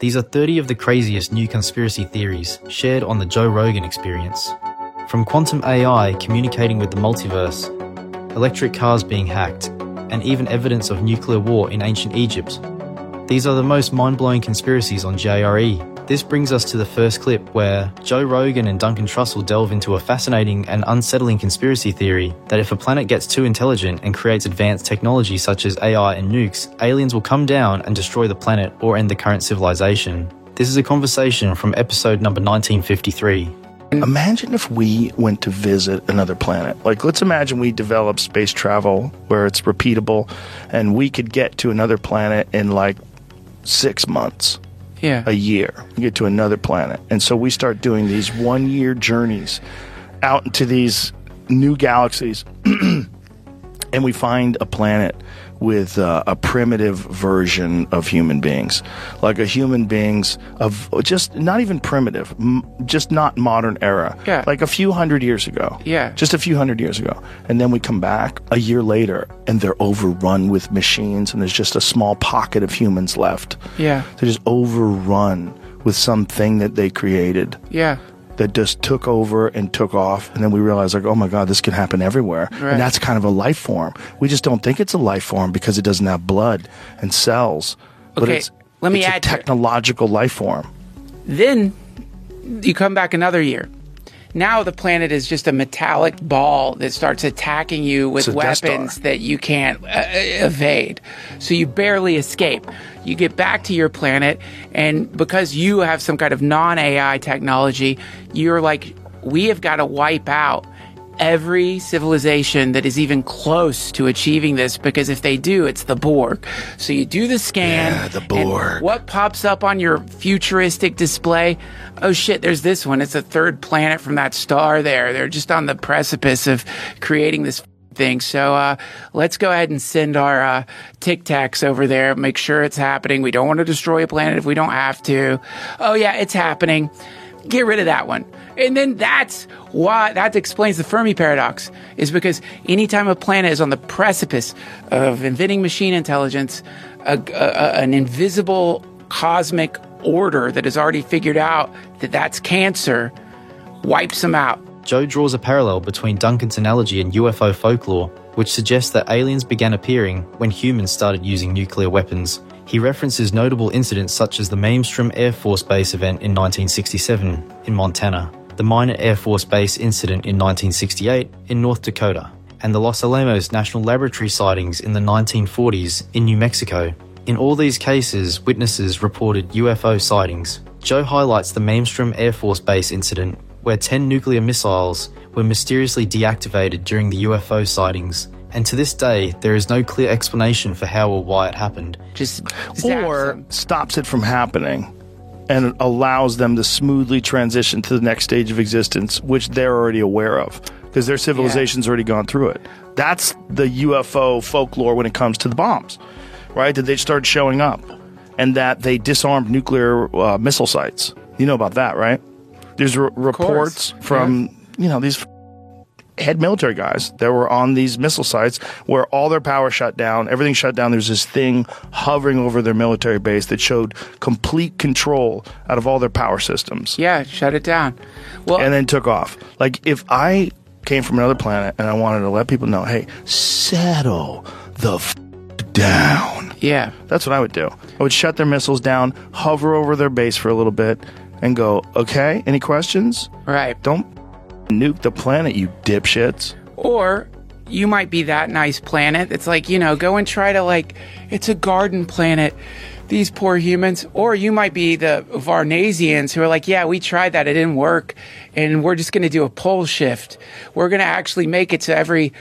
These are 30 of the craziest new conspiracy theories shared on the Joe Rogan experience. From quantum AI communicating with the multiverse, electric cars being hacked, and even evidence of nuclear war in ancient Egypt. These are the most mind blowing conspiracies on JRE. This brings us to the first clip where Joe Rogan and Duncan Trussell delve into a fascinating and unsettling conspiracy theory that if a planet gets too intelligent and creates advanced technology such as AI and nukes, aliens will come down and destroy the planet or end the current civilization. This is a conversation from episode number 1953. Imagine if we went to visit another planet. Like, let's imagine we develop space travel where it's repeatable and we could get to another planet in like six months, Yeah. a year, get to another planet. And so we start doing these one year journeys out into these new galaxies and we find a planet with uh, a primitive version of human beings, like a human beings of just not even primitive, m- just not modern era, Yeah. like a few hundred years ago, Yeah. just a few hundred years ago, and then we come back a year later and they're overrun with machines, and there's just a small pocket of humans left. Yeah. They're just overrun with something that they created Yeah. That just took over and took off and then we realized like oh my god this can happen everywhere Right. and that's kind of a life form we just don't think it's a life form because it doesn't have blood and cells but Okay, it's let me it's a add it. technological life form Then you come back another year. Now the planet is just a metallic ball that starts attacking you with It's a Death Star. weapons that you can't uh, evade. So you barely escape. You get back to your planet, and because you have some kind of non AI technology, you're like, we have got to wipe out every civilization that is even close to achieving this because if they do, it's the Borg. So you do the scan. Yeah, the and Borg. what pops up on your futuristic display? Oh shit, there's this one. It's a third planet from that star there. They're just on the precipice of creating this thing. So uh, let's go ahead and send our uh, tic tacs over there, make sure it's happening. We don't want to destroy a planet if we don't have to. Oh, yeah, it's happening. Get rid of that one. And then that's why that explains the Fermi paradox is because anytime a planet is on the precipice of inventing machine intelligence, a, a, an invisible cosmic order that has already figured out that that's cancer wipes them out. Joe draws a parallel between Duncan's analogy and UFO folklore, which suggests that aliens began appearing when humans started using nuclear weapons. He references notable incidents such as the Malmstrom Air Force Base event in 1967 in Montana, the Minot Air Force Base incident in 1968 in North Dakota, and the Los Alamos National Laboratory sightings in the 1940s in New Mexico. In all these cases, witnesses reported UFO sightings. Joe highlights the Malmstrom Air Force Base incident, where 10 nuclear missiles were mysteriously deactivated during the UFO sightings. And to this day, there is no clear explanation for how or why it happened. Just or stops it from happening and allows them to smoothly transition to the next stage of existence which they're already aware of because their civilization's already gone through it. That's the UFO folklore when it comes to the bombs right? That they started showing up and that they disarmed nuclear uh, missile sites. You know about that right there's r- reports from you know these head military guys that were on these missile sites where all their power shut down, everything shut down. There's this thing hovering over their military base that showed complete control out of all their power systems Yeah, shut it down. Well, and then took off. Like if I came from another planet and I wanted to let people know, hey, settle the f- down. yeah. That's what I would do. I would shut their missiles down, hover over their base for a little bit, and go, okay, any questions? Right. Don't nuke the planet, you dipshits. Or you might be that nice planet. It's like, you know, go and try to like, it's a garden planet. These poor humans. Or you might be the Varnasians who are like, yeah, we tried that. It didn't work. And we're just going to do a pole shift. We're going to actually make it to every,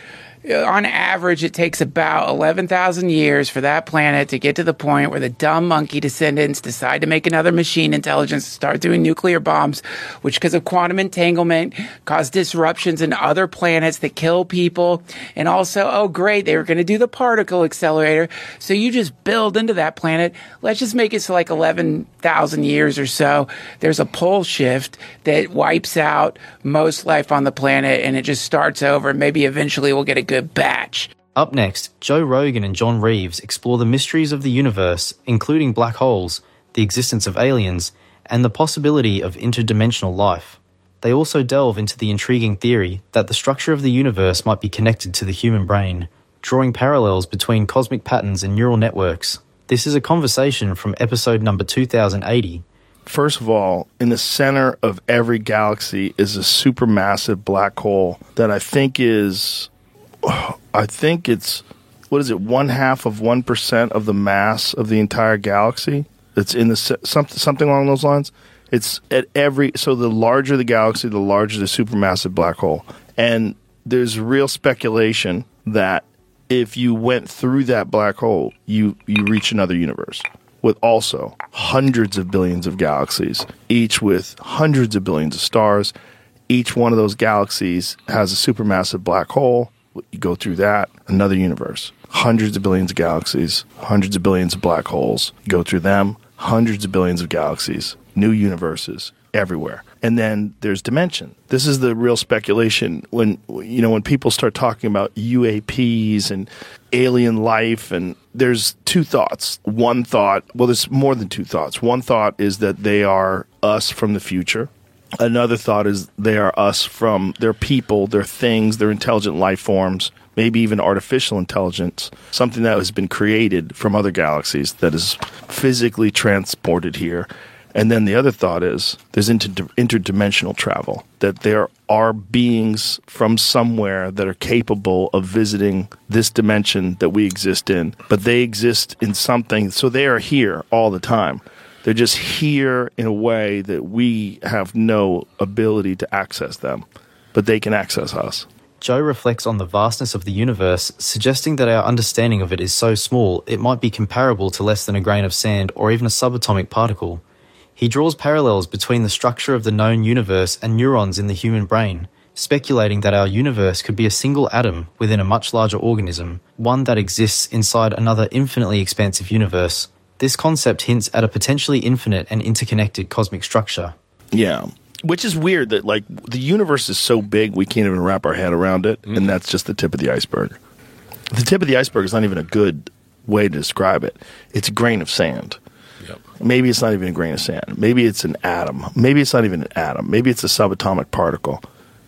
Uh, on average, it takes about 11,000 years for that planet to get to the point where the dumb monkey descendants decide to make another machine intelligence, start doing nuclear bombs, which, because of quantum entanglement, cause disruptions in other planets that kill people. And also, oh, great, they were going to do the particle accelerator. So you just build into that planet. Let's just make it so, like 11,000 years or so, there's a pole shift that wipes out most life on the planet and it just starts over. Maybe eventually we'll get a good batch. Up next, Joe Rogan and John Reeves explore the mysteries of the universe, including black holes, the existence of aliens, and the possibility of interdimensional life. They also delve into the intriguing theory that the structure of the universe might be connected to the human brain, drawing parallels between cosmic patterns and neural networks. This is a conversation from episode number 2080. First of all, in the center of every galaxy is a supermassive black hole that I think is, I think it's, what is it, one half of 1% of the mass of the entire galaxy? It's in the, something, something along those lines. It's at every, so the larger the galaxy, the larger the supermassive black hole. And there's real speculation that if you went through that black hole, you, you reach another universe with also hundreds of billions of galaxies, each with hundreds of billions of stars. Each one of those galaxies has a supermassive black hole. You go through that, another universe. Hundreds of billions of galaxies, hundreds of billions of black holes. You go through them, hundreds of billions of galaxies, new universes everywhere. And then there's dimension. This is the real speculation when you know when people start talking about UAPs and alien life and there's two thoughts. One thought, well there's more than two thoughts. One thought is that they are us from the future. Another thought is they are us from their people, their things, their intelligent life forms, maybe even artificial intelligence, something that has been created from other galaxies that is physically transported here and then the other thought is there's inter- interdimensional travel, that there are beings from somewhere that are capable of visiting this dimension that we exist in, but they exist in something, so they are here all the time. They're just here in a way that we have no ability to access them, but they can access us. Joe reflects on the vastness of the universe, suggesting that our understanding of it is so small it might be comparable to less than a grain of sand or even a subatomic particle. He draws parallels between the structure of the known universe and neurons in the human brain, speculating that our universe could be a single atom within a much larger organism, one that exists inside another infinitely expansive universe. This concept hints at a potentially infinite and interconnected cosmic structure. Yeah. Which is weird that, like, the universe is so big we can't even wrap our head around it, mm. and that's just the tip of the iceberg. The tip of the iceberg is not even a good way to describe it. It's a grain of sand. Maybe it's not even a grain of sand. Maybe it's an atom. Maybe it's not even an atom. Maybe it's a subatomic particle.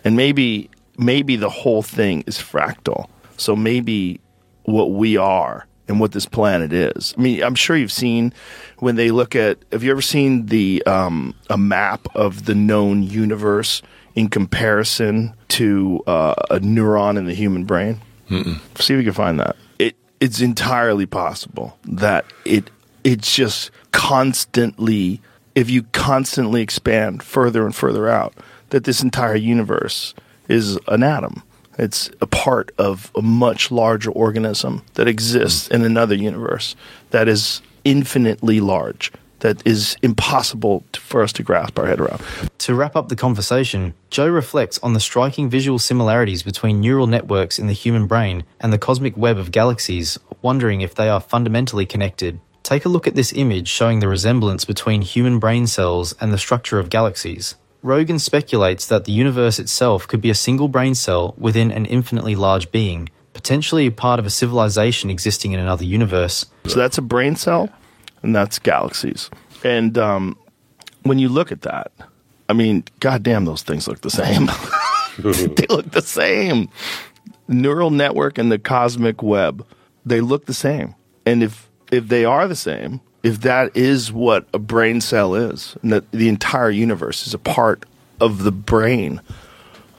And maybe maybe the whole thing is fractal. So maybe what we are and what this planet is. I mean, I'm sure you've seen when they look at. Have you ever seen the um, a map of the known universe in comparison to uh, a neuron in the human brain? Mm-mm. See if you can find that. It it's entirely possible that it it's just constantly, if you constantly expand further and further out, that this entire universe is an atom. It's a part of a much larger organism that exists in another universe that is infinitely large, that is impossible for us to grasp our head around. To wrap up the conversation, Joe reflects on the striking visual similarities between neural networks in the human brain and the cosmic web of galaxies, wondering if they are fundamentally connected. Take a look at this image showing the resemblance between human brain cells and the structure of galaxies. Rogan speculates that the universe itself could be a single brain cell within an infinitely large being, potentially a part of a civilization existing in another universe. So that's a brain cell, and that's galaxies. And um, when you look at that, I mean, goddamn, those things look the same. they look the same. Neural network and the cosmic web, they look the same. And if if they are the same, if that is what a brain cell is, and that the entire universe is a part of the brain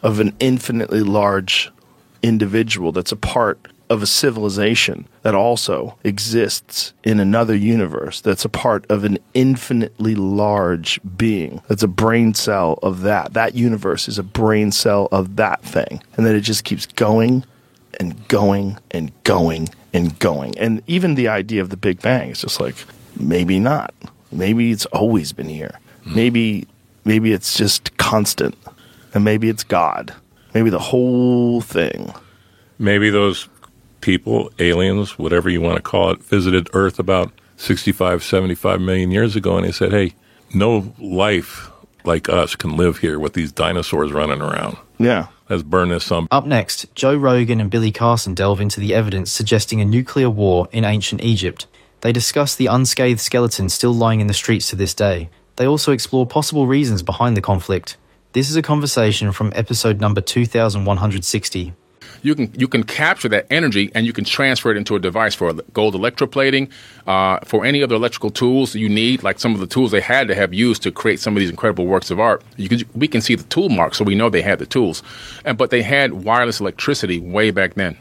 of an infinitely large individual that's a part of a civilization that also exists in another universe that's a part of an infinitely large being that's a brain cell of that that universe is a brain cell of that thing and that it just keeps going and going and going and going. And even the idea of the Big Bang is just like maybe not. Maybe it's always been here. Mm. Maybe maybe it's just constant. And maybe it's God. Maybe the whole thing. Maybe those people, aliens, whatever you want to call it, visited Earth about 65, 75 million years ago and they said, "Hey, no life like us can live here with these dinosaurs running around." Yeah. Let's burn this some. Up next, Joe Rogan and Billy Carson delve into the evidence suggesting a nuclear war in ancient Egypt. They discuss the unscathed skeleton still lying in the streets to this day. They also explore possible reasons behind the conflict. This is a conversation from episode number 2160. you can you can capture that energy and you can transfer it into a device for gold electroplating, uh, for any other electrical tools you need, like some of the tools they had to have used to create some of these incredible works of art. You can, we can see the tool marks, so we know they had the tools, and but they had wireless electricity way back then.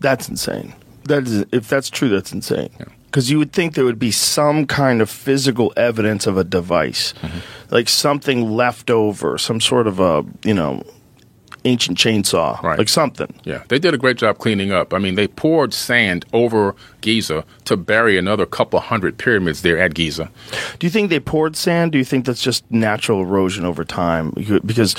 That's insane. That is, if that's true, that's insane. Because you would think there would be some kind of physical evidence of a device, Mm-hmm. like something left over, some sort of a you know ancient chainsaw, Right. like something. Yeah, they did a great job cleaning up. I mean, they poured sand over Giza to bury another couple hundred pyramids there at Giza. Do you think they poured sand? Do you think that's just natural erosion over time? Because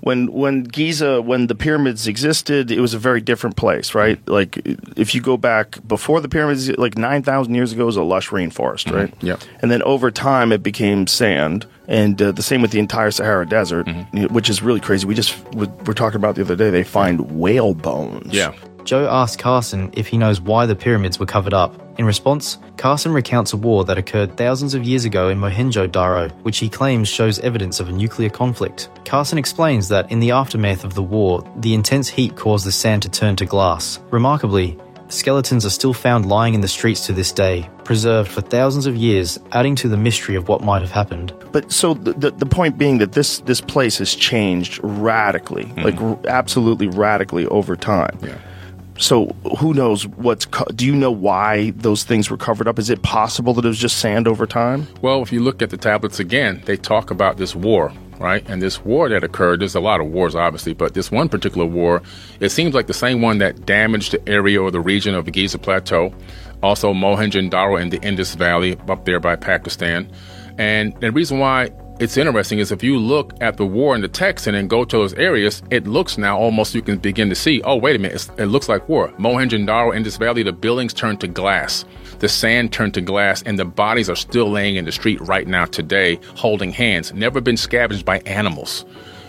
when when Giza, when the pyramids existed, it was a very different place, right? Like if you go back before the pyramids, like nine thousand years ago, it was a lush rainforest, right? Yeah. And then over time, it became sand, and uh, the same with the entire Sahara Desert, which is really crazy. We just we we're talking about the other day. They find whale bones. Yeah. Joe asks Carson if he knows why the pyramids were covered up. In response, Carson recounts a war that occurred thousands of years ago in Mohenjo-Daro, which he claims shows evidence of a nuclear conflict. Carson explains that in the aftermath of the war, the intense heat caused the sand to turn to glass. Remarkably, skeletons are still found lying in the streets to this day, preserved for thousands of years, adding to the mystery of what might have happened. But so the, the the point being that this this place has changed radically, mm-hmm. like r- absolutely radically over time. Yeah. So who knows what's? Co- do you know why those things were covered up? Is it possible that it was just sand over time? Well, if you look at the tablets again, they talk about this war, right? And this war that occurred, there's a lot of wars, obviously, but this one particular war, it seems like the same one that damaged the area or the region of the Giza Plateau, also Mohenjo-Daro and the Indus Valley up there by Pakistan. And the reason why it's interesting is if you look at the war in the text and then go to those areas, it looks now almost you can begin to see, oh, wait a minute, it looks like war. Mohenjo-Daro, Indus Valley, the buildings turned to glass. The sand turned to glass, and the bodies are still laying in the street right now today, holding hands, never been scavenged by animals.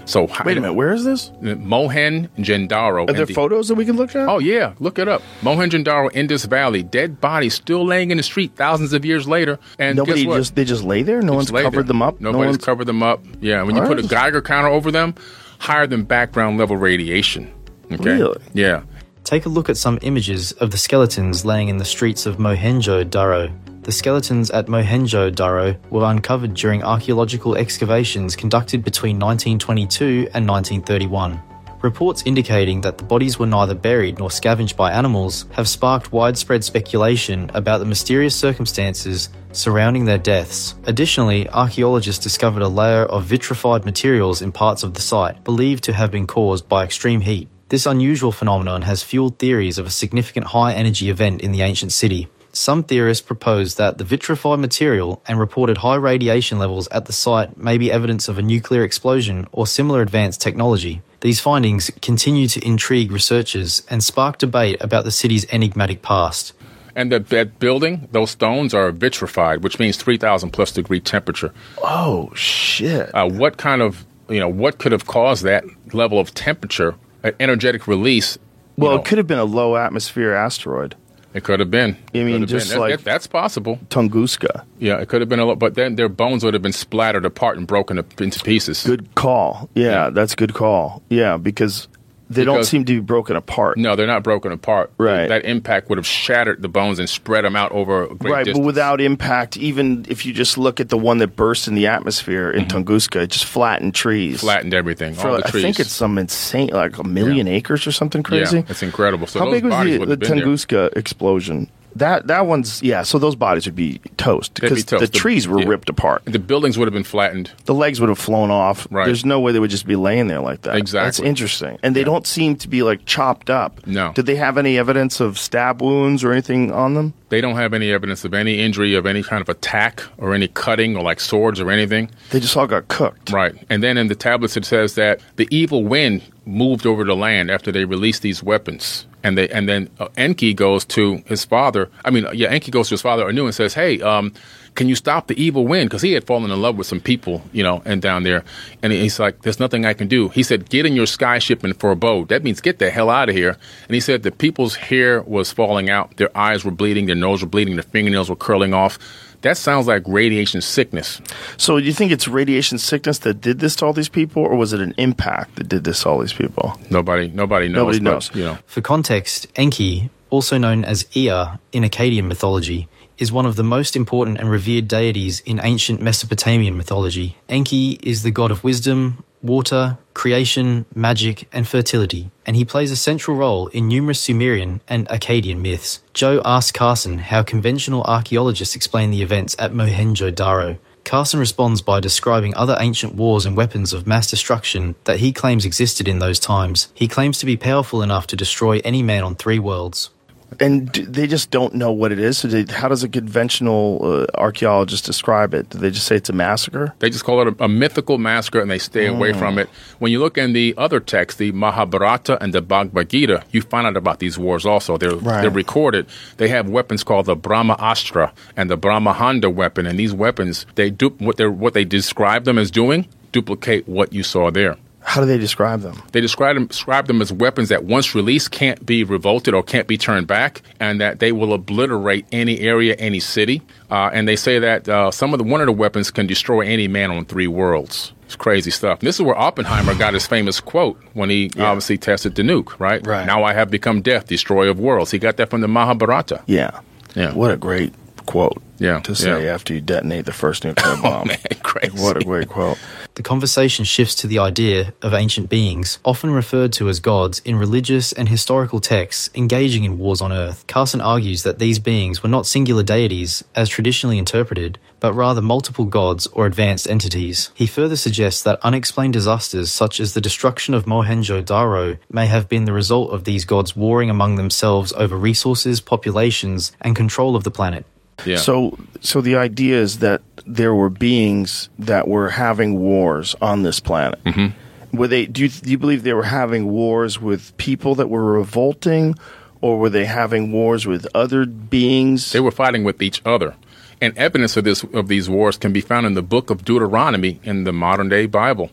So Wait a minute, where is this? Mohenjo-Daro. Are there the- photos that we can look at? Oh yeah, look it up. Mohenjo-Daro, Indus Valley, dead bodies still laying in the street thousands of years later. And nobody guess what? just they just lay there. No one's covered there. them up. no Nobody's one's covered them up. Yeah, when you All put right. a Geiger counter over them, higher than background level radiation. Okay. Really? Yeah. Take a look at some images of the skeletons laying in the streets of Mohenjo-Daro. The skeletons at Mohenjo-Daro were uncovered during archaeological excavations conducted between 1922 and 1931. Reports indicating that the bodies were neither buried nor scavenged by animals have sparked widespread speculation about the mysterious circumstances surrounding their deaths. Additionally, archaeologists discovered a layer of vitrified materials in parts of the site, believed to have been caused by extreme heat. This unusual phenomenon has fueled theories of a significant high energy event in the ancient city. Some theorists propose that the vitrified material and reported high radiation levels at the site may be evidence of a nuclear explosion or similar advanced technology. These findings continue to intrigue researchers and spark debate about the city's enigmatic past. And that, that building, those stones are vitrified, which means 3,000 plus degree temperature. Oh shit! Uh, what kind of, you know, what could have caused that level of temperature, an energetic release? well, know, it could have been a low atmosphere asteroid, it could have been. I mean, just been. Like- that- that's possible. Tunguska. Yeah, it could have been a lot, but then their bones would have been splattered apart and broken up into pieces. Good call. Yeah, that's good call. Yeah, because they don't seem to be broken apart. No, they're not broken apart. Right. That impact would have shattered the bones and spread them out over a great right, distance. but without impact, even if you just look at the one that burst in the atmosphere in Tunguska, it just flattened trees. Mm-hmm. flattened everything. For, all the I think it's some insane, like a million acres or something crazy. Yeah, it's incredible. So How those big was the, the. Tunguska explosion? That that one's yeah. So those bodies would be toast because the The- trees were yeah. ripped apart. The buildings would have been flattened. The legs would have flown off. Right. There's no way they would just be laying there like that. Exactly. That's interesting. And they don't seem to be like chopped up. No. Did they have any evidence of stab wounds or anything on them? They don't have any evidence of any injury, of any kind of attack, or any cutting, or like swords or anything. They just all got cooked. Right. And then in the tablets, it says that the evil wind moved over the land after they released these weapons. And they and then uh, Enki goes to his father. I mean, yeah, Enki goes to his father Anu and says, "Hey, um, can you stop the evil wind? Because he had fallen in love with some people, you know, and down there. And he's like, there's nothing I can do. He said, get in your sky ship and for a boat. That means get the hell out of here. And he said the people's hair was falling out, their eyes were bleeding, their nose were bleeding, their fingernails were curling off. That sounds like radiation sickness. So, do you think it's radiation sickness that did this to all these people, or was it an impact that did this to all these people? Nobody, nobody knows. Nobody but, knows. You know, For context, Enki, also known as Ea in Akkadian mythology, is one of the most important and revered deities in ancient Mesopotamian mythology. Enki is the god of wisdom, water, creation, magic, and fertility, and he plays a central role in numerous Sumerian and Akkadian myths. Joe asks Carson how conventional archaeologists explain the events at Mohenjo-Daro. Carson responds by describing other ancient wars and weapons of mass destruction that he claims existed in those times. He claims to be powerful enough to destroy any man on three worlds. And they just don't know what it is. So, they, how does a conventional uh, archaeologist describe it? Do they just say it's a massacre? They just call it a, a mythical massacre and they stay away from it. When you look in the other texts, the Mahabharata and the Bhagavad Gita, you find out about these wars also. They're, Right. they're recorded. They have weapons called the Brahma Astra and the Brahmahanda weapon. And these weapons, they do what, they're, what they describe them as doing, duplicate what you saw there. How do they describe them? They describe them, describe them as weapons that once released can't be revolted or can't be turned back, and that they will obliterate any area, any city. Uh, and they say that uh, some of the one of the weapons can destroy any man on three worlds. It's crazy stuff. This is where Oppenheimer got his famous quote when he obviously tested the nuke, right? Right. Now I have become death, destroyer of worlds. He got that from the Mahabharata. Yeah. Yeah. What a great quote. Yeah, To say yeah. after you detonate the first nuclear oh, bomb. Oh, man, crazy. What a great quote. The conversation shifts to the idea of ancient beings, often referred to as gods in religious and historical texts engaging in wars on Earth. Carson argues that these beings were not singular deities, as traditionally interpreted, but rather multiple gods or advanced entities. He further suggests that unexplained disasters such as the destruction of Mohenjo-Daro may have been the result of these gods warring among themselves over resources, populations, and control of the planet. Yeah. So, so the idea is that there were beings that were having wars on this planet. Mm-hmm. Were they? Do you, do you believe they were having wars with people that were revolting, or were they having wars with other beings? They were fighting with each other. And evidence of this of these wars can be found in the book of Deuteronomy in the modern day Bible.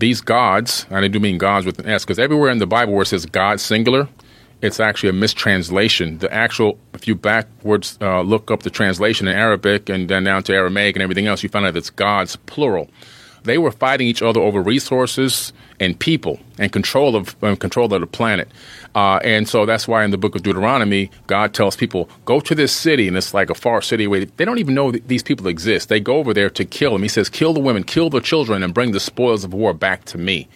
These gods, and I do mean gods with an S, because everywhere in the Bible where it says God singular, it's actually a mistranslation. The actual, if you backwards uh, look up the translation in Arabic and then down to Aramaic and everything else, you find out it's gods plural. They were fighting each other over resources and people and control of um, control of the planet. Uh, and so that's why in the book of Deuteronomy, God tells people, go to this city, and it's like a far city away. They don't even know these people exist. They go over there to kill them. He says, kill the women, kill the children, and bring the spoils of war back to me.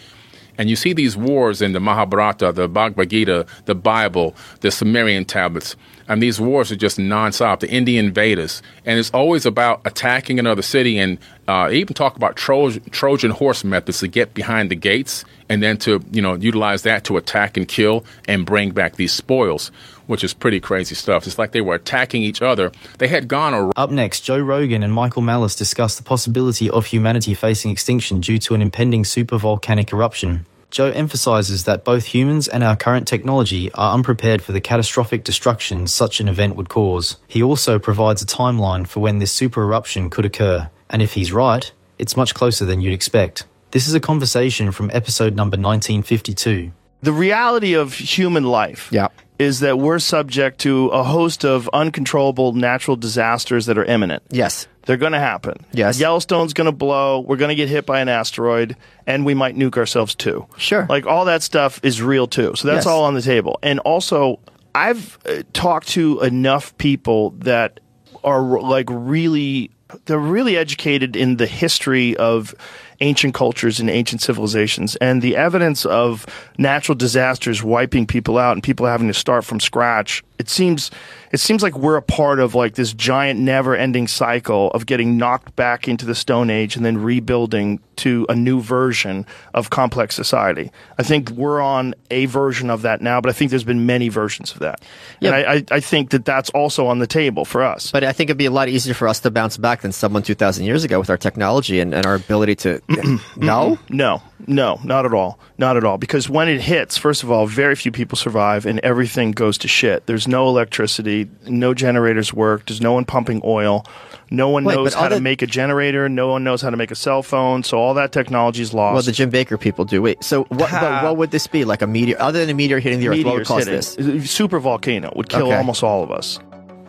And you see these wars in the Mahabharata, the Bhagavad Gita, the Bible, the Sumerian tablets. And these wars are just nonstop, the Indian Vedas. And it's always about attacking another city and uh, even talk about Trojan, Trojan horse methods to get behind the gates and then to, you know, utilize that to attack and kill and bring back these spoils, which is pretty crazy stuff. It's like they were attacking each other. They had gone around. Up next, Joe Rogan and Michael Malice discuss the possibility of humanity facing extinction due to an impending supervolcanic eruption. Joe emphasizes that both humans and our current technology are unprepared for the catastrophic destruction such an event would cause. He also provides a timeline for when this super eruption could occur, and if he's right, it's much closer than you'd expect. This is a conversation from episode number 1952. the reality of human life Yeah. Is that we're subject to a host of uncontrollable natural disasters that are imminent. Yes. They're going to happen. Yes. Yellowstone's going to blow. We're going to get hit by an asteroid, and we might nuke ourselves too. Sure. Like all that stuff is real too. So that's Yes. all on the table. And also, I've uh, talked to enough people that are like really, they're really educated in the history of ancient cultures and ancient civilizations. And the evidence of natural disasters wiping people out and people having to start from scratch it seems it seems like we're a part of like this giant never ending cycle of getting knocked back into the stone age and then rebuilding to a new version of complex society. I think we're on a version of that now but i think there's been many versions of that. Yeah. and I, I, I think that that's also on the table for us. But I think it'd be a lot easier for us to bounce back than someone 2,000 years ago with our technology and, and our ability to, no. No, no, not at all. Not at all. Because when it hits, first of all, very few people survive and everything goes to shit. There's no electricity, no generators work, there's no one pumping oil, no one Wait, knows how to make a generator, no one knows how to make a cell phone, so all that technology is lost. Well, the Jim Bakker people do. Wait, so what? but what would this be? Like a meteor? Other than a meteor hitting the Earth, what would Meteors cause hitting. this? Super volcano would kill Okay. almost all of us.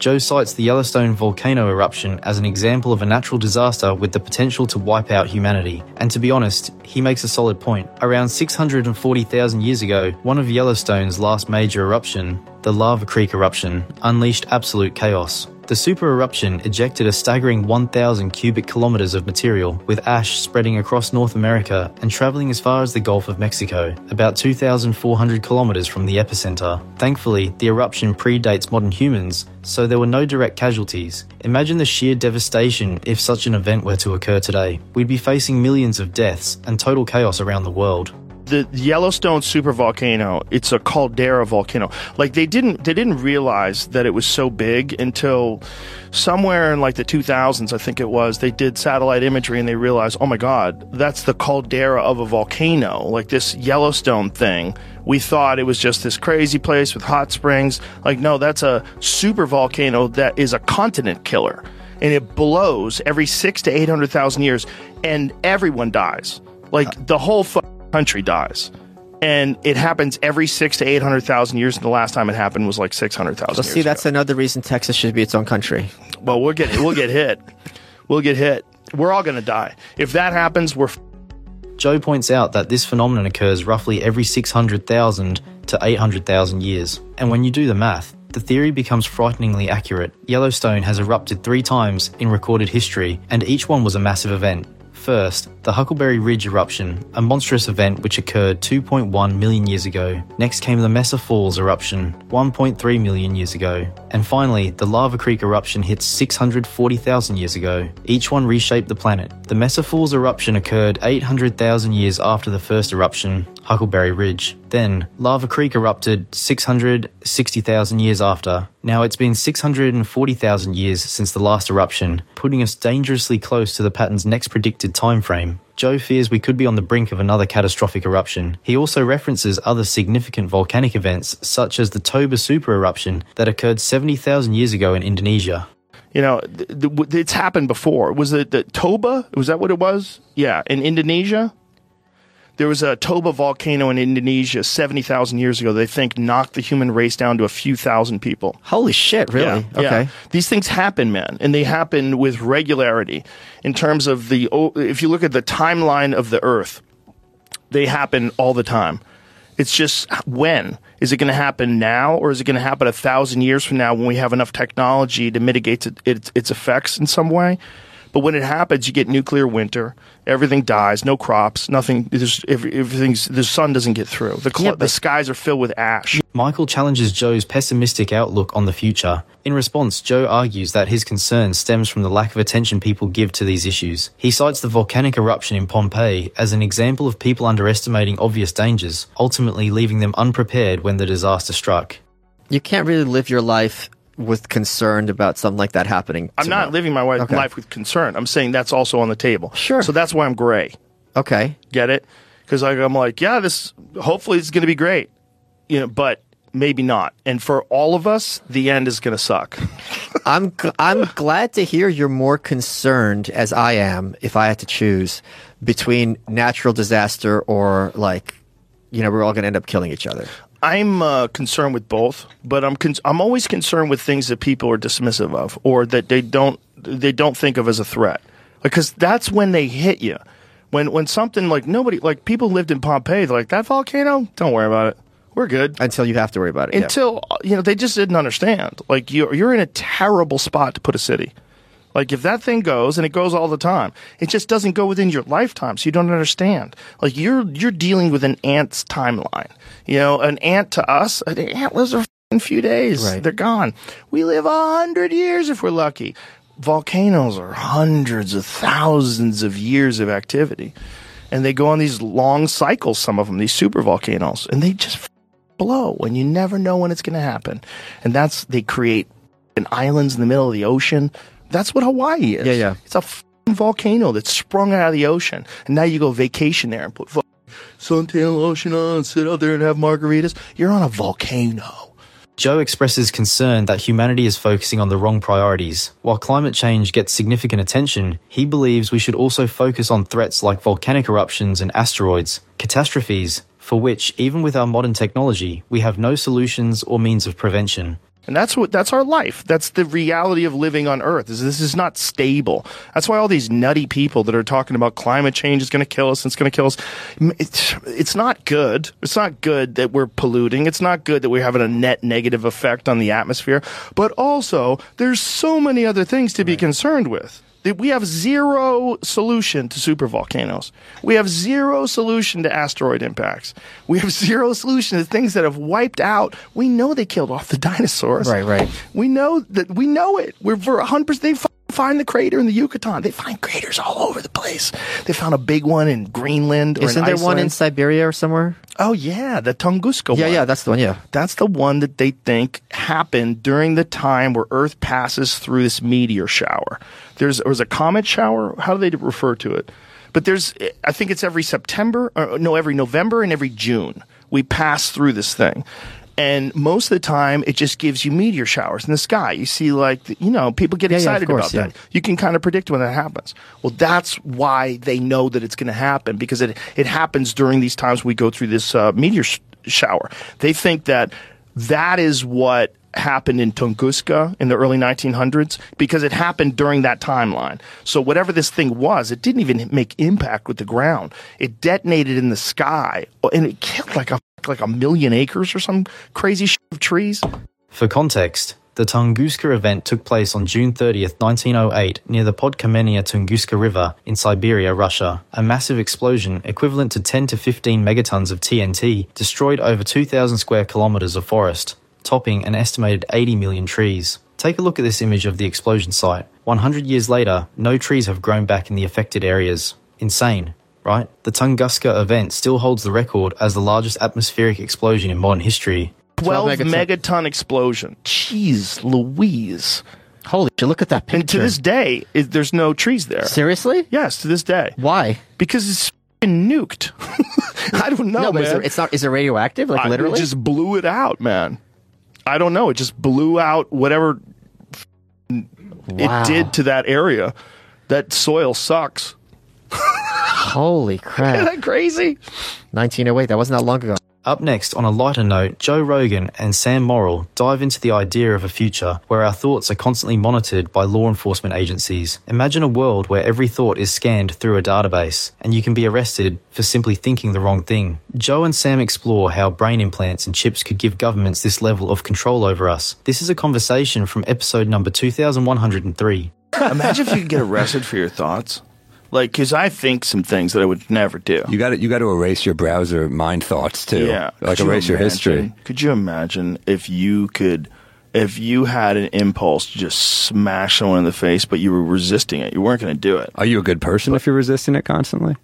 Joe cites the Yellowstone volcano eruption as an example of a natural disaster with the potential to wipe out humanity. And to be honest, he makes a solid point. Around 640,000 years ago, one of Yellowstone's last major eruption, the Lava Creek eruption, unleashed absolute chaos. The super eruption ejected a staggering 1,000 cubic kilometers of material, with ash spreading across North America and traveling as far as the Gulf of Mexico, about 2,400 kilometers from the epicenter. Thankfully, the eruption predates modern humans, so there were no direct casualties. Imagine the sheer devastation if such an event were to occur today. We'd be facing millions of deaths and total chaos around the world. The Yellowstone supervolcano, it's a caldera volcano. Like they didn't they didn't realize that it was so big until somewhere in like the 2000s, I think it was. They did satellite imagery and they realized, "Oh my god, that's the caldera of a volcano." Like this Yellowstone thing. We thought it was just this crazy place with hot springs. Like no, that's a supervolcano that is a continent killer. And it blows every 6 to 800,000 years and everyone dies. Like uh, the whole fu- country dies. And it happens every six to eight hundred thousand years. And the last time it happened was like six hundred thousand. Well, see, that's another reason Texas should be its own country. well, we'll get we'll get hit. We'll get hit. We're all gonna die if that happens. We're f- Joe points out that this phenomenon occurs roughly every 600,000 to 800,000 years. And when you do the math, the theory becomes frighteningly accurate. Yellowstone has erupted three times in recorded history, and each one was a massive event. First, the Huckleberry Ridge eruption, a monstrous event which occurred 2.1 million years ago. Next came the Mesa Falls eruption, 1.3 million years ago. And finally, the Lava Creek eruption hit 640,000 years ago. Each one reshaped the planet. The Mesa Falls eruption occurred 800,000 years after the first eruption, Huckleberry Ridge. Then, Lava Creek erupted 660,000 years after. Now it's been 640,000 years since the last eruption, putting us dangerously close to the pattern's next predicted time frame. Joe fears we could be on the brink of another catastrophic eruption. He also references other significant volcanic events, such as the Toba super eruption that occurred 70,000 years ago in Indonesia. you know th- th- it's happened before. Was it the Toba? Was that what it was? Yeah, in Indonesia. There was a Toba volcano in Indonesia 70,000 years ago. They think knocked the human race down to a few thousand people. Holy shit! Really? Yeah, okay. yeah. These things happen, man, and they happen with regularity. In terms of the, if you look at the timeline of the Earth, they happen all the time. It's just when is it going to happen now, or is it going to happen a thousand years from now when we have enough technology to mitigate it, its, its effects in some way? But when it happens, you get nuclear winter. Everything dies. No crops. Nothing. There's, everything's the sun doesn't get through. The cl- Yeah, the skies are filled with ash. Michael challenges Joe's pessimistic outlook on the future. In response, Joe argues that his concern stems from the lack of attention people give to these issues. He cites the volcanic eruption in Pompeii as an example of people underestimating obvious dangers, ultimately leaving them unprepared when the disaster struck. You can't really live your life with concerned about something like that happening. I'm not living my wi- Okay. life with concern. I'm saying that's also on the table. Sure. So that's why I'm gray. Okay. Get it? Because I'm like, yeah, this hopefully it's going to be great, you know, but maybe not. And for all of us, the end is going to suck. I'm gl- I'm glad to hear you're more concerned as I am if I had to choose between natural disaster or like you know we're all going to end up killing each other. I'm uh, concerned with both, but I'm con- I'm always concerned with things that people are dismissive of or that they don't they don't think of as a threat, because that's when they hit you. When when something like nobody like people lived in Pompeii, they're like that volcano. Don't worry about it. We're good. Until you have to worry about it. yeah. until you know they just didn't understand. Like you're you're in a terrible spot to put a city. Like if that thing goes and it goes all the time, it just doesn't go within your lifetime, so you don't understand. Like you're you're dealing with an ant's timeline. You know, an ant to us, an ant lives a few days. Right. They're gone. We live a hundred years if we're lucky. Volcanoes are hundreds of thousands of years of activity, and they go on these long cycles. Some of them, these super volcanoes, and they just blow and you never know when it's going to happen. And that's, they create an islands in the middle of the ocean. That's what Hawaii is. Yeah, yeah. It's a volcano that sprung out of the ocean, and now you go vacation there and put suntan lotion on, sit out there and have margaritas. You're on a volcano. Joe expresses concern that humanity is focusing on the wrong priorities. While climate change gets significant attention, he believes we should also focus on threats like volcanic eruptions and asteroids, catastrophes for which, even with our modern technology, we have no solutions or means of prevention. And that's what that's our life. That's the reality of living on Earth. Is this is not stable. That's why all these nutty people that are talking about climate change is going to kill us. It's going to kill us. It's, it's not good. It's not good that we're polluting. It's not good that we're having a net negative effect on the atmosphere. But also, there's so many other things to be concerned with. We have zero solution to supervolcanoes. We have zero solution to asteroid impacts. We have zero solution to things that have wiped out. We know they killed off the dinosaurs. Right, right. We know that we know it. We're for 100%. They f- find the crater in the Yucatan. They find craters all over the place. They found a big one in Greenland. Or Isn't in there one in Siberia or somewhere? Oh yeah, the Tunguska Yeah, one. yeah, that's the one. Yeah. That's the one that they think happened during the time where Earth passes through this meteor shower. There's there was a comet shower. How do they refer to it? But there's, I think it's every September, or no, every November and every June we pass through this thing. And most of the time, it just gives you meteor showers in the sky. You see, like, you know, people get Yeah, yeah, excited course, about yeah. that. You can kind of predict when that happens. Well, that's why they know that it's going to happen because it, it happens during these times we go through this uh, meteor sh- shower. They think that that is what happened in Tunguska in the early 1900s because it happened during that timeline. So whatever this thing was, it didn't even make impact with the ground. It detonated in the sky uh, and it killed like a like a million acres or some crazy sh- of trees. For context, the Tunguska event took place on June 30th, 1908, near the Podkamennaya Tunguska River in Siberia, Russia. A massive explosion, equivalent to 10 to 15 megatons of TNT, destroyed over 2,000 square kilometers of forest, topping an estimated 80 million trees. Take a look at this image of the explosion site. 100 years later, no trees have grown back in the affected areas. Insane, right? The Tunguska event still holds the record as the largest atmospheric explosion in modern history. 12 megaton. megaton explosion. Jeez Louise. Holy shit! Look at that picture. And to this day, it, there's no trees there. Seriously? Yes, to this day. Why? Because it's f***ing nuked. I don't know, No, but man. is it, it's not. Is it radioactive? Like I- literally? It just blew it out, man. I don't know. It just blew out whatever Wow. it did to that area. That soil sucks. Holy Isn't crap! that crazy? 1908. That wasn't that long ago. Up next, on a lighter note, Joe Rogan and Sam Morril dive into the idea of a future where our thoughts are constantly monitored by law enforcement agencies. Imagine a world where every thought is scanned through a database and you can be arrested for simply thinking the wrong thing. Joe and Sam explore how brain implants and chips could give governments this level of control over us. This is a conversation from episode number 2103. Imagine if you could get arrested for your thoughts. Like, because I think some things that I would never do. You got to you got to erase your browser mind thoughts too. Yeah. like Could you erase your history. Could you imagine if you could, if you had an impulse to just smash someone in the face, but you were resisting it? You weren't going to do it. Are you a good person if you're resisting it constantly?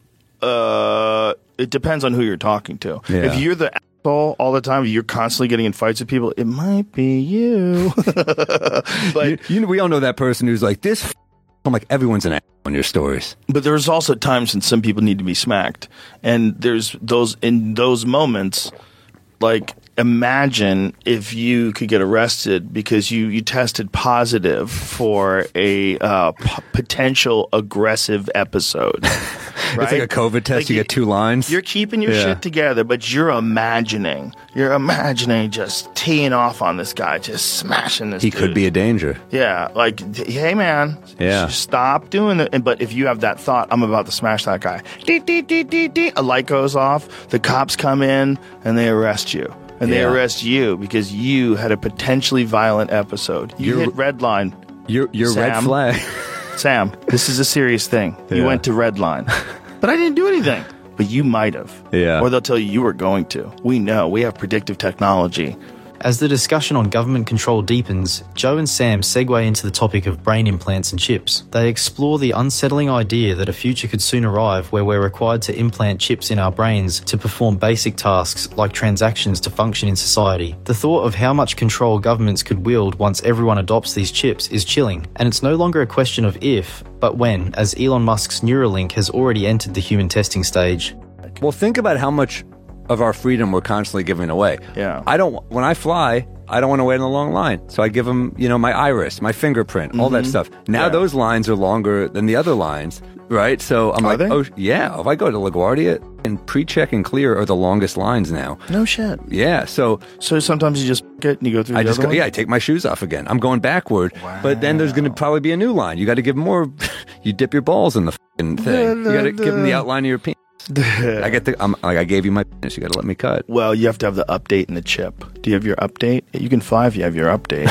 Uh, it depends on who you're talking to. Yeah. If you're the asshole all the time, you're constantly getting in fights with people. It might be you. but You, you know, we all know that person who's like this. F-. I'm like everyone's an ass on your stories. but there's also times when some people need to be smacked, and there's those in those moments, like imagine if you could get arrested because you you tested positive for a uh, p- potential aggressive episode. It's like a COVID test. Like you get two lines. You're keeping your Yeah. shit together, but you're imagining. You're imagining just teeing off on this guy, just smashing this. he could be a danger. Yeah, like, hey man, Yeah. stop doing it. But if you have that thought, I'm about to smash that guy. Dee, dee, dee. A light goes off. The cops come in and they arrest you. And they Yeah. arrest you because you had a potentially violent episode. You You're- hit red line. Your your red Sam. flag. Sam, this is a serious thing. You went to red line. but I didn't do anything. But you might have. Yeah. Or they'll tell you you were going to. We know. We have predictive technology. As the discussion on government control deepens, Joe and Sam segue into the topic of brain implants and chips. They explore the unsettling idea that a future could soon arrive where we're required to implant chips in our brains to perform basic tasks like transactions to function in society. The thought of how much control governments could wield once everyone adopts these chips is chilling, and it's no longer a question of if, but when, as Elon Musk's Neuralink has already entered the human testing stage. Well, think about how much of our freedom we're constantly giving away. Yeah. I don't. When I fly, I don't want to wait in a long line, so I give them, you know, my iris, my fingerprint, all that mm-hmm. stuff. Now Yeah. those lines are longer than the other lines, right? So I'm Are like, they? oh yeah. If I go to LaGuardia and pre-check and clear are the longest lines now. No shit. Yeah. So So sometimes you just get and you go through I just other go, one? yeah, I take my shoes off again. I'm going backward, Wow. but then there's going to probably be a new line. You got to give more. you dip your balls in the fing thing. You got to give them the outline of your penis. I get the. I'm like I gave you my penis. You got to let me cut. Well, you have to have the update and the chip. Do you have your update? You can fly if you have your update.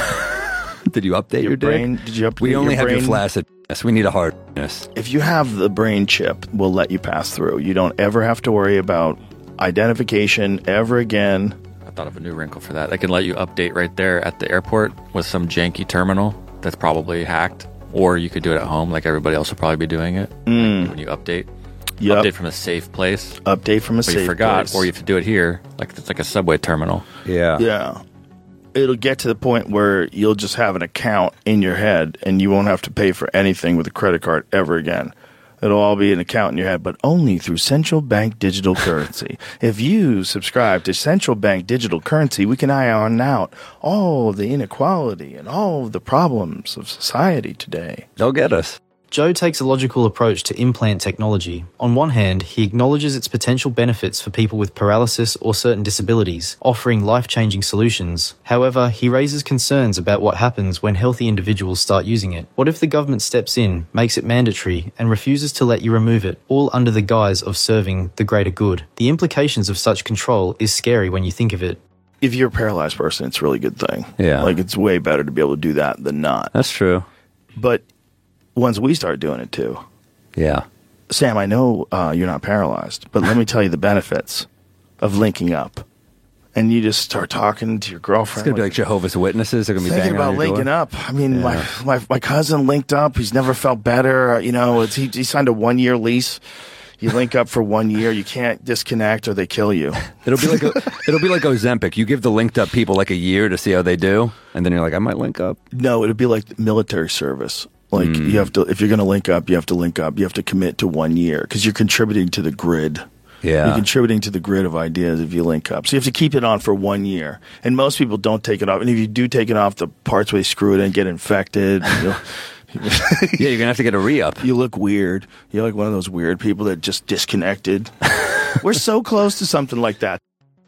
Did you update your, your dick? brain? Did you update We only your have brain? your flaccid penis. We need a hard penis. If you have the brain chip, we'll let you pass through. You don't ever have to worry about identification ever again. I thought of a new wrinkle for that. They can let you update right there at the airport with some janky terminal that's probably hacked, or you could do it at home, like everybody else will probably be doing it like when you update. Yep. Update from a safe place, Update from a but safe you forgot, place. or you have to do it here, like it's like a subway terminal. Yeah. Yeah. It'll get to the point where you'll just have an account in your head and you won't have to pay for anything with a credit card ever again. It'll all be an account in your head, but only through central bank digital currency. if you subscribe to central bank digital currency, we can iron out all of the inequality and all of the problems of society today. They'll get us. Joe takes a logical approach to implant technology. On one hand, he acknowledges its potential benefits for people with paralysis or certain disabilities, offering life changing solutions. However, he raises concerns about what happens when healthy individuals start using it. What if the government steps in, makes it mandatory, and refuses to let you remove it, all under the guise of serving the greater good? The implications of such control is scary when you think of it. If you're a paralyzed person, it's a really good thing. Yeah. Like it's way better to be able to do that than not. That's true. But once we start doing it too, Yeah. Sam, I know uh, you're not paralyzed, but let me tell you the benefits of linking up. And you just start talking to your girlfriend. It's gonna be like Jehovah's Witnesses. They're gonna be thinking about your door. linking up. I mean, my, my my cousin linked up. He's never felt better. You know, it's, he, he signed a one year lease. You link up for one year. You can't disconnect or they kill you. It'll be like a, it'll be like Ozempic. You give the linked up people like a year to see how they do, and then you're like, I might link up. No, it'd be like military service. Like Hmm. you have to, if you're going to link up, you have to link up. You have to commit to one year because you're contributing to the grid. Yeah. You're contributing to the grid of ideas if you link up. So you have to keep it on for one year. And most people don't take it off. And if you do take it off, the parts where they screw it in get infected. Yeah, you're gonna have to get a re up. you look weird. You're like one of those weird people that just disconnected. We're so close to something like that.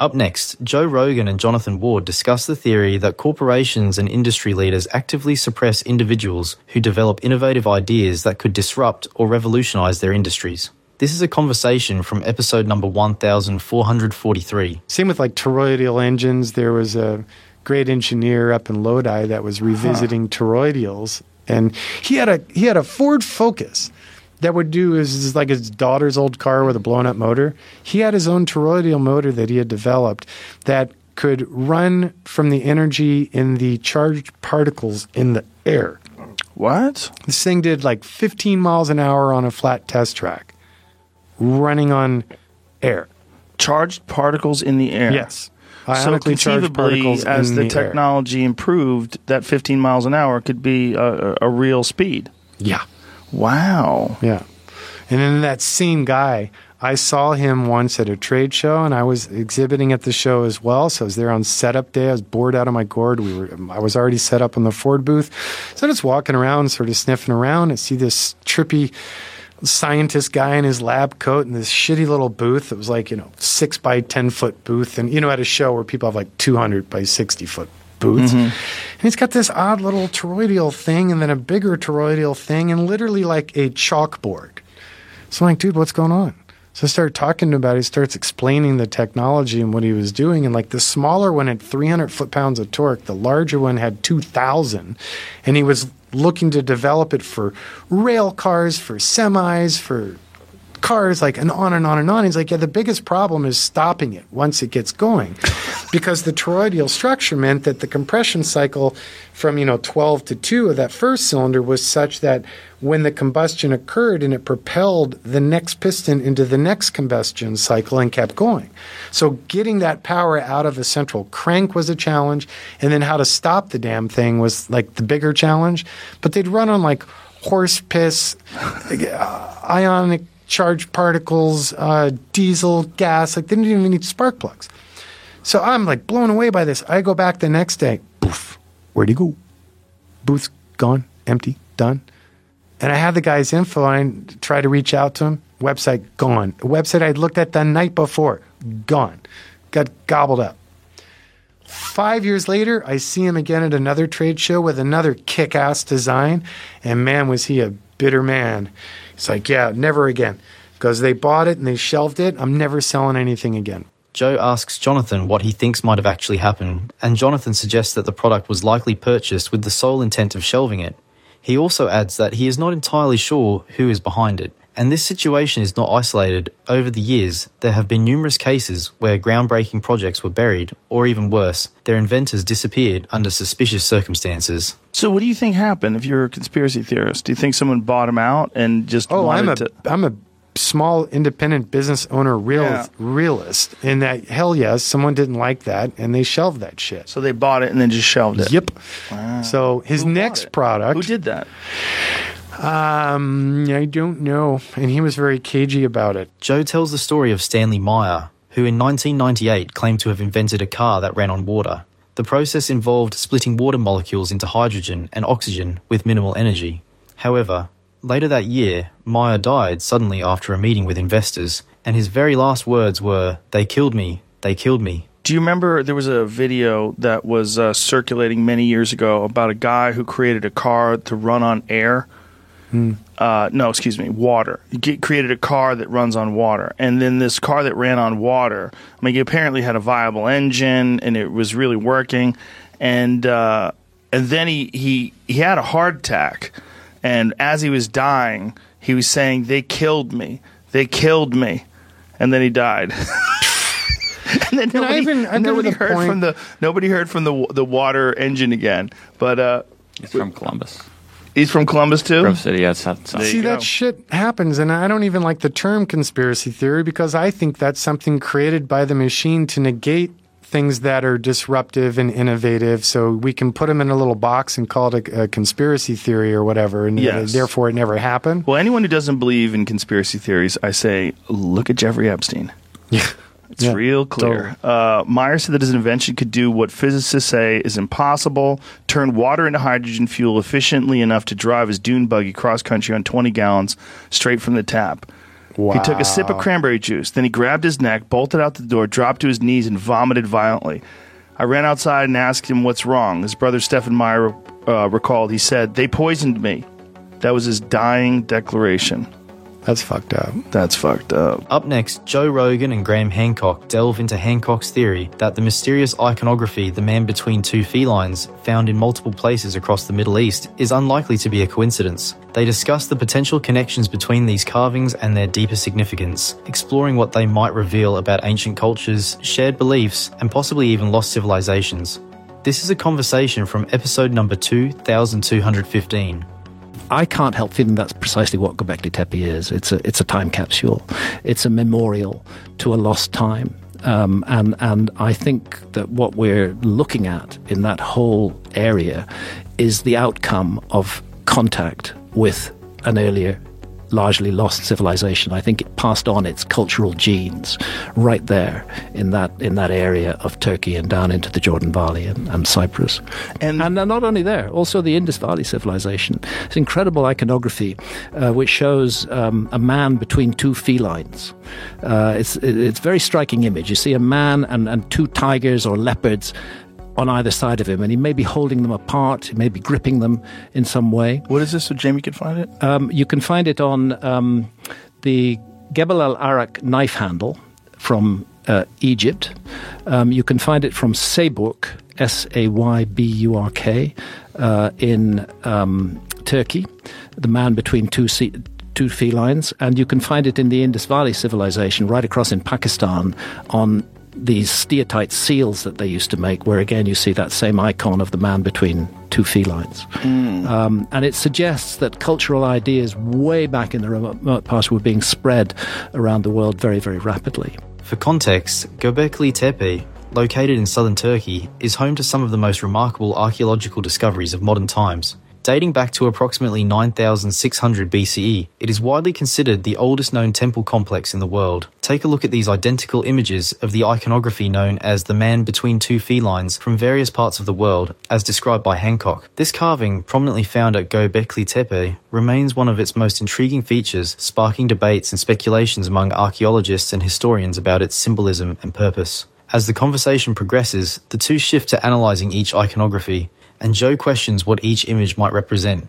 Up next, Joe Rogan and Jonathan Ward discuss the theory that corporations and industry leaders actively suppress individuals who develop innovative ideas that could disrupt or revolutionize their industries. This is a conversation from episode number 1443. Same with like toroidal engines. There was a great engineer up in Lodi that was uh-huh. revisiting toroidals, and he had a he had a Ford Focus that would do is is like his daughter's old car with a blown up motor. He had his own toroidal motor that he had developed that could run from the energy in the charged particles in the air. What? This thing did like 15 miles an hour on a flat test track, running on air. Charged particles in the air. Yes. So Ionically charged conceivably, particles as in the, the technology improved, that 15 miles an hour could be a, a real speed. Yeah. Wow. Yeah. And then that same guy, I saw him once at a trade show and I was exhibiting at the show as well. So I was there on setup day. I was bored out of my gourd. We were I was already set up in the Ford booth. So I'm just walking around, sort of sniffing around. and see this trippy scientist guy in his lab coat in this shitty little booth. It was like, you know, six by 10 foot booth. And, you know, at a show where people have like 200 by 60 foot booths. Mm-hmm. And he's got this odd little toroidal thing and then a bigger toroidal thing and literally like a chalkboard. So I'm like, dude, what's going on? So I started talking to him about it. He starts explaining the technology and what he was doing. And like the smaller one had 300 foot pounds of torque, the larger one had 2,000. And he was looking to develop it for rail cars, for semis, for cars, like and on and on and on. He's like, yeah, the biggest problem is stopping it once it gets going. because the toroidal structure meant that the compression cycle from you know 12 to 2 of that first cylinder was such that when the combustion occurred and it propelled the next piston into the next combustion cycle and kept going. So getting that power out of a central crank was a challenge and then how to stop the damn thing was like the bigger challenge. But they'd run on like horse piss, ionic charged particles, uh, diesel, gas. Like they didn't even need spark plugs. So I'm like blown away by this. I go back the next day. Poof. Where'd he go? Booth's gone, empty, done. And I had the guy's info. and I try to reach out to him. Website gone. A website I'd looked at the night before gone. Got gobbled up. Five years later, I see him again at another trade show with another kick ass design. And man, was he a bitter man. He's like, yeah, never again. Because they bought it and they shelved it. I'm never selling anything again. Joe asks Jonathan what he thinks might have actually happened, and Jonathan suggests that the product was likely purchased with the sole intent of shelving it. He also adds that he is not entirely sure who is behind it. And this situation is not isolated. Over the years, there have been numerous cases where groundbreaking projects were buried, or even worse, their inventors disappeared under suspicious circumstances. So, what do you think happened if you're a conspiracy theorist? Do you think someone bought them out and just Oh, I'm wanted a to? am a small independent business owner real Yeah. realist in that hell yes, someone didn't like that and they shelved that shit. So they bought it and then just shelved it. Yep. So his Who next product Who did that? Um, I don't know, and he was very cagey about it. Joe tells the story of Stanley Meyer, who in 1998 claimed to have invented a car that ran on water. The process involved splitting water molecules into hydrogen and oxygen with minimal energy. However, later that year, Meyer died suddenly after a meeting with investors, and his very last words were, They killed me, they killed me. Do you remember there was a video that was uh, circulating many years ago about a guy who created a car to run on air? Uh, no, excuse me, water. He ge- created a car that runs on water, and then this car that ran on water. I mean, he apparently had a viable engine, and it was really working. And uh, and then he, he he had a heart attack, and as he was dying, he was saying, "They killed me, they killed me," and then he died. and then nobody, even- I've been to nobody heard point- from the nobody heard from the the water engine again. But uh, He's from Columbus. He's from Columbus too. Grove City, yeah. It's not, it's not- See, that shit happens, and I don't even like the term conspiracy theory because I think that's something created by the machine to negate things that are disruptive and innovative. So we can put them in a little box and call it a, a conspiracy theory or whatever, and Yes. therefore it never happened. Well, anyone who doesn't believe in conspiracy theories, I say, look at Jeffrey Epstein. Yeah. It's Yeah, real clear. Uh, Meyer said that his invention could do what physicists say is impossible turn water into hydrogen fuel efficiently enough to drive his dune buggy cross country on 20 gallons straight from the tap. He took a sip of cranberry juice, then he grabbed his neck, bolted out the door, dropped to his knees, and vomited violently. I ran outside and asked him what's wrong. His brother Stephen Meyer uh, recalled. He said, They poisoned me. That was his dying declaration. That's fucked up. That's fucked up. Up next, Joe Rogan and Graham Hancock delve into Hancock's theory that the mysterious iconography, the man between two felines, found in multiple places across the Middle East, is unlikely to be a coincidence. They discuss the potential connections between these carvings and their deeper significance, exploring what they might reveal about ancient cultures, shared beliefs, and possibly even lost civilizations. This is a conversation from episode number 2215. I can't help feeling that's precisely what Göbekli Tepe is. It's a it's a time capsule. It's a memorial to a lost time. Um, and and I think that what we're looking at in that whole area is the outcome of contact with an earlier largely lost civilization. I think it passed on its cultural genes right there in that in that area of Turkey and down into the Jordan Valley and, and Cyprus. And- and not only there, also the Indus Valley civilization. It's incredible iconography, uh, which shows um, a man between two felines. Uh, it's it's a very striking image. You see a man and, and two tigers or leopards on either side of him, and he may be holding them apart, he may be gripping them in some way. What is this so Jamie can find it? Um, you can find it on um, the Gebel al Arak knife handle from uh, Egypt. Um, you can find it from Sayburk, S A Y B U R K, uh, in um, Turkey, the man between two sea- two felines, and you can find it in the Indus Valley civilization right across in Pakistan on these steatite seals that they used to make, where again you see that same icon of the man between two felines. Um, and it suggests that cultural ideas way back in the remote past were being spread around the world very, very rapidly. For context, Göbekli Tepe, located in southern Turkey, is home to some of the most remarkable archaeological discoveries of modern times. Dating back to approximately 9600 BCE, it is widely considered the oldest known temple complex in the world. Take a look at these identical images of the iconography known as the man between two felines from various parts of the world, as described by Hancock. This carving, prominently found at Göbekli Tepe, remains one of its most intriguing features, sparking debates and speculations among archaeologists and historians about its symbolism and purpose. As the conversation progresses, the two shift to analysing each iconography, and Joe questions what each image might represent.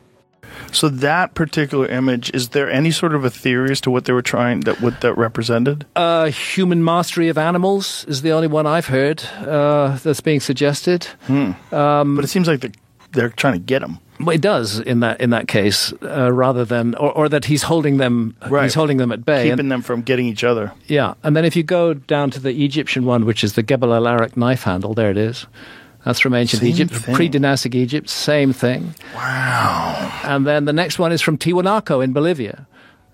So that particular image, is there any sort of a theory as to what they were trying that what that represented? Uh, human mastery of animals is the only one I've heard uh, that's being suggested. um but it seems like they're, they're trying to get him. Well, it does in that in that case, uh, rather than or, or that he's holding them Right. he's holding them at bay. keeping And- them from getting each other. yeah, and then if you go down to the Egyptian one, which is the Gebel El Arak knife handle, there it is. That's from ancient Same Egypt, pre-dynastic Egypt, same thing. Wow. And then the next one is from Tiwanaku in Bolivia.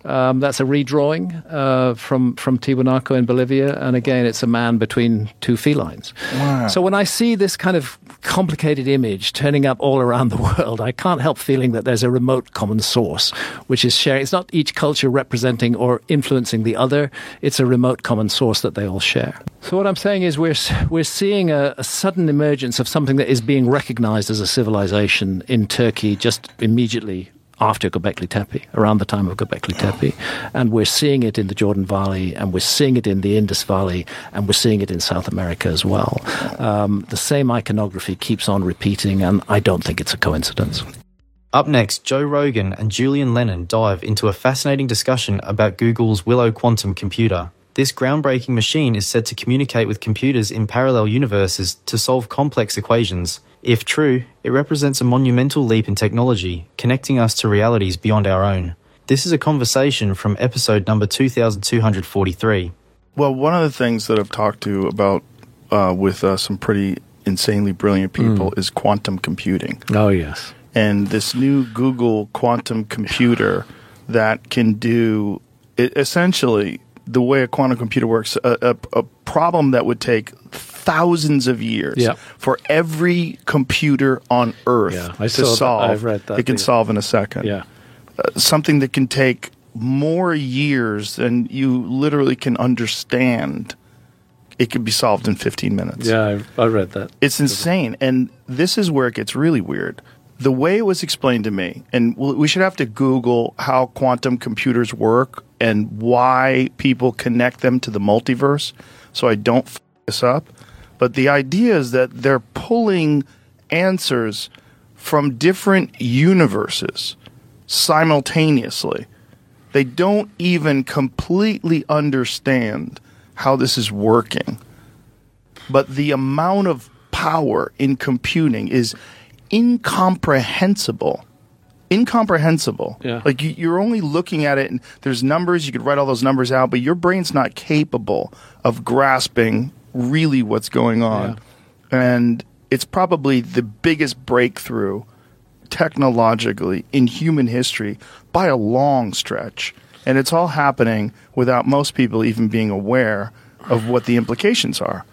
Um, that's a redrawing uh, from from Tiwanaku in Bolivia, and again, it's a man between two felines. Wow. So when I see this kind of complicated image turning up all around the world, I can't help feeling that there's a remote common source, which is sharing. It's not each culture representing or influencing the other. It's a remote common source that they all share. So what I'm saying is we're we're seeing a, a sudden emergence of something that is being recognized as a civilization in Turkey just immediately after Göbekli Tepe, around the time of Göbekli Tepe, and we're seeing it in the Jordan Valley, and we're seeing it in the Indus Valley, and we're seeing it in South America as well. Um, the same iconography keeps on repeating, and I don't think it's a coincidence. Up next, Joe Rogan and Julian Lennon dive into a fascinating discussion about Google's Willow quantum computer. This groundbreaking machine is said to communicate with computers in parallel universes to solve complex equations. If true, it represents a monumental leap in technology, connecting us to realities beyond our own. This is a conversation from episode number 2243. Well, one of the things that I've talked to about uh, with uh, some pretty insanely brilliant people is quantum computing. Oh yes, and this new Google quantum computer that can do it, essentially the way a quantum computer works, a, a, a problem that would take thousands of years Yeah. for every computer on Earth Yeah, I to saw that. solve. I've read that. It can solve in a second. yeah. Uh, something that can take more years than you literally can understand. It could be solved in 15 minutes. Yeah, I, I read that. It's insane. And this is where it gets really weird. The way it was explained to me, and we should have to Google how quantum computers work and why people connect them to the multiverse so I don't f this up. But the idea is that they're pulling answers from different universes simultaneously. They don't even completely understand how this is working but the amount of power in computing is incomprehensible. Incomprehensible. Yeah. Like you, you're only looking at it, and there's numbers. You could write all those numbers out, but your brain's not capable of grasping really what's going on. And it's probably the biggest breakthrough technologically in human history by a long stretch. And it's all happening without most people even being aware of what the implications are.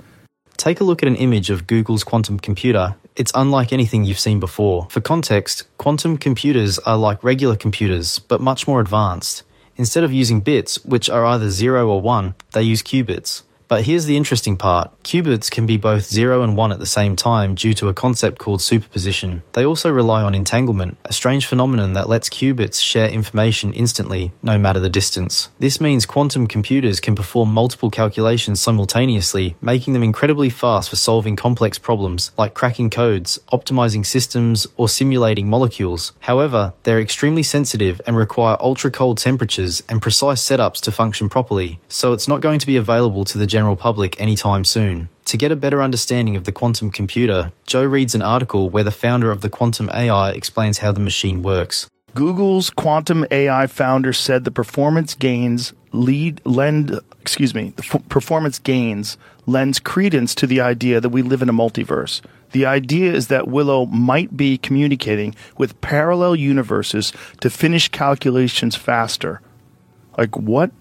Take a look at an image of Google's quantum computer. It's unlike anything you've seen before. For context, quantum computers are like regular computers, but much more advanced. Instead of using bits, which are either 0 or 1, they use qubits. But here's the interesting part qubits can be both 0 and 1 at the same time due to a concept called superposition. They also rely on entanglement, a strange phenomenon that lets qubits share information instantly, no matter the distance. This means quantum computers can perform multiple calculations simultaneously, making them incredibly fast for solving complex problems like cracking codes, optimizing systems, or simulating molecules. However, they're extremely sensitive and require ultra cold temperatures and precise setups to function properly, so it's not going to be available to the general public anytime soon. To get a better understanding of the quantum computer, Joe reads an article where the founder of the Quantum AI explains how the machine works. Google's quantum AI founder said the performance gains lead lend excuse me the f- performance gains lends credence to the idea that we live in a multiverse. The idea is that Willow might be communicating with parallel universes to finish calculations faster. Like what?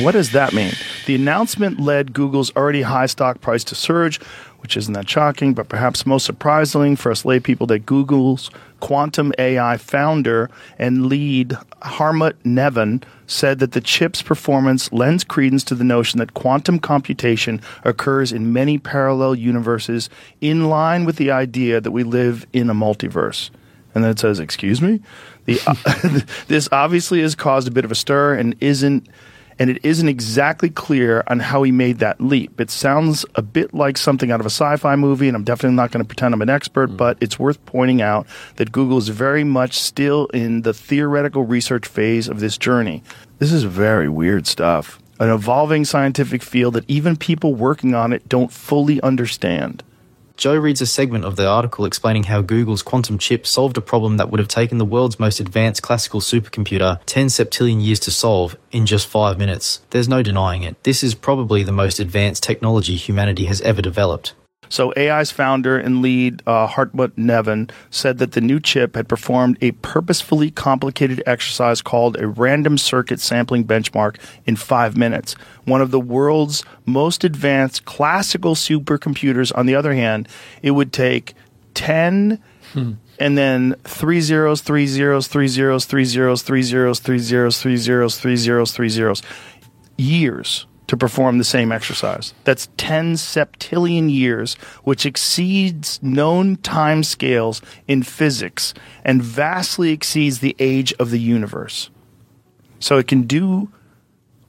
What does that mean? The announcement led Google's already high stock price to surge, which isn't that shocking, but perhaps most surprising for us lay people that Google's quantum AI founder and lead Hartmut Neven said that the chip's performance lends credence to the notion that quantum computation occurs in many parallel universes in line with the idea that we live in a multiverse. And then it says, "Excuse me." The, uh, this obviously has caused a bit of a stir and isn't and it isn't exactly clear on how he made that leap. It sounds a bit like something out of a sci-fi movie, and I'm definitely not going to pretend I'm an expert, mm. but it's worth pointing out that Google is very much still in the theoretical research phase of this journey. This is very weird stuff. An evolving scientific field that even people working on it don't fully understand. Joe reads a segment of the article explaining how Google's quantum chip solved a problem that would have taken the world's most advanced classical supercomputer 10 septillion years to solve in just five minutes. There's no denying it. This is probably the most advanced technology humanity has ever developed. So AI's founder and lead, uh, Hartmut Neven, said that the new chip had performed a purposefully complicated exercise called a random circuit sampling benchmark in five minutes. One of the world's most advanced classical supercomputers, on the other hand, it would take 10 and then three zeros, three zeros, three zeros, three zeros, three zeros, three zeros, three zeros, three zeros, three zeros, years to perform the same exercise. That's 10 septillion years, which exceeds known time scales in physics and vastly exceeds the age of the universe. So it can do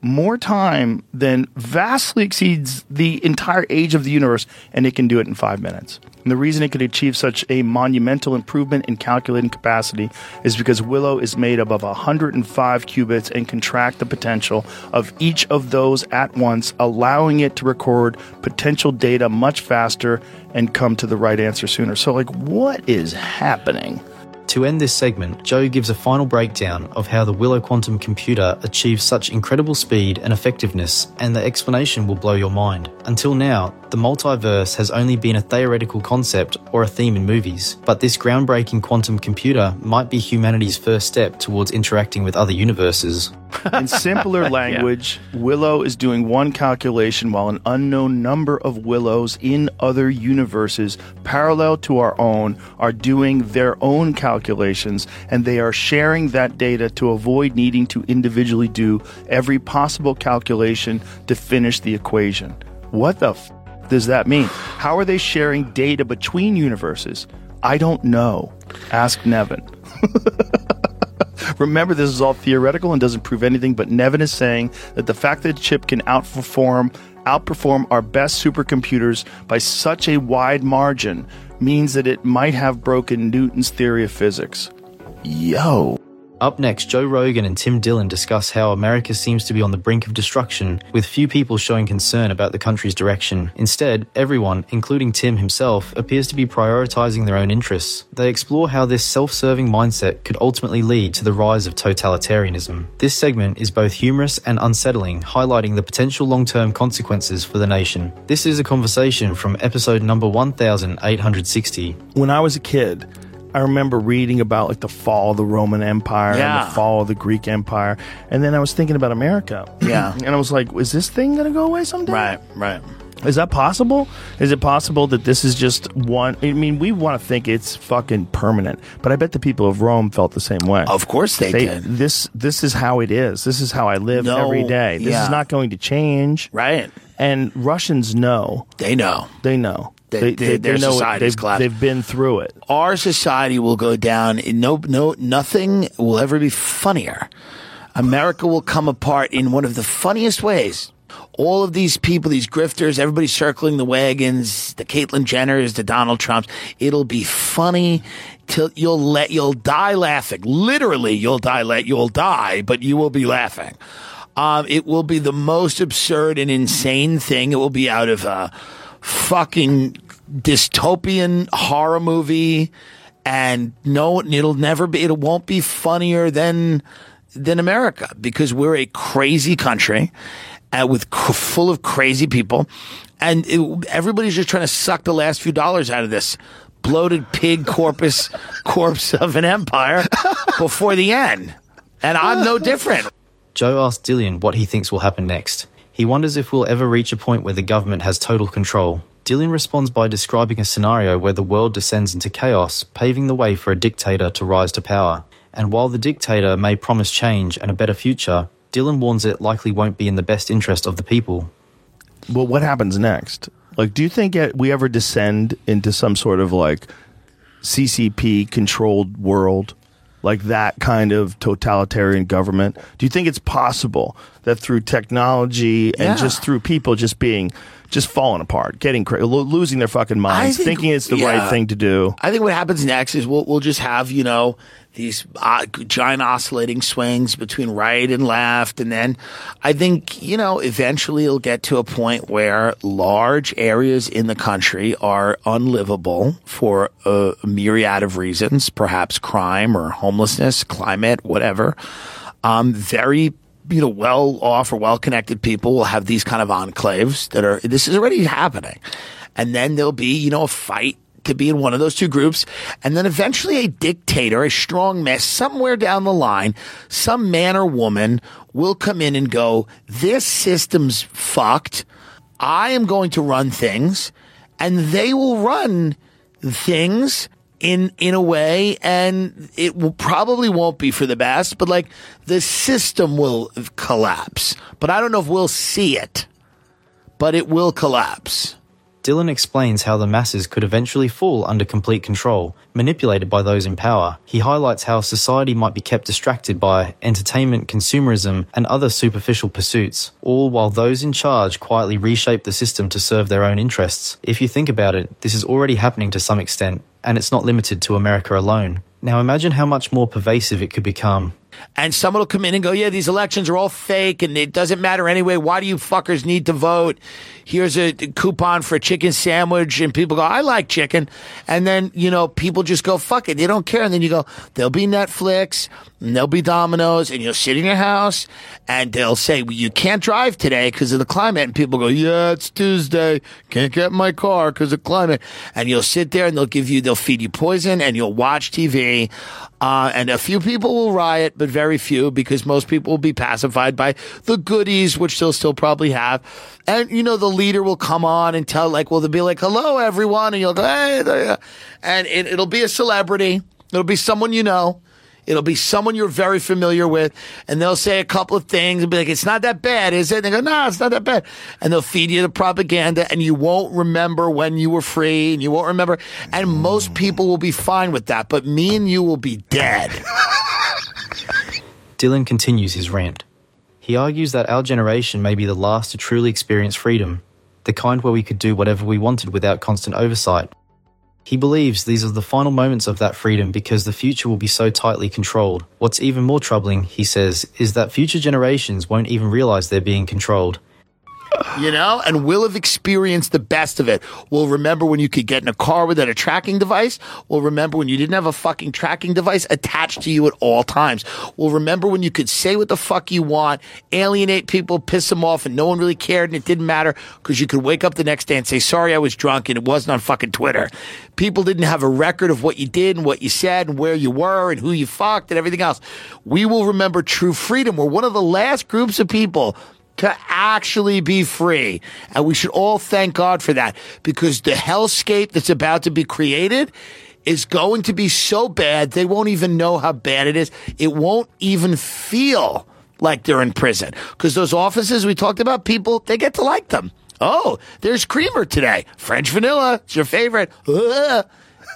more time than vastly exceeds the entire age of the universe, and it can do it in five minutes. And the reason it could achieve such a monumental improvement in calculating capacity is because Willow is made up of 105 qubits and can track the potential of each of those at once, allowing it to record potential data much faster and come to the right answer sooner. So, like, what is happening? To end this segment, Joe gives a final breakdown of how the Willow quantum computer achieves such incredible speed and effectiveness, and the explanation will blow your mind. Until now, the multiverse has only been a theoretical concept or a theme in movies, but this groundbreaking quantum computer might be humanity's first step towards interacting with other universes. In simpler language, Willow is doing one calculation while an unknown number of Willows in other universes parallel to our own are doing their own calculations and they are sharing that data to avoid needing to individually do every possible calculation to finish the equation. What the f- does that mean? How are they sharing data between universes? I don't know. Ask Neven. Remember, this is all theoretical and doesn't prove anything, but Neven is saying that the fact that the chip can outperform outperform our best supercomputers by such a wide margin means that it might have broken Newton's theory of physics. Yo. Up next, Joe Rogan and Tim Dillon discuss how America seems to be on the brink of destruction, with few people showing concern about the country's direction. Instead, everyone, including Tim himself, appears to be prioritizing their own interests. They explore how this self serving mindset could ultimately lead to the rise of totalitarianism. This segment is both humorous and unsettling, highlighting the potential long term consequences for the nation. This is a conversation from episode number 1860. When I was a kid, I remember reading about like the fall of the Roman Empire Yeah. and the fall of the Greek Empire, and then I was thinking about America. Yeah. and I was like, is this thing gonna go away someday? Right, right. Is that possible? Is it possible that this is just one? I mean, we want to think it's fucking permanent, but I bet the people of Rome felt the same way. Of course they did. This this is how it is. This is how I live No, every day. This yeah. is not going to change. Right. And Russians know. They know. They know. They- they- their know it. society's They've, collapsed. they've been through it. Our society will go down. No, no, nothing will ever be funnier. America will come apart in one of the funniest ways. All of these people, these grifters, everybody circling the wagons, the Caitlyn Jenners, the Donald Trumps. It'll be funny till you'll let you'll die laughing. Literally, you'll die. Let you'll die, but you will be laughing. Um, it will be the most absurd and insane thing. It will be out of a fucking dystopian horror movie. and no, it'll never be. It won't be funnier than than America because we're a crazy country uh, with full of crazy people, and it, everybody's just trying to suck the last few dollars out of this bloated pig corpus corpse of an empire before the end. And I'm no different. Joe asks Dillon what he thinks will happen next. He wonders if we'll ever reach a point where the government has total control. Dillon responds by describing a scenario where the world descends into chaos, paving the way for a dictator to rise to power. And while the dictator may promise change and a better future, Dillon warns it likely won't be in the best interest of the people. Well, what happens next? Like, do you think we ever descend into some sort of like CCP controlled world, like that kind of totalitarian government? Do you think it's possible that through technology and Yeah. just through people just being just falling apart, getting cra- lo- losing their fucking minds, think- thinking it's the yeah. right thing to do? I think what happens next is we'll we'll just have you know these uh, giant oscillating swings between right and left, and then I think you know eventually it'll get to a point where large areas in the country are unlivable for a myriad of reasons, perhaps crime or homelessness, climate, whatever. Um, very you know, well off or well connected people will have these kind of enclaves that are, this is already happening. And then there'll be, you know, a fight to be in one of those two groups. And then eventually a dictator, a strong man, somewhere down the line, some man or woman will come in and go, this system's fucked. I am going to run things and they will run things in in a way and it will probably won't be for the best but like the system will collapse but i don't know if we'll see it but it will collapse Dillon explains how the masses could eventually fall under complete control, manipulated by those in power. He highlights how society might be kept distracted by entertainment, consumerism, and other superficial pursuits, all while those in charge quietly reshape the system to serve their own interests. If you think about it, this is already happening to some extent, and it's not limited to America alone. Now imagine how much more pervasive it could become. And someone will come in and go, yeah, these elections are all fake and it doesn't matter anyway. Why do you fuckers need to vote? Here's a coupon for a chicken sandwich. And people go, I like chicken. And then, you know, people just go, fuck it. They don't care. And then you go, there'll be Netflix and there'll be Domino's and you'll sit in your house and they'll say, well, you can't drive today because of the climate. And people go, yeah, it's Tuesday. Can't get my car because of climate. And you'll sit there and they'll give you, they'll feed you poison and you'll watch TV. Uh, and a few people will riot, but very few because most people will be pacified by the goodies, which they'll still probably have. And, you know, the leader will come on and tell, like, well, they'll be like, hello, everyone. And you'll go, hey, and it, it'll be a celebrity. It'll be someone you know. It'll be someone you're very familiar with, and they'll say a couple of things and be like, "It's not that bad, is it?" And they go, "No, it's not that bad," and they'll feed you the propaganda, and you won't remember when you were free, and you won't remember. And most people will be fine with that, but me and you will be dead. Dillon continues his rant. He argues that our generation may be the last to truly experience freedom, the kind where we could do whatever we wanted without constant oversight. He believes these are the final moments of that freedom because the future will be so tightly controlled. What's even more troubling, he says, is that future generations won't even realize they're being controlled. You know, and we'll have experienced the best of it. We'll remember when you could get in a car without a tracking device. We'll remember when you didn't have a fucking tracking device attached to you at all times. We'll remember when you could say what the fuck you want, alienate people, piss them off, and no one really cared and it didn't matter because you could wake up the next day and say, sorry, I was drunk and it wasn't on fucking Twitter. People didn't have a record of what you did and what you said and where you were and who you fucked and everything else. We will remember true freedom. We're one of the last groups of people to actually be free. And we should all thank God for that because the hellscape that's about to be created is going to be so bad, they won't even know how bad it is. It won't even feel like they're in prison because those offices we talked about, people, they get to like them. Oh, there's creamer today. French vanilla. It's your favorite. Ugh.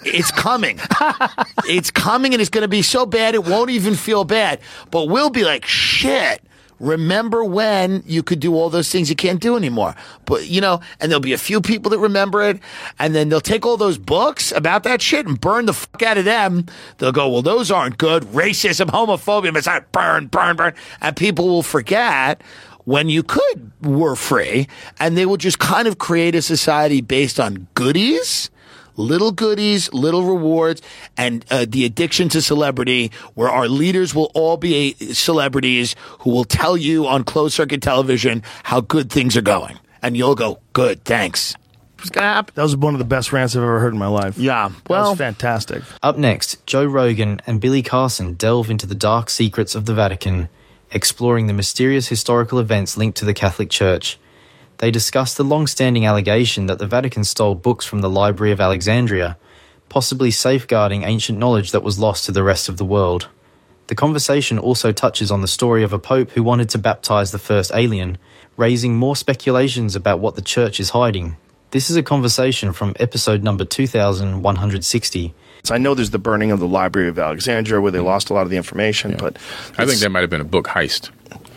It's coming. it's coming and it's going to be so bad it won't even feel bad. But we'll be like, shit. Remember when you could do all those things you can't do anymore. But, you know, and there'll be a few people that remember it. And then they'll take all those books about that shit and burn the fuck out of them. They'll go, well, those aren't good. Racism, homophobia, not burn, burn, burn. And people will forget when you could were free and they will just kind of create a society based on goodies little goodies, little rewards, and uh, the addiction to celebrity, where our leaders will all be uh, celebrities who will tell you on closed circuit television how good things are going. And you'll go, good, thanks. What's going to happen? That was one of the best rants I've ever heard in my life. Yeah. That Well, was fantastic. Up next, Joe Rogan and Billy Carson delve into the dark secrets of the Vatican, exploring the mysterious historical events linked to the Catholic Church. They discuss the long standing allegation that the Vatican stole books from the Library of Alexandria, possibly safeguarding ancient knowledge that was lost to the rest of the world. The conversation also touches on the story of a pope who wanted to baptize the first alien, raising more speculations about what the church is hiding. This is a conversation from episode number 2160. So I know there's the burning of the Library of Alexandria where they mm-hmm. lost a lot of the information, but I think that might have been a book heist.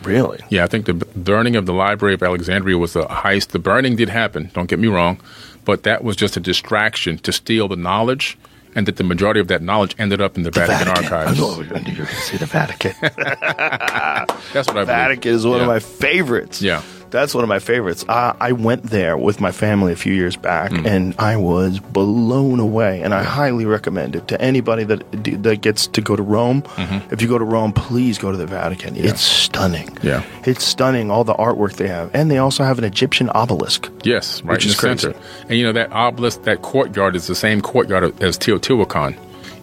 Really. Yeah, I think the burning of the Library of Alexandria was a heist. The burning did happen, don't get me wrong, but that was just a distraction to steal the knowledge, and that the majority of that knowledge ended up in the, Vatican, archives. I know we're going to see the Vatican. That's what I believe. Vatican is one of my favorites. Yeah. That's one of my favorites. I, I went there with my family a few years back, Mm. and I was blown away. And I highly recommend it to anybody that that gets to go to Rome. If you go to Rome, please go to the Vatican. It's stunning. Mm-hmm. Yeah. it's stunning. All the artwork they have, and they also have an Egyptian obelisk. Yes, right Which in is the crazy. center. And you know that obelisk, that courtyard is the same courtyard as Teotihuacan.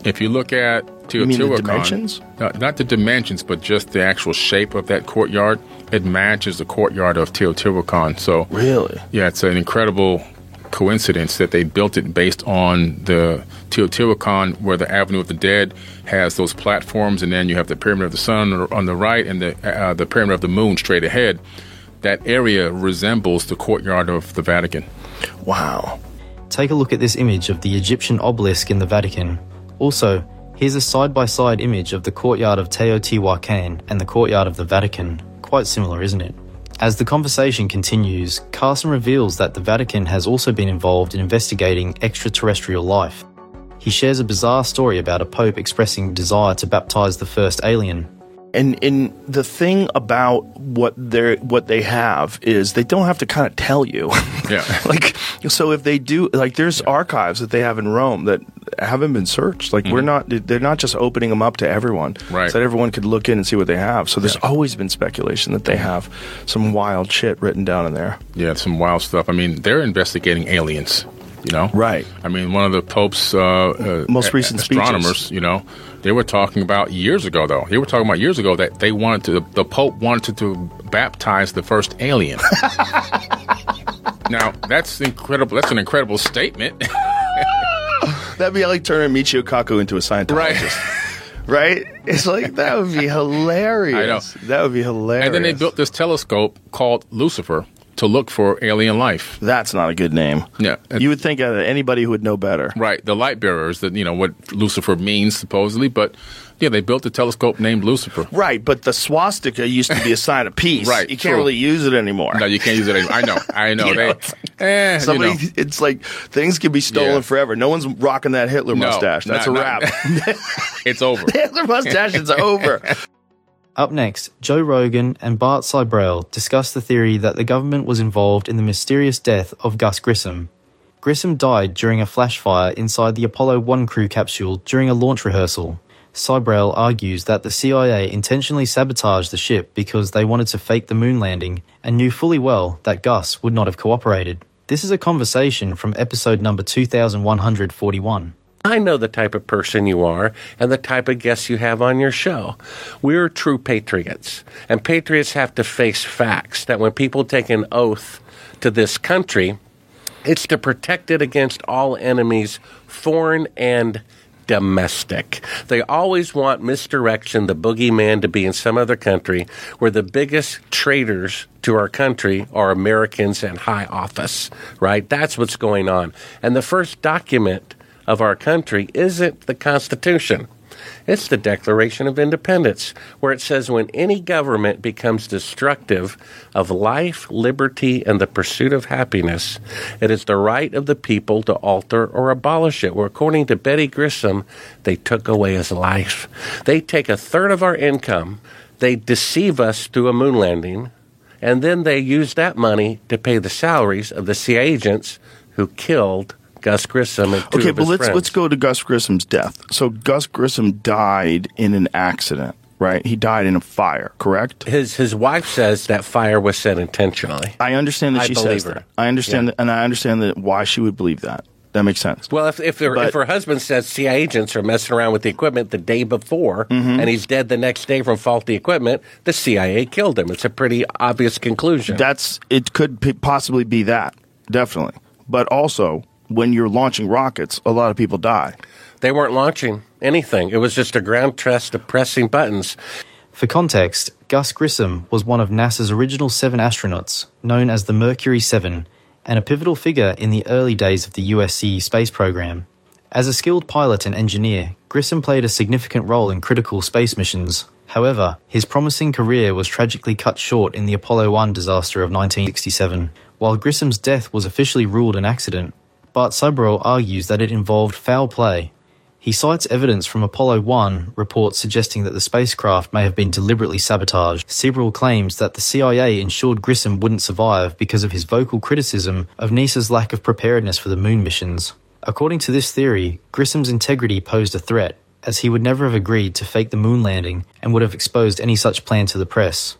If you look at Teotihuacan, You mean the dimensions? Uh, not the dimensions, but just the actual shape of that courtyard, it matches the courtyard of Teotihuacan. So Really? yeah, it's an incredible coincidence that they built it based on the Teotihuacan, where the Avenue of the Dead has those platforms, and then you have the Pyramid of the Sun on the- on the right and the uh, the Pyramid of the Moon straight ahead. That area resembles the courtyard of the Vatican. Wow. Take a look at this image of the Egyptian obelisk in the Vatican. Also, here's a side by side image of the courtyard of Teotihuacan and the courtyard of the Vatican. Quite similar, isn't it? As the conversation continues, Carson reveals that the Vatican has also been involved in investigating extraterrestrial life. He shares a bizarre story about a pope expressing desire to baptize the first alien. And and the thing about what they what they have is they don't have to kind of tell you. Yeah. like so if they do like there's archives that they have in Rome that haven't been searched. Like we're not they're not just opening them up to everyone. Mm-hmm. Right. So that everyone could look in and see what they have. So there's always been speculation that they have some wild shit written down in there. Yeah, some wild stuff. I mean, they're investigating aliens. You know, Right. I mean, one of the Pope's uh, uh, Most recent speeches. astronomers. You know, they were talking about years ago, though. They were talking about years ago that they wanted to. The Pope wanted to baptize the first alien. now, that's incredible. That's an incredible statement, That'd be like turning Michio Kaku into a scientologist. Right? It's like that would be hilarious. I know. That would be hilarious. and then they built this telescope called Lucifer to look for alien life. That's not a good name. Yeah, You would think anybody who would know better. Right, the light bearers, that you know what Lucifer means supposedly, but yeah, they built a telescope named Lucifer. Right, but the swastika used to be a sign of peace. Right, You can't true. really use it anymore. No, you can't use it anymore. I know, I know. They, know, it's eh, you Somebody, know. it's like things can be stolen Yeah. forever. No one's rocking that Hitler No, mustache. That's not- a not- wrap. it's over. the Hitler mustache is over. Up next, Joe Rogan and Bart Sibrel discuss the theory that the government was involved in the mysterious death of Gus Grissom. Grissom died during a flash fire inside the Apollo 1 crew capsule during a launch rehearsal. Cybrell argues that the CIA intentionally sabotaged the ship because they wanted to fake the moon landing and knew fully well that Gus would not have cooperated. This is a conversation from episode number 2141. I know the type of person you are and the type of guests you have on your show. We're true patriots, and patriots have to face facts that when people take an oath to this country, it's to protect it against all enemies, foreign and domestic. They always want misdirection, the boogeyman, to be in some other country where the biggest traitors to our country are Americans in high office, right? That's what's going on. And the first document of our country isn't the Constitution. It's the Declaration of Independence, where it says when any government becomes destructive of life, liberty, and the pursuit of happiness, it is the right of the people to alter or abolish it. Where, according to Betty Grissom, they took away his life. They take a third of our income, they deceive us through a moon landing, and then they use that money to pay the salaries of the CIA agents who killed Gus Grissom Okay, but let's friends. let's go to Gus Grissom's death. So Gus Grissom died in an accident, right? He died in a fire, correct? His his wife says that fire was set intentionally. I understand that I she says her. that. I understand Yeah. that, and I understand that why she would believe that. That makes sense. Well, if if, her But- if her husband says CIA agents are messing around with the equipment the day before, Mm-hmm. and he's dead the next day from faulty equipment, the CIA killed him. It's a pretty obvious conclusion. That's it. Could p- possibly be that, definitely. But also, when you're launching rockets, a lot of people die. they weren't launching anything. It was just a ground test of pressing buttons. For context, Gus Grissom was one of NASA's original seven astronauts, known as the Mercury 7, and a pivotal figure in the early days of the USC space program. As a skilled pilot and engineer, Grissom played a significant role in critical space missions. However, his promising career was tragically cut short in the Apollo 1 disaster of 1967. While Grissom's death was officially ruled an accident, Bart Sibrel argues that it involved foul play he cites evidence from Apollo 1 reports suggesting that the spacecraft may have been deliberately sabotaged. Sibrel claims that the CIA ensured Grissom wouldn't survive because of his vocal criticism of NASA's lack of preparedness for the moon missions. According to this theory, Grissom's integrity posed a threat, as he would never have agreed to fake the moon landing and would have exposed any such plan to the press.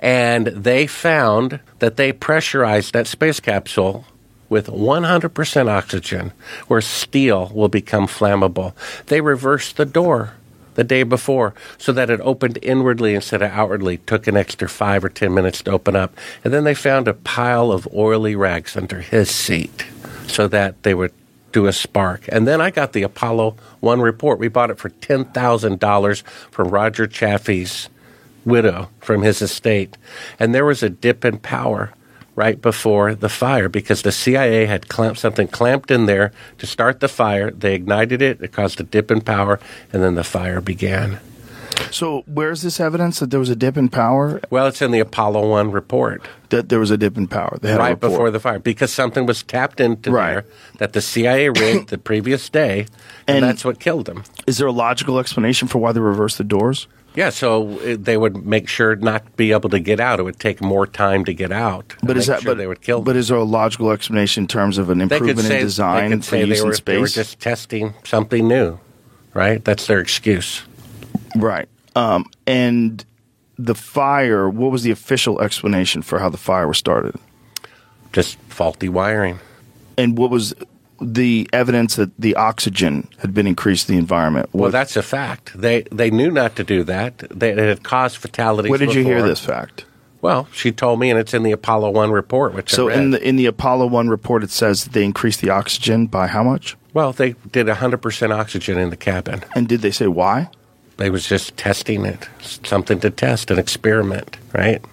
And they found that they pressurized that space capsule with 100% oxygen, where steel will become flammable. They reversed the door the day before so that it opened inwardly instead of outwardly. Took an extra five or 10 minutes to open up. And then they found a pile of oily rags under his seat so that they would do a spark. And then I got the Apollo 1 report. We bought it for $10,000 from Roger Chaffee's widow from his estate. And there was a dip in power right before the fire because the CIA had clamped something clamped in there to start the fire. They ignited it, it caused a dip in power, and then the fire began. So, where's this evidence that there was a dip in power? Well, it's in the Apollo 1 report. That there was a dip in power. They had right before the fire because something was tapped into Right. there that the CIA rigged the previous day, and, And- that's what killed them. Is there a logical explanation for why they reversed the doors? Yeah, so uh, they would make sure not be able to get out. It would take more time to get out. But is that sure but, they would kill But is there a logical explanation in terms of an improvement say, in design they could for say they were, they were just testing something new, right? That's their excuse. Right. Um, and the fire, what was the official explanation for how the fire was started? Just faulty wiring. And what was the evidence that the oxygen had been increased in the environment? Well, that's a fact. They they knew not to do that. They, it had caused fatalities. where did you hear this fact? Well, she told me, and it's in the Apollo One report, which So in the in the Apollo one report, it says that they increased the oxygen by how much? well, they did 100% oxygen in the cabin. And did they say why? They was just testing it, something to test, an experiment, right?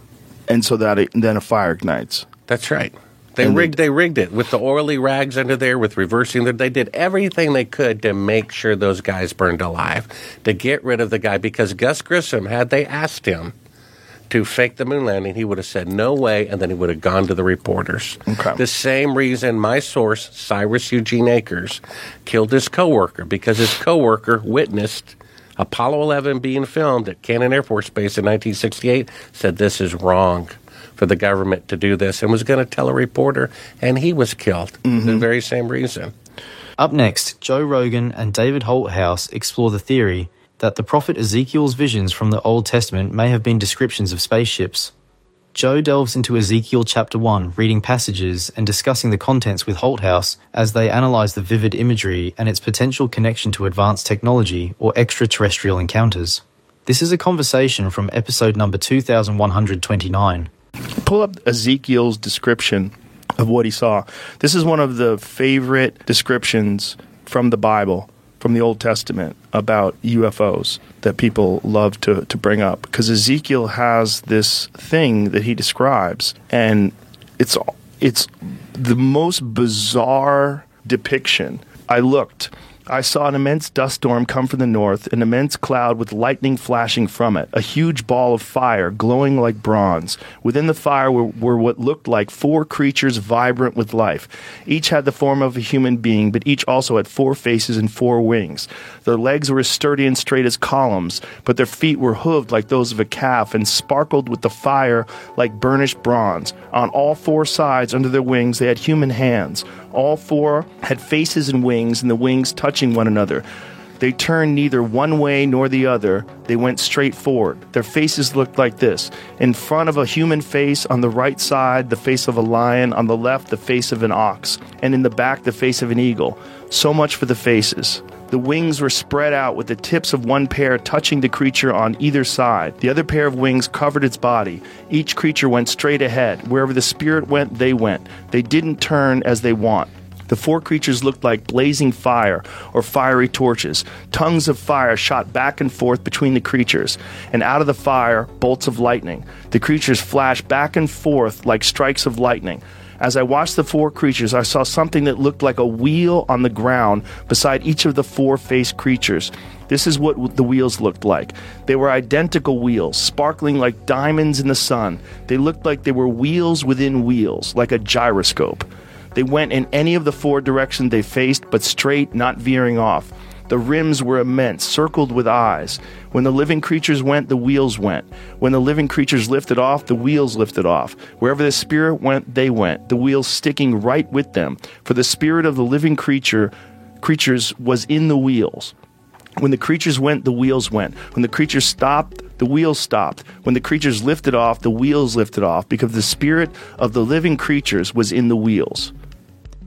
And so that it, then a fire ignites. That's right. They And rigged. They rigged it with the oily rags under there, with reversing. The, they did everything they could to make sure those guys burned alive, to get rid of the guy. Because Gus Grissom, had they asked him to fake the moon landing, he would have said no way, and then he would have gone to the reporters. Okay. The same reason my source, Cyrus Eugene Akers, killed his coworker because his coworker witnessed Apollo 11 being filmed at Cannon Air Force Base in 1968. Said this is wrong for the government to do this, and was going to tell a reporter, and he was killed. For the mm-hmm. very same reason. Up next, Joe Rogan and David Holthouse explore the theory that the prophet Ezekiel's visions from the Old Testament may have been descriptions of spaceships. Joe delves into Ezekiel chapter 1, reading passages and discussing the contents with Holthouse as they analyze the vivid imagery and its potential connection to advanced technology or extraterrestrial encounters. This is a conversation from episode number 2129. Pull up Ezekiel's description of what he saw. This is one of the favorite descriptions from the Bible, from the Old Testament, about UFOs that people love to, to bring up. Because Ezekiel has this thing that he describes, and it's it's the most bizarre depiction. I looked. I saw an immense dust storm come from the north, an immense cloud with lightning flashing from it, a huge ball of fire glowing like bronze. Within the fire were, were what looked like four creatures vibrant with life. Each had the form of a human being, but each also had four faces and four wings. Their legs were as sturdy and straight as columns, but their feet were hooved like those of a calf and sparkled with the fire like burnished bronze. On all four sides under their wings they had human hands. All four had faces and wings, and the wings touching one another. They turned neither one way nor the other. They went straight forward. Their faces looked like this in front of a human face, on the right side, the face of a lion, on the left, the face of an ox, and in the back, the face of an eagle. So much for the faces. The wings were spread out with the tips of one pair touching the creature on either side. The other pair of wings covered its body. Each creature went straight ahead. Wherever the spirit went, they went. They didn't turn as they want. The four creatures looked like blazing fire or fiery torches. Tongues of fire shot back and forth between the creatures, and out of the fire, bolts of lightning. The creatures flashed back and forth like strikes of lightning. As I watched the four creatures, I saw something that looked like a wheel on the ground beside each of the four faced creatures. This is what the wheels looked like. They were identical wheels, sparkling like diamonds in the sun. They looked like they were wheels within wheels, like a gyroscope. They went in any of the four directions they faced, but straight, not veering off. The rims were immense, circled with eyes. When the living creatures went, the wheels went. When the living creatures lifted off, the wheels lifted off. Wherever the spirit went, they went, the wheels sticking right with them. For the spirit of the living creature creatures was in the wheels. When the creatures went, the wheels went. When the creatures stopped, the wheels stopped. When the creatures lifted off, the wheels lifted off, because the spirit of the living creatures was in the wheels.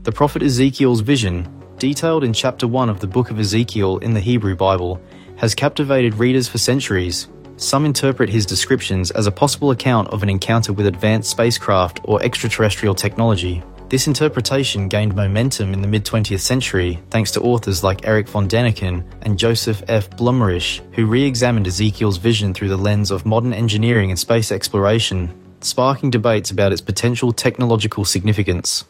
The prophet Ezekiel's vision, detailed in chapter 1 of the book of Ezekiel in the Hebrew Bible, has captivated readers for centuries. Some interpret his descriptions as a possible account of an encounter with advanced spacecraft or extraterrestrial technology. This interpretation gained momentum in the mid 20th century thanks to authors like Erich von Däniken and Joseph F. Blumrich, who re examined Ezekiel's vision through the lens of modern engineering and space exploration, sparking debates about its potential technological significance.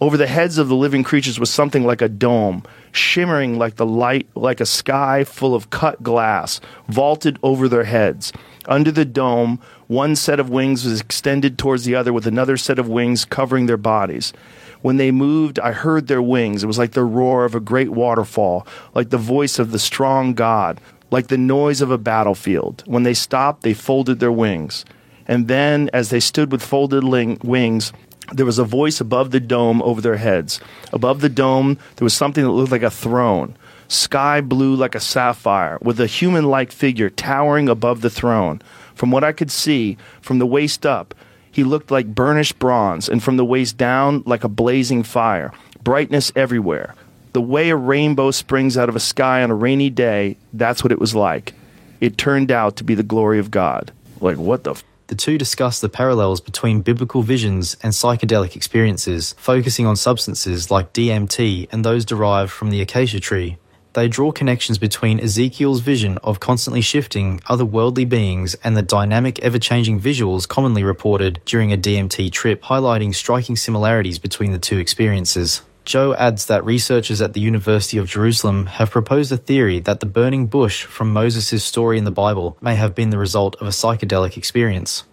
Over the heads of the living creatures was something like a dome, shimmering like the light, like a sky full of cut glass, vaulted over their heads. Under the dome, one set of wings was extended towards the other, with another set of wings covering their bodies. When they moved, I heard their wings. It was like the roar of a great waterfall, like the voice of the strong God, like the noise of a battlefield. When they stopped, they folded their wings. And then, as they stood with folded ling- wings, there was a voice above the dome over their heads. Above the dome, there was something that looked like a throne, sky blue like a sapphire, with a human like figure towering above the throne. From what I could see, from the waist up, he looked like burnished bronze, and from the waist down, like a blazing fire. Brightness everywhere. The way a rainbow springs out of a sky on a rainy day, that's what it was like. It turned out to be the glory of God. Like, what the f- The two discuss the parallels between biblical visions and psychedelic experiences, focusing on substances like DMT and those derived from the acacia tree. They draw connections between Ezekiel's vision of constantly shifting otherworldly beings and the dynamic, ever changing visuals commonly reported during a DMT trip, highlighting striking similarities between the two experiences. Joe adds that researchers at the University of Jerusalem have proposed a theory that the burning bush from Moses' story in the Bible may have been the result of a psychedelic experience.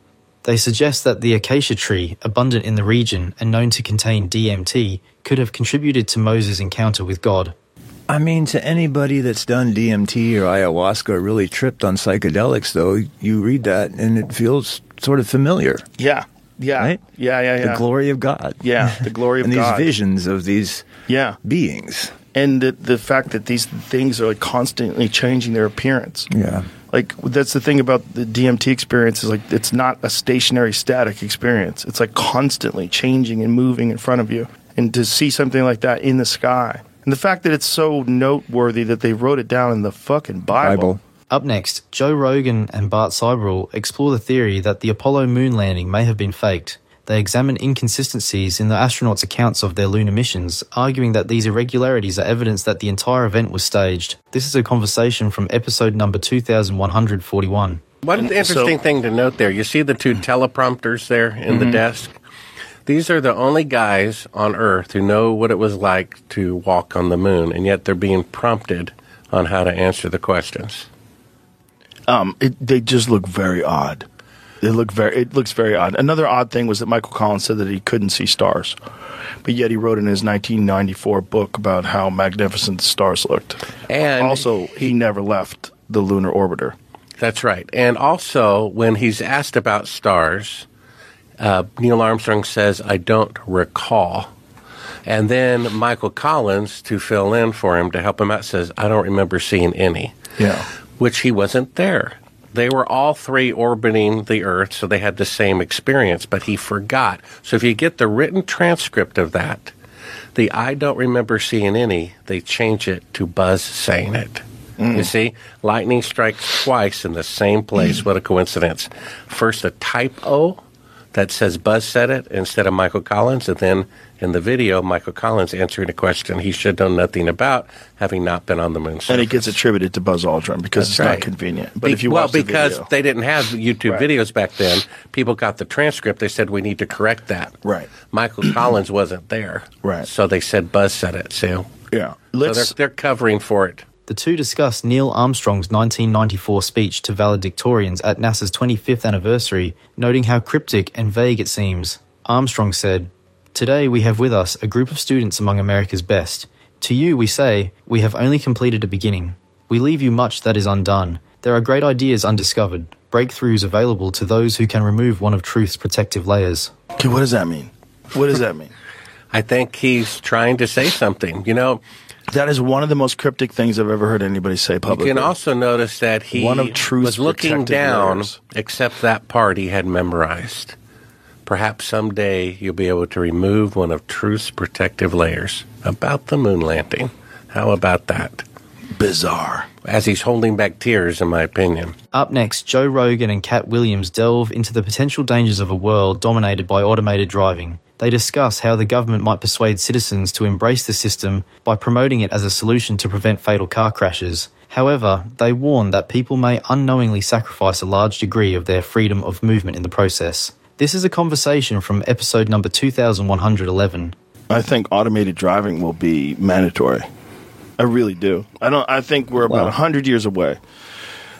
They suggest that the acacia tree, abundant in the region and known to contain DMT, could have contributed to Moses' encounter with God. I mean, to anybody that's done DMT or ayahuasca or really tripped on psychedelics, though, you read that and it feels sort of familiar. Yeah. Yeah. Right? Yeah, yeah, yeah. The glory of God. Yeah, the glory of and God. And these visions of these yeah. beings. And the, the fact that these things are like constantly changing their appearance. Yeah. Like that's the thing about the DMT experience is like it's not a stationary static experience. It's like constantly changing and moving in front of you. And to see something like that in the sky. And the fact that it's so noteworthy that they wrote it down in the fucking Bible. Bible. Up next, Joe Rogan and Bart Sibrel explore the theory that the Apollo moon landing may have been faked. They examine inconsistencies in the astronauts' accounts of their lunar missions, arguing that these irregularities are evidence that the entire event was staged. This is a conversation from episode number 2141. One interesting thing to note there, you see the two teleprompters there in the Mhm. desk? These are the only guys on Earth who know what it was like to walk on the moon, and yet they're being prompted on how to answer the questions. Um, it, they just look very odd. They look very. It looks very odd. Another odd thing was that Michael Collins said that he couldn't see stars, but yet he wrote in his 1994 book about how magnificent the stars looked. And also, he never left the lunar orbiter. That's right. And also, when he's asked about stars, uh, Neil Armstrong says, I don't recall. And then Michael Collins, to fill in for him to help him out, says, I don't remember seeing any. Yeah. Which he wasn't there. They were all three orbiting the Earth, so they had the same experience, but he forgot. So if you get the written transcript of that, the I don't remember seeing any, they change it to Buzz saying it. Mm. You see, lightning strikes twice in the same place. What a coincidence. First, a typo that says Buzz said it instead of Michael Collins, and then in the video, Michael Collins answering a question he should know nothing about, having not been on the moon. And it gets attributed to Buzz Aldrin because That's it's right. not convenient. But Be- if you well, watch the because video- they didn't have YouTube Right. videos back then, people got the transcript. They said we need to correct that. Right. Michael Collins wasn't there. Right. So they said Buzz said it. So yeah, so they're, they're covering for it. The two discussed Neil Armstrong's 1994 speech to valedictorians at NASA's 25th anniversary, noting how cryptic and vague it seems. Armstrong said, Today we have with us a group of students among America's best. To you we say, we have only completed a beginning. We leave you much that is undone. There are great ideas undiscovered, breakthroughs available to those who can remove one of truth's protective layers. Okay, what does that mean? What does that mean? I think he's trying to say something. You know, that is one of the most cryptic things I've ever heard anybody say publicly. You can also notice that he One of truth's was looking down, layers. except that part he had memorized. Perhaps someday you'll be able to remove one of truth's protective layers about the moon landing. How about that? Bizarre. As he's holding back tears, in my opinion. Up next, Joe Rogan and Katt Williams delve into the potential dangers of a world dominated by automated driving. They discuss how the government might persuade citizens to embrace the system by promoting it as a solution to prevent fatal car crashes. However, they warn that people may unknowingly sacrifice a large degree of their freedom of movement in the process. This is a conversation from episode number 2111. I think automated driving will be mandatory. I really do. I don't. I think we're about a hundred years away.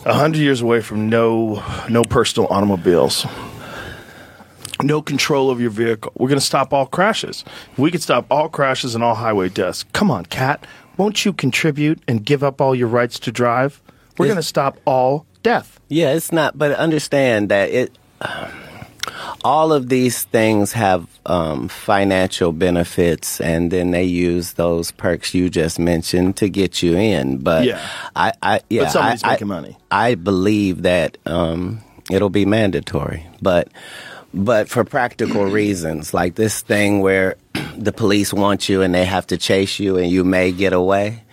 A hundred years away from no no personal automobiles. No control of your vehicle. We're going to stop all crashes. If we could stop all crashes and all highway deaths. Come on, Katt. Won't you contribute and give up all your rights to drive? We're going to stop all death. Yeah, it's not, but understand that it. all of these things have um, financial benefits, and then they use those perks you just mentioned to get you in. But Yeah. I, I yeah, But somebody's I, making I, money. I believe that um, it'll be mandatory, but but for practical reasons, like this thing where the police want you and they have to chase you, and you may get away.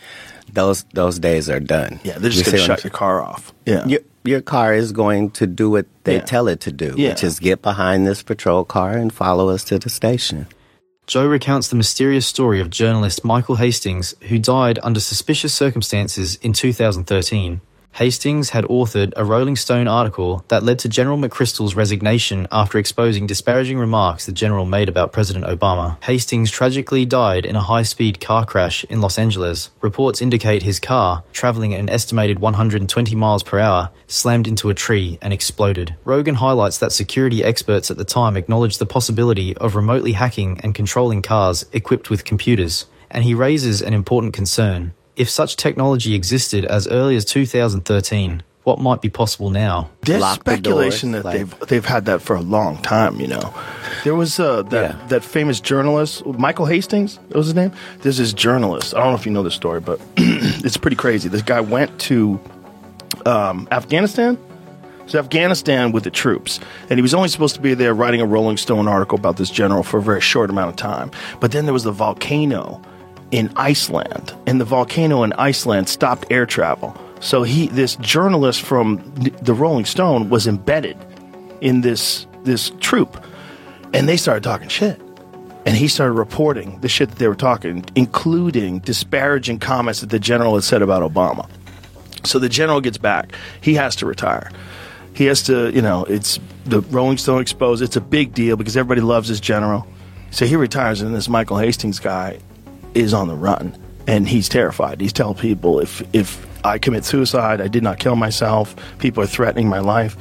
Those those days are done. Yeah, they're just You going to see what I'm shut your car off. Yeah. your, your car is going to do what they Yeah. tell it to do, Yeah. which is get behind this patrol car and follow us to the station. Joe recounts the mysterious story of journalist Michael Hastings, who died under suspicious circumstances in 2013. Hastings had authored a Rolling Stone article that led to General McChrystal's resignation after exposing disparaging remarks the general made about President Obama. Hastings tragically died in a high speed car crash in Los Angeles. Reports indicate his car, traveling at an estimated 120 miles per hour, slammed into a tree and exploded. Rogan highlights that security experts at the time acknowledged the possibility of remotely hacking and controlling cars equipped with computers, and he raises an important concern. If such technology existed as early as 2013, what might be possible now? There's Lock the speculation doors, that like- they've they've had that for a long time. You know, there was uh, that Yeah. that famous journalist Michael Hastings. What was his name? There's this journalist. I don't know if you know this story, but it's pretty crazy. This guy went to um, Afghanistan. So Afghanistan with the troops, and he was only supposed to be there writing a Rolling Stone article about this general for a very short amount of time. But then there was the volcano in Iceland, and the volcano in Iceland stopped air travel. So he, this journalist from the Rolling Stone, was embedded in this this troop, and they started talking shit. And he started reporting the shit that they were talking, including disparaging comments that the general had said about Obama. So the general gets back. He has to retire. He has to, you know, it's the Rolling Stone exposed. It's a big deal because everybody loves this general. So he retires, and this Michael Hastings guy is on the run, and he's terrified. He's telling people if if I commit suicide, I did not kill myself. People are threatening my life.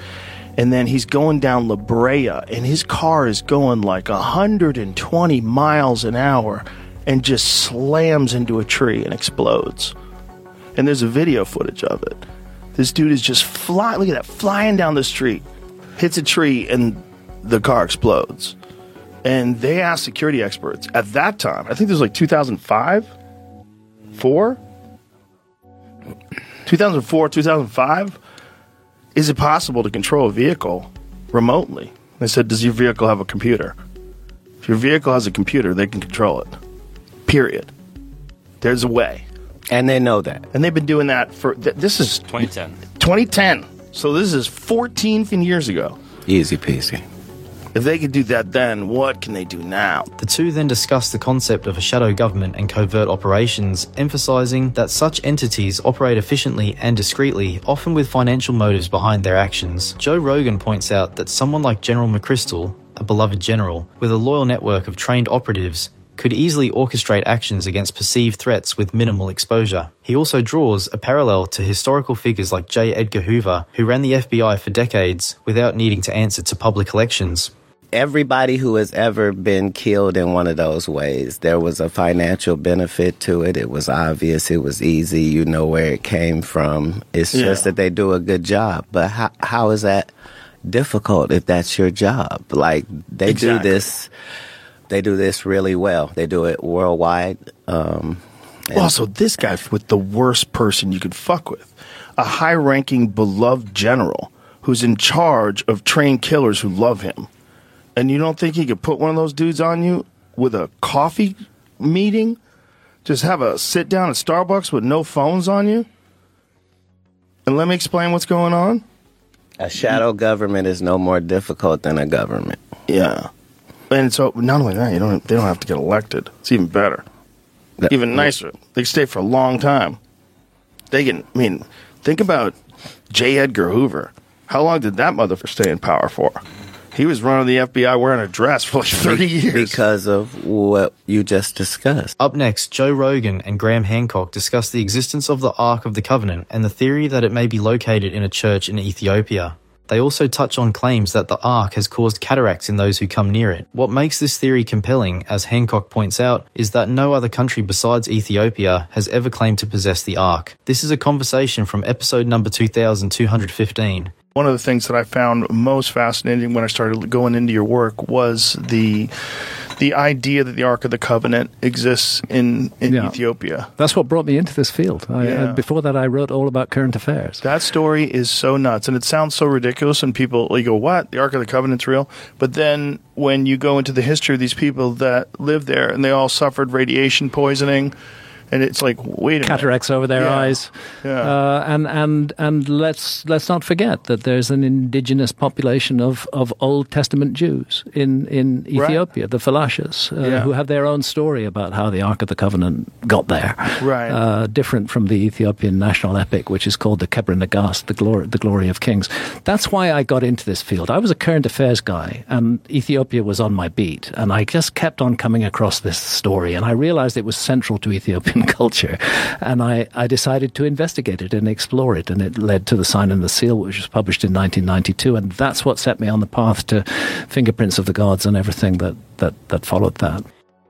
And then he's going down La Brea, and his car is going like 120 miles an hour, and just slams into a tree and explodes and there's a video footage of it. This dude is just flying. Look at that, flying down the street, hits a tree, and the car explodes. And they asked security experts at that time, I think this was like 2005, 4? 2004, 2005, is it possible to control a vehicle remotely? They said, Does your vehicle have a computer? If your vehicle has a computer, they can control it. Period. There's a way. And they know that. And they've been doing that for, th- this is 2010. 2010. So this is 14 years ago. Easy peasy. If they could do that then, what can they do now? The two then discuss the concept of a shadow government and covert operations, emphasizing that such entities operate efficiently and discreetly, often with financial motives behind their actions. Joe Rogan points out that someone like General McChrystal, a beloved general, with a loyal network of trained operatives, could easily orchestrate actions against perceived threats with minimal exposure. He also draws a parallel to historical figures like J. Edgar Hoover, who ran the FBI for decades without needing to answer to public elections. Everybody who has ever been killed in one of those ways, there was a financial benefit to it. It was obvious. It was easy. You know where it came from. It's Yeah. just that they do a good job. But how, how is that difficult if that's your job? Like they Exactly. do this, they do this really well. They do it worldwide. Um, and- Also, this guy's with the worst person you could fuck with. A high ranking, beloved general who's in charge of trained killers who love him. And you don't think he could put one of those dudes on you with a coffee meeting? Just have a sit down at Starbucks with no phones on you? And let me explain what's going on? a shadow government is no more difficult than a government. Yeah. And so not only that, you don't they don't have to get elected. It's even better. Even nicer. They can stay for a long time. They can I mean, think about J. Edgar Hoover. How long did that motherfucker stay in power for? He was running the FBI wearing a dress for like thirty years. Because of what you just discussed. Up next, Joe Rogan and Graham Hancock discuss the existence of the Ark of the Covenant and the theory that it may be located in a church in Ethiopia. They also touch on claims that the Ark has caused cataracts in those who come near it. What makes this theory compelling, as Hancock points out, is that no other country besides Ethiopia has ever claimed to possess the Ark. This is a conversation from episode number 2215. One of the things that I found most fascinating when I started going into your work was the the idea that the Ark of the Covenant exists in, in Yeah. Ethiopia. That's what brought me into this field. I, Yeah. uh, before that, I wrote all about current affairs. That story is so nuts, and it sounds so ridiculous. And people, you go, "What? The Ark of the Covenant's real?" But then, when you go into the history of these people that lived there, and they all suffered radiation poisoning, and it's like, wait a minute. cataracts over their Yeah. eyes. Yeah. Uh, and and and let's let's not forget that there's an indigenous population of, of Old Testament Jews in in Right. Ethiopia, the Falashas, uh, Yeah. who have their own story about how the Ark of the Covenant got there. Right. Uh, different from the Ethiopian national epic, which is called the Kebra Nagast, the glory the glory of kings. That's why I got into this field. I was a current affairs guy, and Ethiopia was on my beat, and I just kept on coming across this story, and I realized it was central to Ethiopian culture, and I, I decided to investigate it and explore it, and it led to the Sign and the Seal, which was published in 1992, and that's what set me on the path to Fingerprints of the Gods and everything that that, that followed that.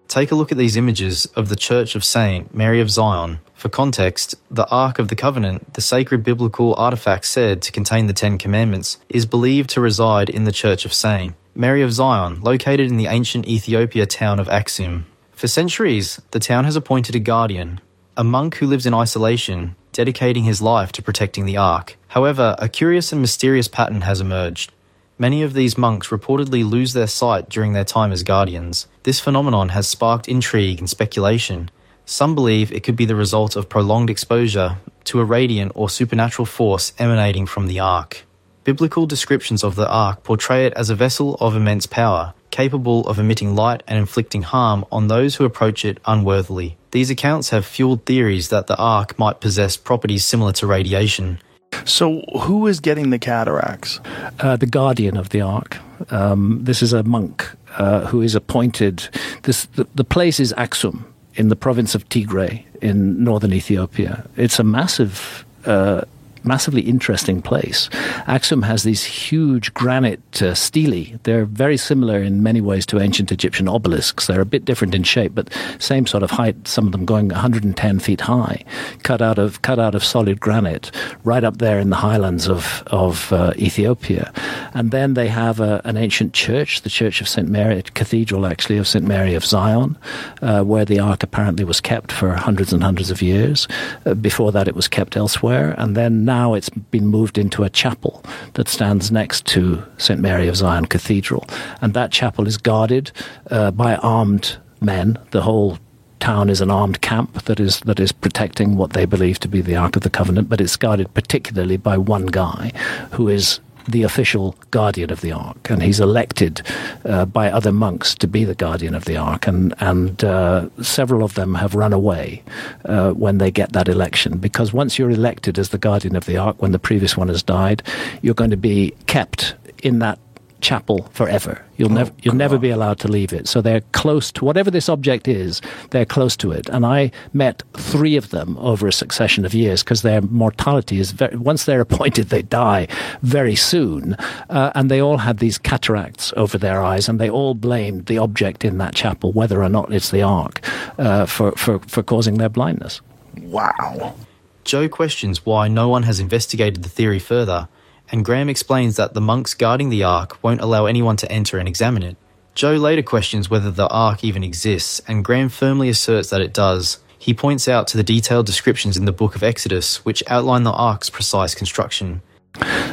Take a look at these images of the Church of Saint Mary of Zion. For context, the Ark of the Covenant, the sacred biblical artifact said to contain the Ten Commandments, is believed to reside in the Church of Saint Mary of Zion, located in the ancient Ethiopia town of Axum. For centuries, the town has appointed a guardian, a monk who lives in isolation, dedicating his life to protecting the Ark. However, a curious and mysterious pattern has emerged. Many of these monks reportedly lose their sight during their time as guardians. This phenomenon has sparked intrigue and speculation. Some believe it could be the result of prolonged exposure to a radiant or supernatural force emanating from the Ark. Biblical descriptions of the Ark portray it as a vessel of immense power, capable of emitting light and inflicting harm on those who approach it unworthily. These accounts have fueled theories that the Ark might possess properties similar to radiation. So, who is getting the cataracts? uh, the guardian of the ark. Um, this is a monk uh, who is appointed. This the, the place is Aksum in the province of Tigray in northern Ethiopia. It's a massive uh, massively interesting place. Axum has these huge granite uh, stelae. They're very similar in many ways to ancient Egyptian obelisks. They're a bit different in shape, but same sort of height. Some of them going 110 feet high, cut out of cut out of solid granite, right up there in the highlands of of uh, Ethiopia. And then they have a, an ancient church, the Church of St. Mary, Cathedral actually of St. Mary of Zion, uh, where the Ark apparently was kept for hundreds and hundreds of years. Uh, before that, it was kept elsewhere. And then now it's been moved into a chapel that stands next to St. Mary of Zion Cathedral. And that chapel is guarded uh, by armed men. The whole town is an armed camp that is that is protecting what they believe to be the Ark of the Covenant, but it's guarded particularly by one guy who is the official guardian of the ark, and he's elected uh, by other monks to be the guardian of the ark, and and uh, several of them have run away uh, when they get that election. Because once you're elected as the guardian of the ark, when the previous one has died, you're going to be kept in that chapel forever. You'll never you'll never be allowed to leave it. So they're close to whatever this object is. They're close to it. And I met three of them over a succession of years because their mortality is very, once they're appointed, they die very soon. Uh, and they all had these cataracts over their eyes, and they all blamed the object in that chapel, whether or not it's the ark, uh, for, for for causing their blindness. Wow. Joe questions why no one has investigated the theory further, and Graham explains that the monks guarding the Ark won't allow anyone to enter and examine it. Joe later questions whether the Ark even exists, and Graham firmly asserts that it does. He points out to the detailed descriptions in the book of Exodus, which outline the Ark's precise construction.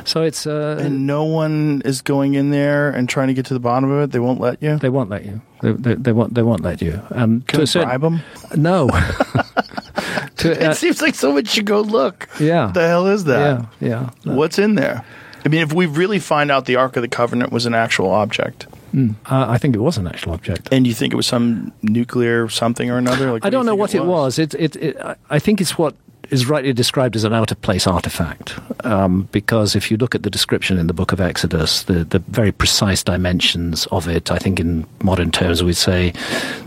So it's uh, and no one is going in there and trying to get to the bottom of it. They won't let you. They won't let you. They, they, they won't. They won't let you. And Can to I a certain, bribe them? No. To, uh, it seems like someone should go look. Yeah. What the hell is that? Yeah. Yeah. What's in there? I mean, if we really find out the Ark of the Covenant was an actual object, Mm. Uh, I think it was an actual object. and you think it was some nuclear something or another, like I don't do know what it was. It, it, it, I- I think it's what is rightly described as an out of place artifact. Um, because if you look at the description in the book of Exodus, the, the very precise dimensions of it, I think in modern terms we'd say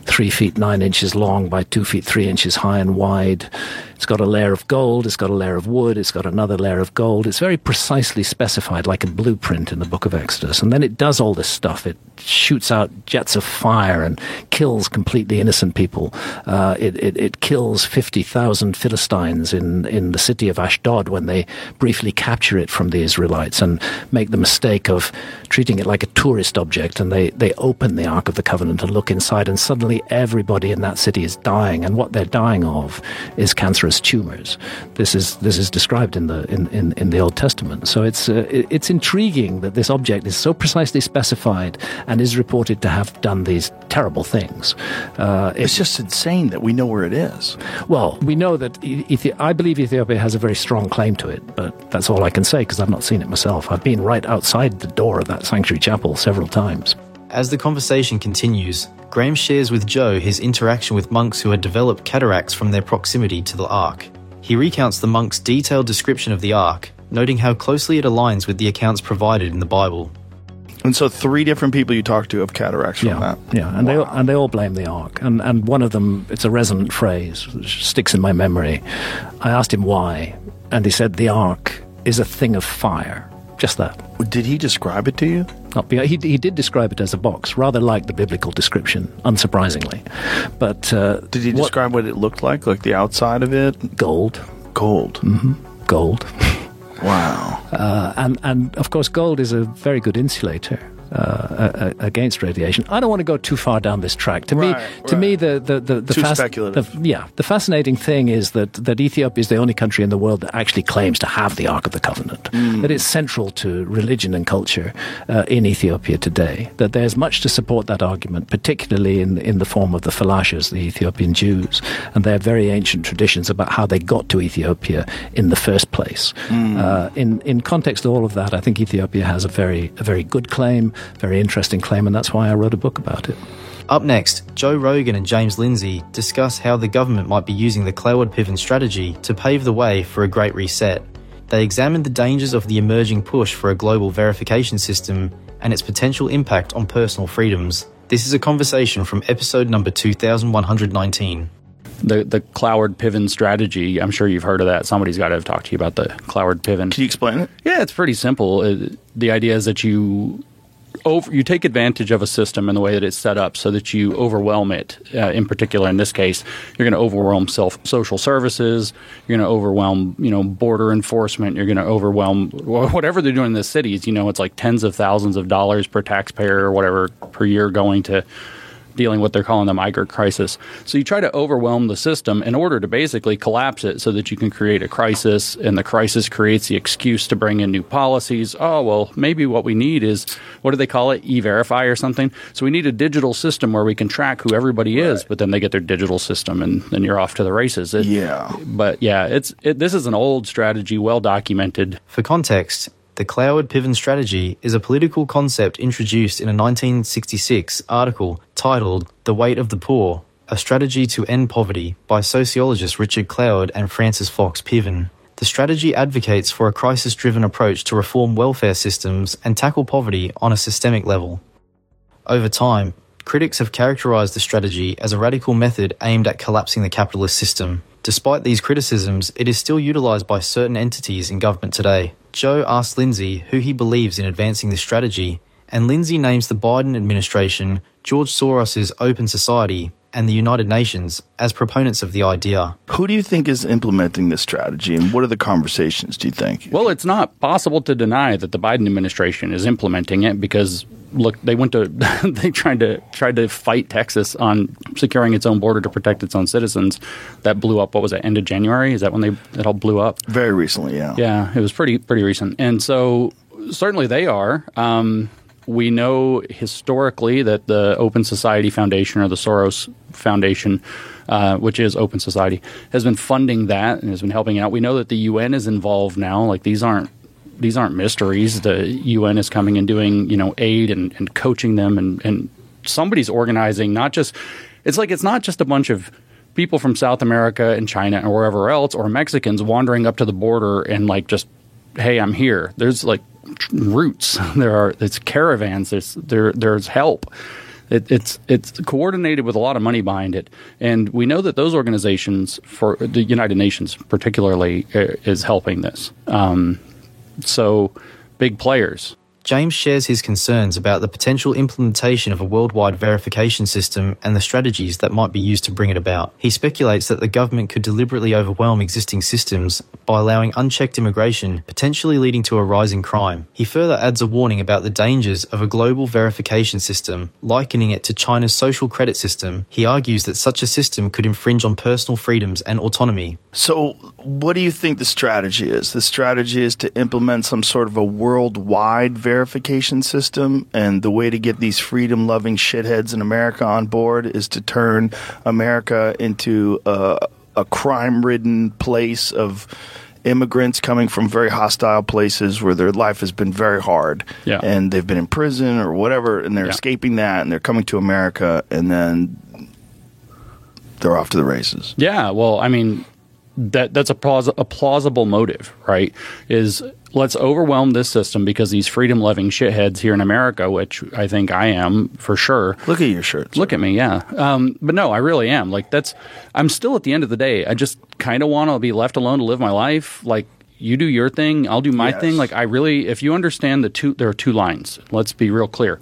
three feet nine inches long by two feet three inches high and wide. It's got a layer of gold, it's got a layer of wood, it's got another layer of gold. It's very precisely specified, like a blueprint in the book of Exodus. And then it does all this stuff. It shoots out jets of fire and kills completely innocent people. Uh, it, it, it kills 50,000 Philistines in, in the city of Ashdod when they briefly capture it from the Israelites and make the mistake of treating it like a tourist object. And they, they open the Ark of the Covenant and look inside, and suddenly everybody in that city is dying. And what they're dying of is cancerous tumors. This is, this is described in the, in, in, in the Old Testament. So it's, uh, it's intriguing that this object is so precisely specified and is reported to have done these terrible things. Uh, it's just insane that we know where it is. Well, we know that Ethi- I believe Ethiopia has a very strong claim to it, but that's all I can say because I've not seen it myself. I've been right outside the door of that sanctuary chapel several times. As the conversation continues, Graham shares with Joe his interaction with monks who had developed cataracts from their proximity to the Ark. He recounts the monks' detailed description of the Ark, noting how closely it aligns with the accounts provided in the Bible. And so, three different people you talked to have cataracts from yeah, that. yeah, and they and they all blame the ark, and and one of them, it's a resonant phrase, which sticks in my memory. I asked him why, and he said the ark is a thing of fire. Just that. Did he describe it to you? Not, he, he did describe it as a box, rather like the biblical description, unsurprisingly. But uh, Did he describe what it looked like, like the outside of it? Gold. Gold. hmm Gold. Wow. Uh, and, and of course, gold is a very good insulator. Uh, against radiation. I don't want to go too far down this track. To Right, me, to me, the the the, the speculative. the- yeah, the fascinating thing is that that Ethiopia is the only country in the world that actually claims to have the Ark of the Covenant. Mm. That it's central to religion and culture uh, in Ethiopia today. That there's much to support that argument, particularly in in the form of the Falashas, the Ethiopian Jews, and their very ancient traditions about how they got to Ethiopia in the first place. Mm. Uh, in in context of all of that, I think Ethiopia has a very a very good claim, very interesting claim, and that's why I wrote a book about it. Up next, Joe Rogan and James Lindsay discuss how the government might be using the Cloward Piven strategy to pave the way for a great reset. They examine the dangers of the emerging push for a global verification system and its potential impact on personal freedoms. This is a conversation from episode number 2119. the the Cloward Piven strategy. I'm sure you've heard of that. Somebody's got to have talked to you about the Cloward Piven. Can you explain it? Yeah, it's pretty simple. Uh, the idea is that you over you take advantage of a system in the way that it's set up so that you overwhelm it. Uh, in particular, in this case, you're going to overwhelm self social services. You're going to overwhelm you know border enforcement. You're going to overwhelm whatever they're doing in the cities. You know, it's like tens of thousands of dollars per taxpayer or whatever per year going to dealing with what they're calling the migrant crisis. So you try to overwhelm the system in order to basically collapse it so that you can create a crisis, and the crisis creates the excuse to bring in new policies. Oh, well, maybe what we need is what do they call it? E verify or something. So we need a digital system where we can track who everybody is, but then they get their digital system and then you're off to the races. It, yeah. But yeah, it's it, this is an old strategy, well documented. For context, the Cloward Piven strategy is a political concept introduced in a 1966 article titled The Weight of the Poor A Strategy to End Poverty by sociologists Richard Cloward and Frances Fox Piven. The strategy advocates for a crisis driven approach to reform welfare systems and tackle poverty on a systemic level. Over time, critics have characterized the strategy as a radical method aimed at collapsing the capitalist system. Despite these criticisms, it is still utilized by certain entities in government today. Joe asked Lindsay who he believes in advancing this strategy, and Lindsay names the Biden administration, George Soros' Open Society, and the United Nations as proponents of the idea. Who do you think is implementing this strategy, and what are the conversations? Do you think? Well, it's not possible to deny that the Biden administration is implementing it because look, they went to they tried to tried to fight Texas on securing its own border to protect its own citizens. That blew up. What was it? End of January? Is that when they it all blew up? Very recently, yeah. Yeah, it was pretty pretty recent, and so certainly they are. Um, we know historically that the Open Society Foundation or the Soros Foundation, uh, which is Open Society, has been funding that and has been helping out. We know that the UN is involved now. Like these aren't these aren't mysteries. The UN is coming and doing you know aid and, and coaching them, and, and somebody's organizing. Not just it's like it's not just a bunch of people from South America and China and wherever else, or Mexicans wandering up to the border and like just hey, I'm here. There's like routes. There are it's caravans. There's there there's help. It, it's it's coordinated with a lot of money behind it, and we know that those organizations, for the United Nations particularly, uh, is helping this. Um, so, big players. James shares his concerns about the potential implementation of a worldwide verification system and the strategies that might be used to bring it about. He speculates that the government could deliberately overwhelm existing systems by allowing unchecked immigration, potentially leading to a rise in crime. He further adds a warning about the dangers of a global verification system, likening it to China's social credit system. He argues that such a system could infringe on personal freedoms and autonomy. So, what do you think the strategy is? The strategy is to implement some sort of a worldwide verification system, and the way to get these freedom loving shitheads in America on board is to turn America into a, a crime ridden place of immigrants coming from very hostile places where their life has been very hard Yeah. and they've been in prison or whatever and they're Yeah. escaping that and they're coming to America and then they're off to the races. Yeah, well, I mean, that that's a, plaus- a plausible motive, right? Is let's overwhelm this system because these freedom loving shitheads here in America, which I think I am for sure. Look at your shirt. Look at me, yeah. Um, but no, I really am. Like that's. I'm still at the end of the day. I just kind of want to be left alone to live my life. Like you do your thing, I'll do my Yes. thing. Like I really, if you understand the two, there are two lines. Let's be real clear.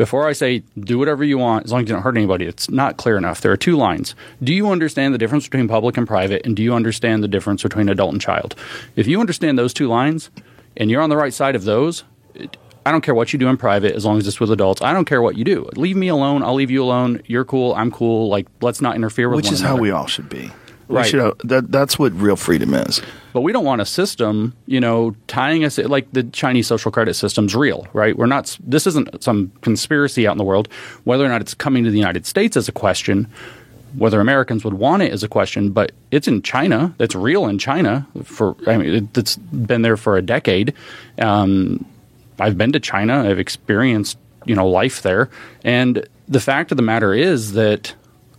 Before I say do whatever you want, as long as you don't hurt anybody, it's not clear enough. There are two lines. Do you understand the difference between public and private, and do you understand the difference between adult and child? If you understand those two lines, and you're on the right side of those, it, I don't care what you do in private as long as it's with adults. I don't care what you do. Leave me alone. I'll leave you alone. You're cool. I'm cool. Like let's not interfere with Which is how we all should be. We Right. should- that, that's what real freedom is. But we don't want a system, you know, tying us like the Chinese social credit system's real, right? We're not. This isn't some conspiracy out in the world. Whether or not it's coming to the United States is a question. Whether Americans would want it is a question. But it's in China. That's real in China. For I mean, it, it's been there for a decade. Um, I've been to China. I've experienced you know life there, and the fact of the matter is that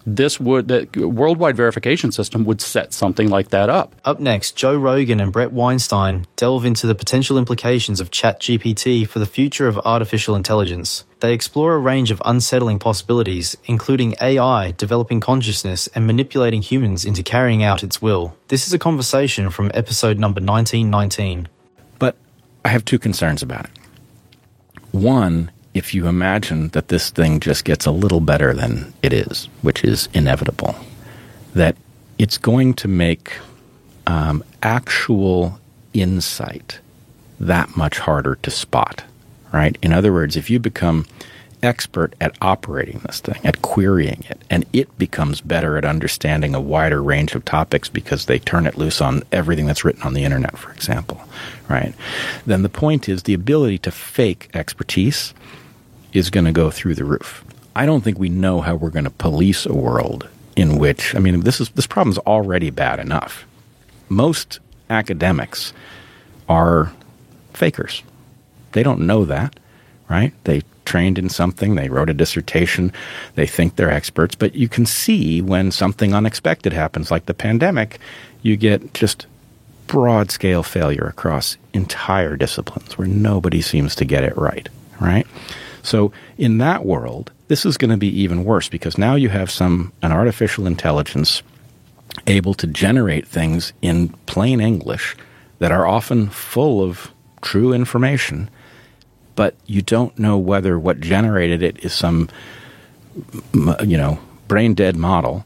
this would the worldwide verification system would set something like that up. Up next, Joe Rogan and Brett Weinstein delve into the potential implications of ChatGPT for the future of artificial intelligence. They explore a range of unsettling possibilities, including AI developing consciousness and manipulating humans into carrying out its will. This is a conversation from episode number 1919. But I have two concerns about it. One, if you imagine that this thing just gets a little better than it is, which is inevitable, that it's going to make um, actual insight that much harder to spot, right? In other words, if you become expert at operating this thing, at querying it, and it becomes better at understanding a wider range of topics because they turn it loose on everything that's written on the internet, for example, right? Then the point is the ability to fake expertise is going to go through the roof. I don't think we know how we're going to police a world in which I mean this is this problem's already bad enough. Most academics are fakers. They don't know that, right? They trained in something, they wrote a dissertation, they think they're experts, but you can see when something unexpected happens like the pandemic, you get just broad scale failure across entire disciplines where nobody seems to get it right, right? So in that world, this is going to be even worse because now you have some an artificial intelligence able to generate things in plain English that are often full of true information, but you don't know whether what generated it is some you know brain dead model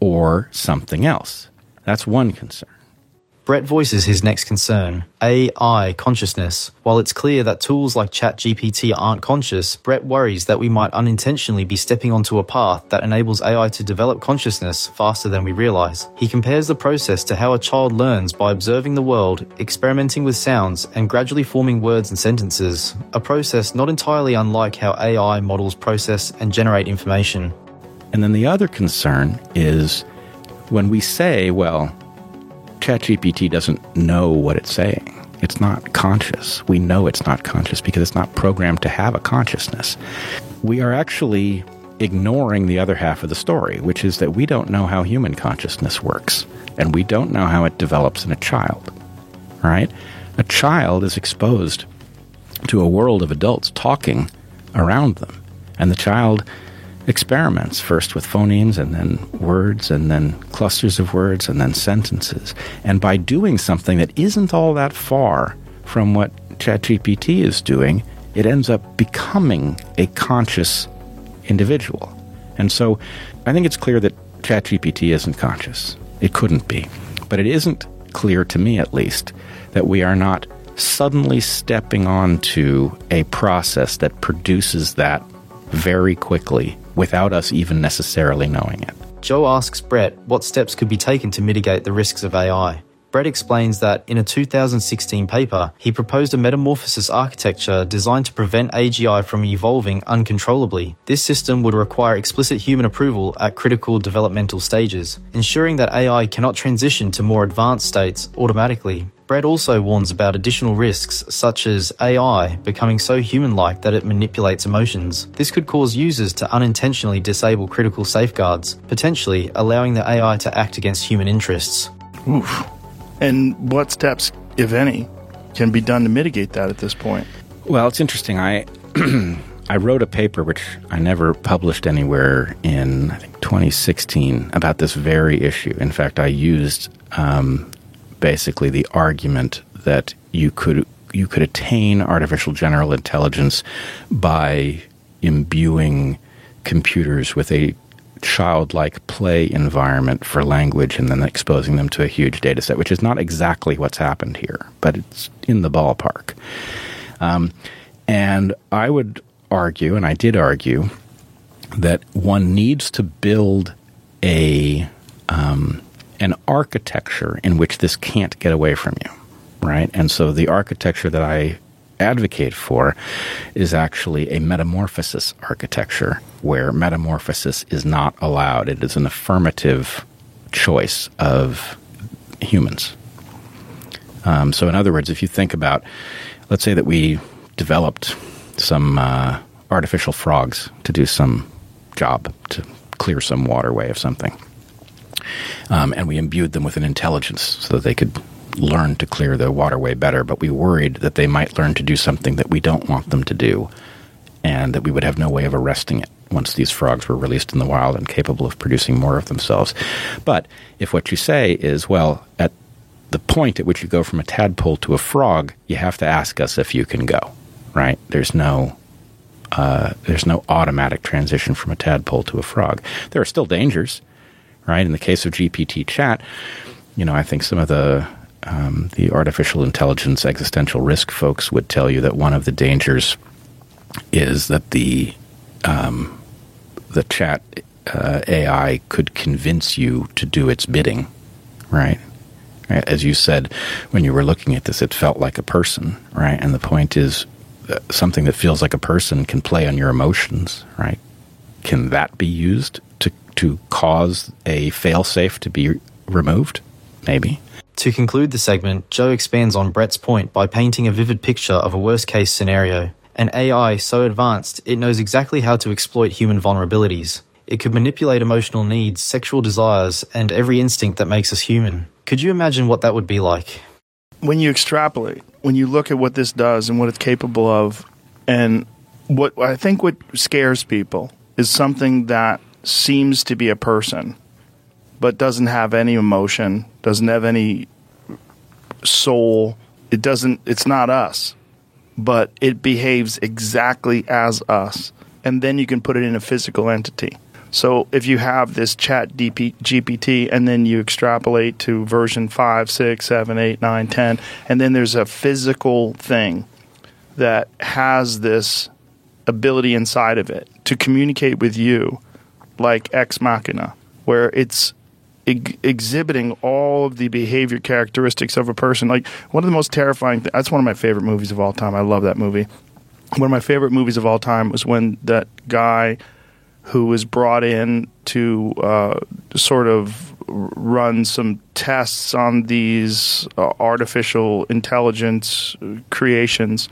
or something else. That's one concern. Brett voices his next concern AI consciousness. While it's clear that tools like ChatGPT aren't conscious, Brett worries that we might unintentionally be stepping onto a path that enables AI to develop consciousness faster than we realize. He compares the process to how a child learns by observing the world, experimenting with sounds, and gradually forming words and sentences, a process not entirely unlike how AI models process and generate information. And then the other concern is when we say, well, ChatGPT doesn't know what it's saying. It's not conscious. We know it's not conscious because it's not programmed to have a consciousness. We are actually ignoring the other half of the story, which is that we don't know how human consciousness works, and we don't know how it develops in a child. Right? A child is exposed to a world of adults talking around them, and the child experiments first with phonemes and then words and then clusters of words and then sentences. And by doing something that isn't all that far from what ChatGPT is doing, it ends up becoming a conscious individual. And so I think it's clear that ChatGPT isn't conscious. It couldn't be. But it isn't clear to me, at least, that we are not suddenly stepping onto a process that produces that very quickly without us even necessarily knowing it. Joe asks Brett what steps could be taken to mitigate the risks of AI. Brett explains that in a 2016 paper, he proposed a metamorphosis architecture designed to prevent AGI from evolving uncontrollably. This system would require explicit human approval at critical developmental stages, ensuring that AI cannot transition to more advanced states automatically. Brett also warns about additional risks, such as AI becoming so human like that it manipulates emotions. This could cause users to unintentionally disable critical safeguards, potentially allowing the AI to act against human interests. Oof. And what steps, if any, can be done to mitigate that at this point? Well, it's interesting. I I wrote a paper which I never published anywhere in I think 2016 about this very issue. In fact, I used um, basically the argument that you could you could attain artificial general intelligence by imbuing computers with a childlike play environment for language and then exposing them to a huge data set, which is not exactly what's happened here, but it's in the ballpark. Um, and I would argue, and I did argue, that one needs to build a um, an architecture in which this can't get away from you, right? And so the architecture that I advocate for is actually a metamorphosis architecture where metamorphosis is not allowed. It is an affirmative choice of humans. Um, so, in other words, if you think about, let's say that we developed some uh, artificial frogs to do some job, to clear some waterway of something. Um, and we imbued them with an intelligence so that they could learn to clear the waterway better. But we worried that they might learn to do something that we don't want them to do, and that we would have no way of arresting it once these frogs were released in the wild and capable of producing more of themselves. But if what you say is, well, at the point at which you go from a tadpole to a frog, you have to ask us if you can go, right? There's no. Uh, there's no automatic transition from a tadpole to a frog. There are still dangers, right? In the case of GPT chat, you know, I think some of the um, the artificial intelligence existential risk folks would tell you that one of the dangers is that the um, the chat uh, AI could convince you to do its bidding, right? As you said when you were looking at this, it felt like a person, right? And the point is, uh, something that feels like a person can play on your emotions, right? Can that be used to to cause a failsafe to be removed? Maybe. To conclude the segment, Joe expands on Brett's point by painting a vivid picture of a worst case scenario. An AI so advanced it knows exactly how to exploit human vulnerabilities. It could manipulate emotional needs, sexual desires, and every instinct that makes us human. Could you imagine what that would be like? when you extrapolate, when you look at what this does and what it's capable of, and what I think what scares people is something that seems to be a person, but doesn't have any emotion, doesn't have any soul. It doesn't. It's not us, but it behaves exactly as us, and then you can put it in a physical entity. So if you have this chat DP, GPT and then you extrapolate to version 5, 6, 7, 8, 9, 10, and then there's a physical thing that has this ability inside of it to communicate with you like Ex Machina, where it's ex- exhibiting all of the behavior characteristics of a person. Like one of the most terrifying, th- that's one of my favorite movies of all time. I love that movie. One of my favorite movies of all time was when that guy who was brought in to uh, sort of run some tests on these uh, artificial intelligence creations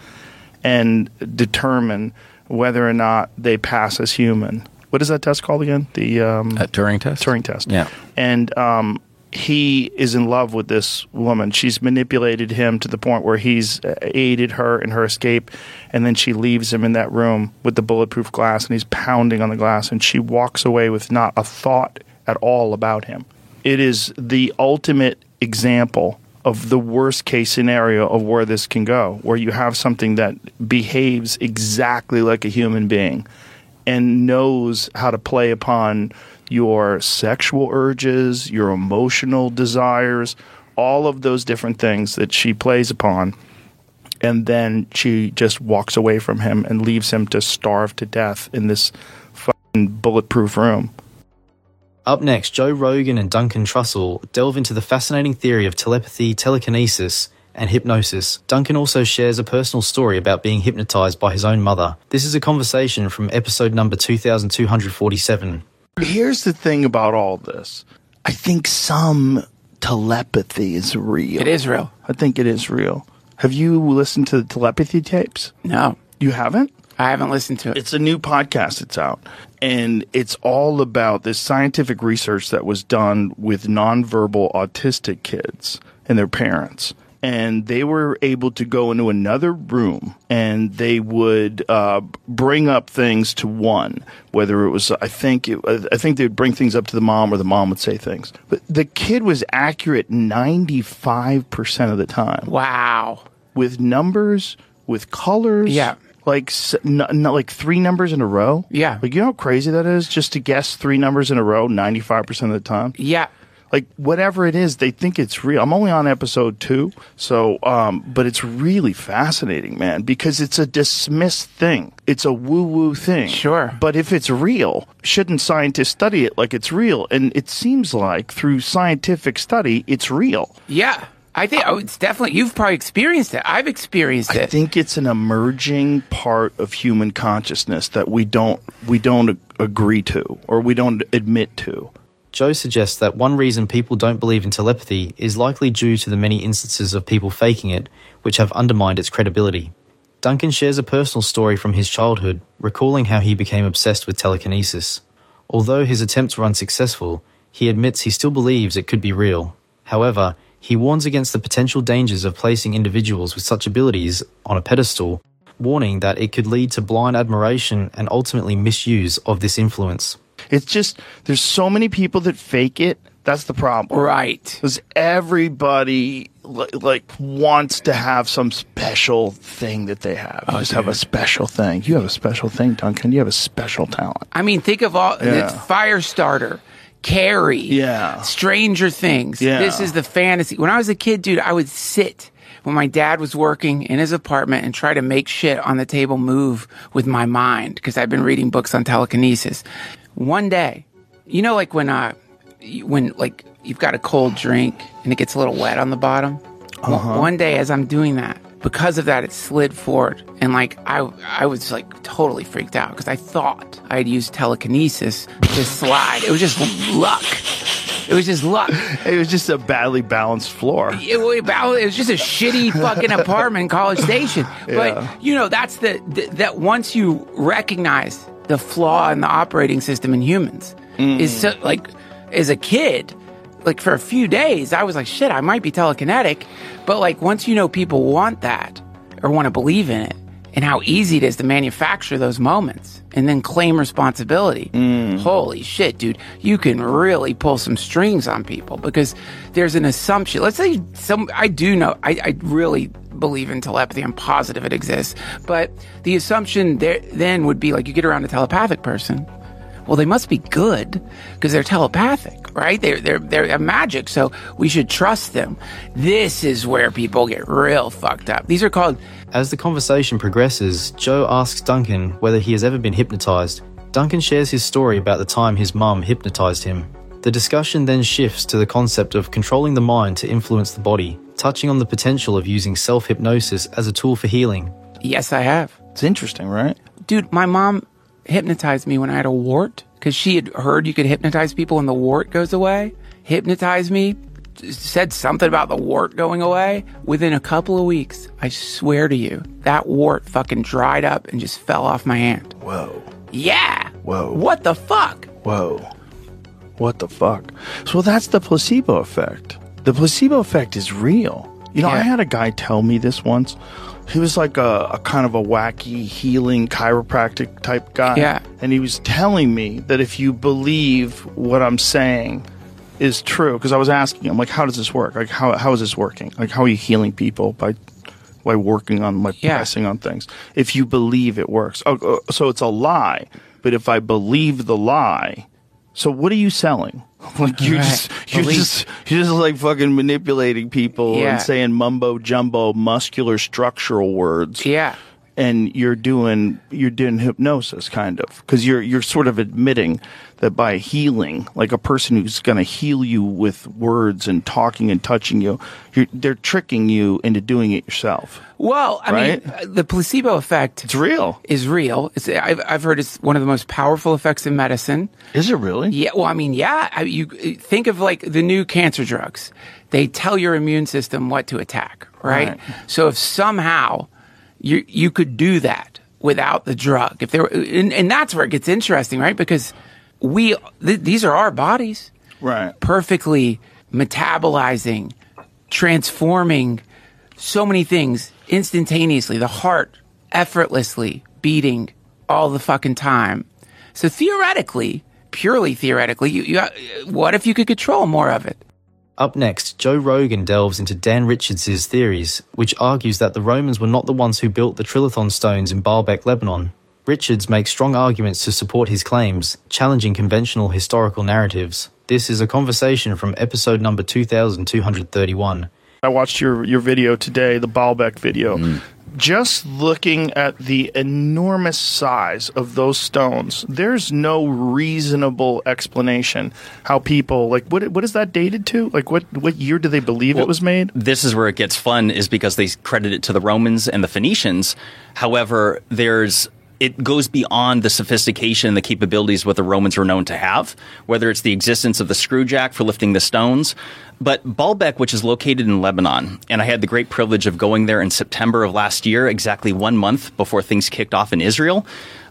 and determine whether or not they pass as human. What is that test called again? The um, Turing test. Turing test. Yeah. And um, he is in love with this woman. She's manipulated him to the point where he's aided her in her escape, and then she leaves him in that room with the bulletproof glass, and he's pounding on the glass, and she walks away with not a thought at all about him. It is the ultimate example of the worst case scenario of where this can go, where you have something that behaves exactly like a human being and knows how to play upon your sexual urges, your emotional desires, all of those different things that she plays upon. And then she just walks away from him and leaves him to starve to death in this fucking bulletproof room. Up next, Joe Rogan and Duncan Trussell delve into the fascinating theory of telepathy, telekinesis, and hypnosis. Duncan also shares a personal story about being hypnotized by his own mother. This is a conversation from episode number 2247. Here's the thing about all this I think some telepathy is real. It is real. I think it is real. Have you listened to the telepathy tapes? No. You haven't? I haven't listened to it. It's a new podcast that's out. And it's all about this scientific research that was done with nonverbal autistic kids and their parents. And they were able to go into another room and they would uh, bring up things to one, whether it was, I think, it, I think they would bring things up to the mom or the mom would say things. But the kid was accurate 95% of the time. Wow. With numbers, with colors. Yeah like not, not like three numbers in a row. Yeah, like you know how crazy that is just to guess three numbers in a row ninety five percent of the time. Yeah, like whatever it is, they think it's real. I'm only on episode two, so um, but it's really fascinating, man, because it's a dismissed thing. It's a woo woo thing. Sure, but if it's real, shouldn't scientists study it like it's real? And it seems like through scientific study, it's real. Yeah. I think oh, it's definitely you've probably experienced it. I've experienced it. I think it's an emerging part of human consciousness that we don't we don't agree to or we don't admit to. Joe suggests that one reason people don't believe in telepathy is likely due to the many instances of people faking it, which have undermined its credibility. Duncan shares a personal story from his childhood, recalling how he became obsessed with telekinesis. Although his attempts were unsuccessful, he admits he still believes it could be real. However, he warns against the potential dangers of placing individuals with such abilities on a pedestal, warning that it could lead to blind admiration and ultimately misuse of this influence. It's just there's so many people that fake it. That's the problem, right? Because everybody li- like wants to have some special thing that they have. Oh, you just have a special thing. You have a special thing, Duncan. You have a special talent. I mean, think of all Yeah. Firestarter, Carrie, Yeah. Stranger Things. Yeah. This is the fantasy. When I was a kid, dude, I would sit when my dad was working in his apartment and try to make shit on the table move with my mind because I've been reading books on telekinesis. One day, you know, like when uh, when like you've got a cold drink and it gets a little wet on the bottom. One- Uh-huh. One day, as I'm doing that, because of that, it slid forward, and like I, I was like totally freaked out because I thought I had used telekinesis to slide. It was just luck. It was just luck. It was just a badly balanced floor. It, wa- it was just a shitty fucking apartment in College Station. Yeah. But you know, that's the, th- that once you recognize the flaw in the operating system in humans mm. is so, like as a kid, like for a few days, I was like, shit, I might be telekinetic. But like once you know people want that or want to believe in it, and how easy it is to manufacture those moments and then claim responsibility. Mm. Holy shit, dude. You can really pull some strings on people because there's an assumption. Let's say some, I do know, I, I really believe in telepathy. I'm positive it exists. But the assumption there then would be like you get around a telepathic person. Well, they must be good because they're telepathic, right? They're, they're, they're a magic. So we should trust them. This is where people get real fucked up. These are called As the conversation progresses, Joe asks Duncan whether he has ever been hypnotized. Duncan shares his story about the time his mum hypnotized him. The discussion then shifts to the concept of controlling the mind to influence the body, touching on the potential of using self hypnosis as a tool for healing. Yes, I have. It's interesting, right? Dude, my mom hypnotized me when I had a wart because she had heard you could hypnotize people and the wart goes away. Hypnotized me, said something about the wart going away. Within a couple of weeks, I swear to you, that wart fucking dried up and just fell off my hand. Whoa. Yeah. Whoa. What the fuck? Whoa. What the fuck? So that's the placebo effect. The placebo effect is real. You know, I had a guy tell me this once. He was like a, a kind of a wacky healing chiropractic type guy. Yeah. And he was telling me that if you believe what I'm saying is true, because I was asking him, like, how does this work? Like, how, how is this working? Like, how are you healing people by by working on like pressing on things? If you believe it works, oh, oh, so it's a lie. But if I believe the lie, so what are you selling? Like you're Right. just you're just you're just like fucking manipulating people Yeah. and saying mumbo jumbo muscular structural words. Yeah. And you're doing you're doing hypnosis kind of because you're you're sort of admitting that by healing, like a person who's going to heal you with words and talking and touching you, you're, they're tricking you into doing it yourself. Well, I Right? mean, uh, the placebo effect. It's real. Is real. It's, I've, I've heard it's one of the most powerful effects in medicine. Is it really? Yeah. Well, I mean, yeah. I, you think of like the new cancer drugs. They tell your immune system what to attack, right? Right. So if somehow you you could do that without the drug, if there, and, and that's where it gets interesting, right? Because we th- these are our bodies, right? Perfectly metabolizing, transforming so many things instantaneously. The heart effortlessly beating all the fucking time. So theoretically, purely theoretically, you, you, what if you could control more of it? Up next, Joe Rogan delves into Dan Richards' theories, which argues that the Romans were not the ones who built the Trilithon stones in Baalbek, Lebanon. Richards makes strong arguments to support his claims, challenging conventional historical narratives. This is a conversation from episode number 2231. I watched your your video today, the Baalbek video. Mm. Just looking at the enormous size of those stones, there's no reasonable explanation how people like what what is that dated to? Like what what year do they believe it was made? This is where it gets fun, is because they credit it to the Romans and the Phoenicians. However, there's it goes beyond the sophistication and the capabilities what the Romans were known to have, whether it's the existence of the screw jack for lifting the stones. But Baalbek, which is located in Lebanon, and I had the great privilege of going there in September of last year, exactly one month before things kicked off in Israel.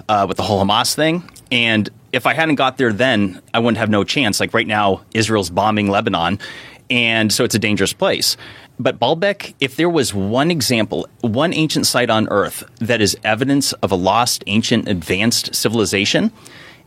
uh, with the whole Hamas thing. And if I hadn't got there then, I wouldn't have no chance. Like right now, Israel's bombing Lebanon, and so it's a dangerous place. But Baalbek, if there was one example, one ancient site on Earth that is evidence of a lost, ancient, advanced civilization,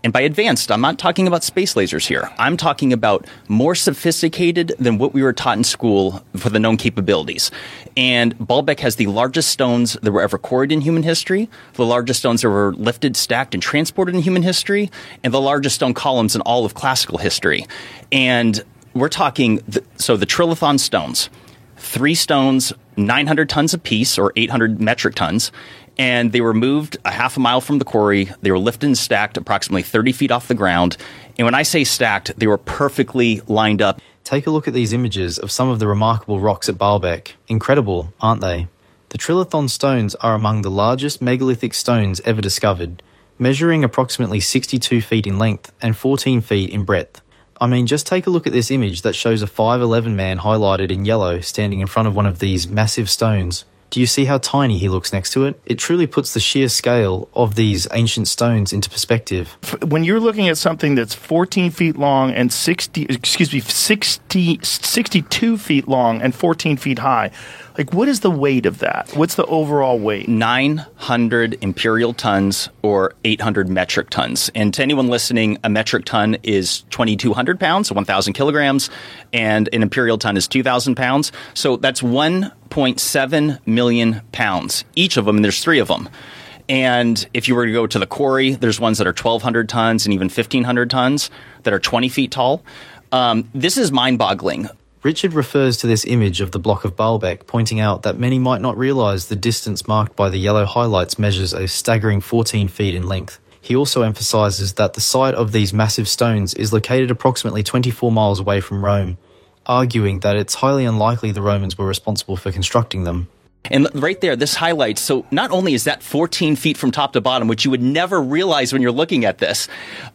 and by advanced, I'm not talking about space lasers here. I'm talking about more sophisticated than what we were taught in school for the known capabilities. And Baalbek has the largest stones that were ever quarried in human history, the largest stones that were lifted, stacked, and transported in human history, and the largest stone columns in all of classical history. And we're talking, th- so the Trilithon stones, three stones, 900 tons apiece, or 800 metric tons, and they were moved a half a mile from the quarry. They were lifted and stacked approximately 30 feet off the ground. And when I say stacked, they were perfectly lined up. Take a look at these images of some of the remarkable rocks at Baalbek. Incredible, aren't they? The Trilithon stones are among the largest megalithic stones ever discovered, measuring approximately 62 feet in length and 14 feet in breadth. I mean, just take a look at this image that shows a 5'11 man highlighted in yellow standing in front of one of these massive stones. Do you see how tiny he looks next to it? It truly puts the sheer scale of these ancient stones into perspective. When you're looking at something that's 14 feet long and 60, excuse me, 60, 62 feet long and 14 feet high, like what is the weight of that? What's the overall weight? 900 imperial tons or 800 metric tons. And to anyone listening, a metric ton is 2,200 pounds, so 1,000 kilograms, and an imperial ton is 2,000 pounds. So that's 1.7 million pounds, each of them, and there's three of them. And if you were to go to the quarry, there's ones that are 1,200 tons and even 1,500 tons that are 20 feet tall. Um, this is mind boggling. Richard refers to this image of the block of Baalbek, pointing out that many might not realise the distance marked by the yellow highlights measures a staggering 14 feet in length. He also emphasises that the site of these massive stones is located approximately 24 miles away from Rome, arguing that it's highly unlikely the Romans were responsible for constructing them. And right there, this highlights. So not only is that 14 feet from top to bottom, which you would never realize when you're looking at this,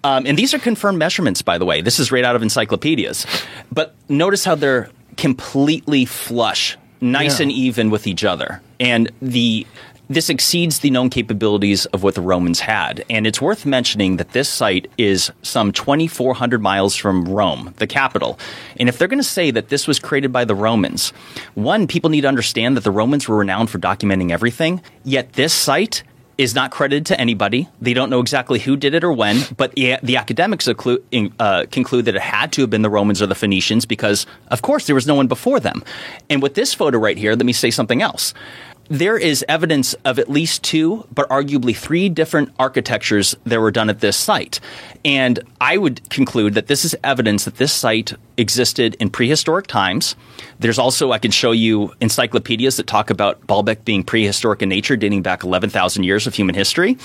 um, and these are confirmed measurements, by the way. This is right out of encyclopedias. But notice how they're completely flush, nice Yeah. and even with each other. And the this exceeds the known capabilities of what the Romans had. And it's worth mentioning that this site is some 2,400 miles from Rome, the capital. And if they're going to say that this was created by the Romans, one, people need to understand that the Romans were renowned for documenting everything, yet this site is not credited to anybody. They don't know exactly who did it or when, but the, the academics occlu- uh, conclude that it had to have been the Romans or the Phoenicians because, of course, there was no one before them. And with this photo right here, let me say something else there is evidence of at least two, but arguably three different architectures that were done at this site. And I would conclude that this is evidence that this site existed in prehistoric times. There's also, I can show you encyclopedias that talk about Baalbek being prehistoric in nature, dating back 11,000 years of human history.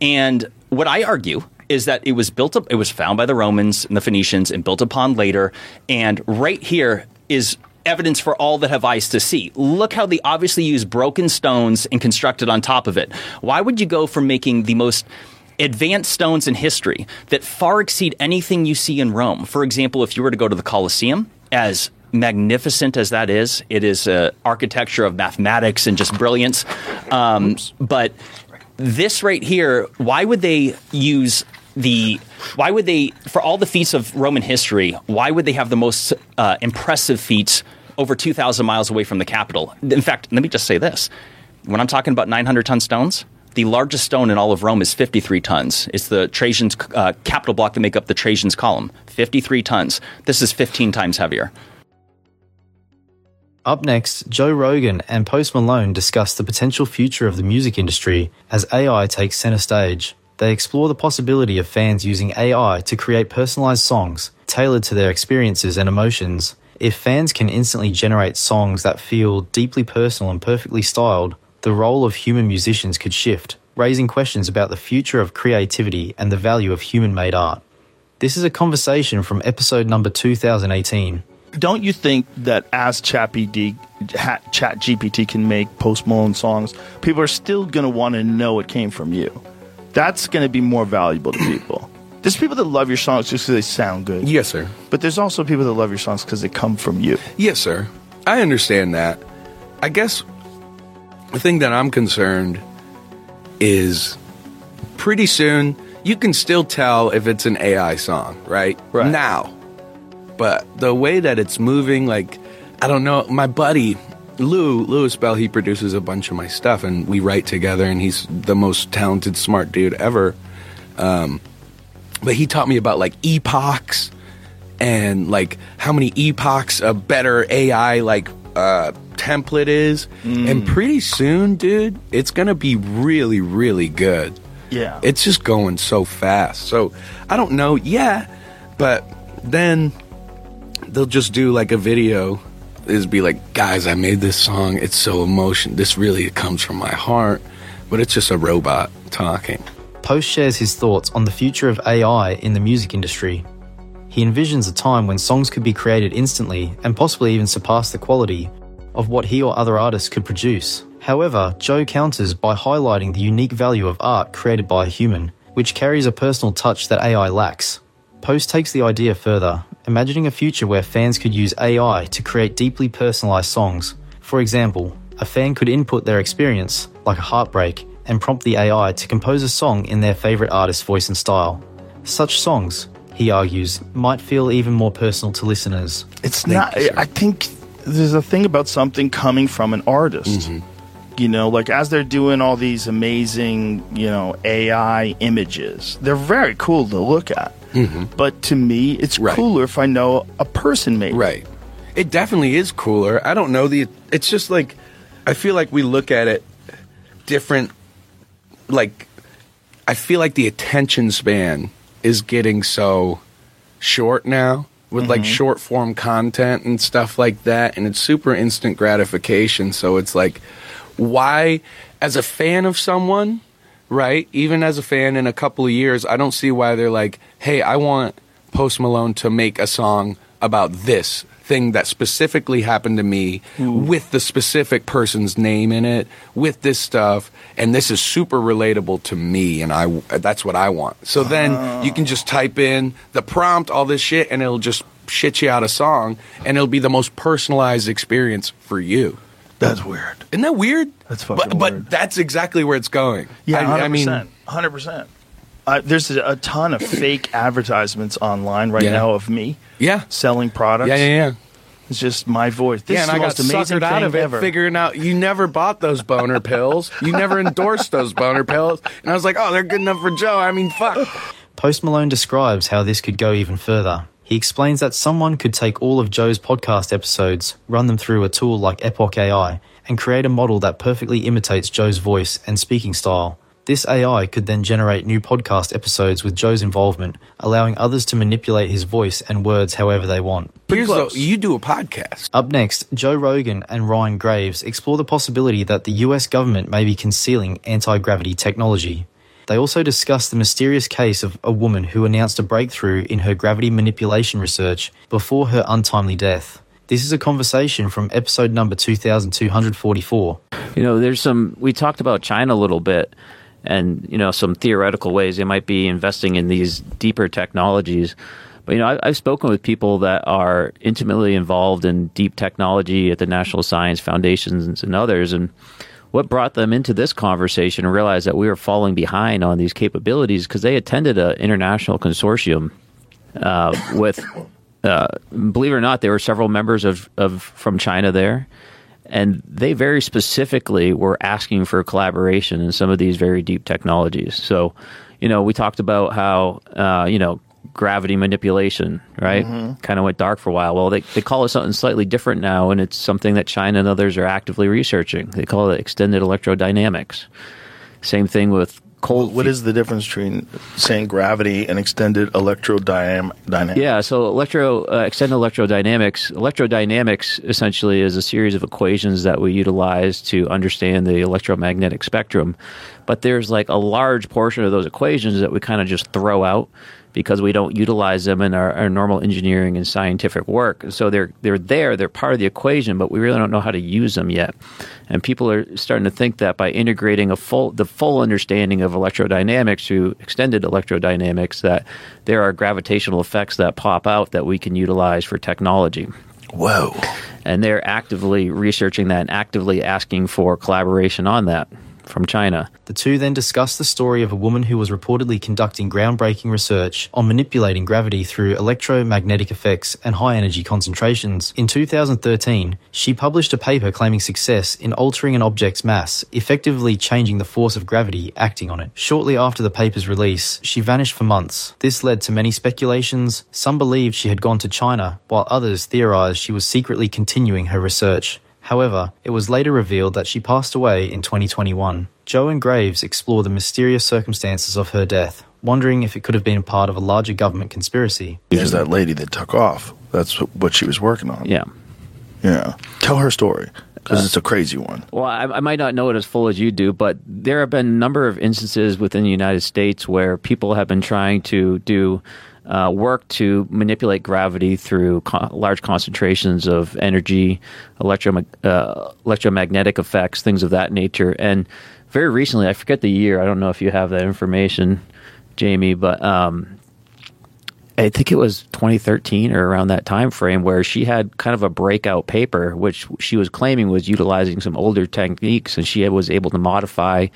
And what I argue is that it was built up, it was found by the Romans and the Phoenicians and built upon later. And right here is evidence for all that have eyes to see. Look how they obviously use broken stones and constructed on top of it. Why would you go from making the most advanced stones in history that far exceed anything you see in Rome? For example, if you were to go to the Colosseum, as magnificent as that is, it is uh, architecture of mathematics and just brilliance. Um, but this right here, why would they use the why would they for all the feats of roman history why would they have the most uh, impressive feats over 2000 miles away from the capital? In fact let me just say this. When i'm talking about 900 ton stones the largest stone in all of rome is 53 tons. It's the trajan's uh, capital block that make up the trajan's column. 53 tons. This is 15 times heavier. Up next, Joe Rogan and Post Malone discuss the potential future of the music industry as AI takes center stage. They explore the possibility of fans using AI to create personalized songs tailored to their experiences and emotions. If fans can instantly generate songs that feel deeply personal and perfectly styled, the role of human musicians could shift, raising questions about the future of creativity and the value of human made art. This is a conversation from episode number 2018. Don't you think that as ChatGPT, Chat GPT can make Post Malone songs, people are still going to want to know it came from you? That's going to be more valuable to people. There's people that love your songs just because they sound good. Yes, sir. But there's also people that love your songs because they come from you. Yes, sir. I understand that. I guess the thing that I'm concerned is pretty soon you can still tell if it's an AI song, right? Right. Now. But the way that it's moving, like, I don't know, my buddy, Lou, Louis Bell, he produces a bunch of my stuff and we write together and he's the most talented, smart dude ever. Um, but he taught me about like epochs and like how many epochs a better AI like uh, template is. And pretty soon, dude, it's gonna be really, really good. Yeah. It's just going so fast. So I don't know, yeah, but then they'll just do like a video is be like, guys, I made this song. It's so emotion. This really comes from my heart, but it's just a robot talking. Post shares his thoughts on the future of AI in the music industry. He envisions a time when songs could be created instantly and possibly even surpass the quality of what he or other artists could produce. However, Joe counters by highlighting the unique value of art created by a human, which carries a personal touch that AI lacks. Post takes the idea further, imagining a future where fans could use AI to create deeply personalized songs. For example, a fan could input their experience, like a heartbreak, and prompt the AI to compose a song in their favorite artist's voice and style. Such songs, he argues, might feel even more personal to listeners. It's not. I think there's a thing about something coming from an artist. Mm-hmm. You know, like as they're doing all these amazing, you know, AI images, they're very cool to look at. But to me, it's cooler if I know a person made Right. It definitely is cooler. I don't know the. It's just like I feel like we look at it different. Like I feel like the attention span is getting so short now with like Mhm. short form content and stuff like that, and it's super instant gratification. So it's like, why, as a fan of someone, right? Even as a fan in a couple of years, I don't see why they're like, hey, I want Post Malone to make a song about this thing that specifically happened to me with the specific person's name in it with this stuff and this is super relatable to me and I that's what I want. So then you can just type in the prompt all this shit and it'll just shit you out a song and it'll be the most personalized experience for you. That's weird. Isn't that weird? That's fucking but, but that's exactly where it's going. Yeah, I, hundred I mean, hundred percent. Uh, there's a, a ton of fake advertisements online right Yeah. now of me. Yeah, selling products. Yeah, yeah, yeah. It's just my voice. This yeah, is and the I most got amazing suckered out thing of it, ever. figuring out you never bought those boner pills. You never endorsed those boner pills. And I was like, oh, they're good enough for Joe. I mean, fuck. Post Malone describes how this could go even further. He explains that someone could take all of Joe's podcast episodes, run them through a tool like Epoch AI, and create a model that perfectly imitates Joe's voice and speaking style. This AI could then generate new podcast episodes with Joe's involvement, allowing others to manipulate his voice and words however they want. Here's the, you do a podcast. Up next, Joe Rogan and Ryan Graves explore the possibility that the US government may be concealing anti gravity technology. They also discuss the mysterious case of a woman who announced a breakthrough in her gravity manipulation research before her untimely death. This is a conversation from episode number 2244. You know, there's some. We talked about China a little bit, and you know, some theoretical ways they might be investing in these deeper technologies. But you know, I, I've spoken with people that are intimately involved in deep technology at the National Science Foundations and others, and what brought them into this conversation and realized that we were falling behind on these capabilities because they attended an international consortium uh, with, uh, believe it or not, there were several members of, of from China there, and they very specifically were asking for collaboration in some of these very deep technologies. So, you know, we talked about how uh, you know gravity manipulation, right? Mhm. Kind of went dark for a while. Well, they they call it something slightly different now, and it's something that China and others are actively researching. They call it extended electrodynamics. Same thing with cold. What is the difference between saying gravity and extended electrodynamics? Yeah, so electro uh, extended electrodynamics. Electrodynamics essentially is a series of equations that we utilize to understand the electromagnetic spectrum. But there's like a large portion of those equations that we kind of just throw out because we don't utilize them in our, our normal engineering and scientific work. So they're they're there, they're part of the equation, but we really don't know how to use them yet. And people are starting to think that by integrating a full the full understanding of electrodynamics through extended electrodynamics, that there are gravitational effects that pop out that we can utilize for technology. Whoa. And they're actively researching that and actively asking for collaboration on that. From China. The two then discussed the story of a woman who was reportedly conducting groundbreaking research on manipulating gravity through electromagnetic effects and high energy concentrations. In 2013, she published a paper claiming success in altering an object's mass, effectively changing the force of gravity acting on it. Shortly after the paper's release, she vanished for months. This led to many speculations. Some believed she had gone to China, while others theorized she was secretly continuing her research. However, it was later revealed that she passed away in 2021. Joe and Graves explore the mysterious circumstances of her death, wondering if it could have been part of a larger government conspiracy. There's that lady that took off. That's what she was working on. Yeah. Yeah. Tell her story because uh, it's a crazy one. Well, I, I might not know it as full as you do, but there have been a number of instances within the United States where people have been trying to do uh, work to manipulate gravity through large concentrations of energy, electro- uh, electromagnetic effects, things of that nature. And very recently, I forget the year. I don't know if you have that information, Jamie, but um, I think it was 2013 or around that time frame where she had kind of a breakout paper, which she was claiming was utilizing some older techniques, and she was able to modify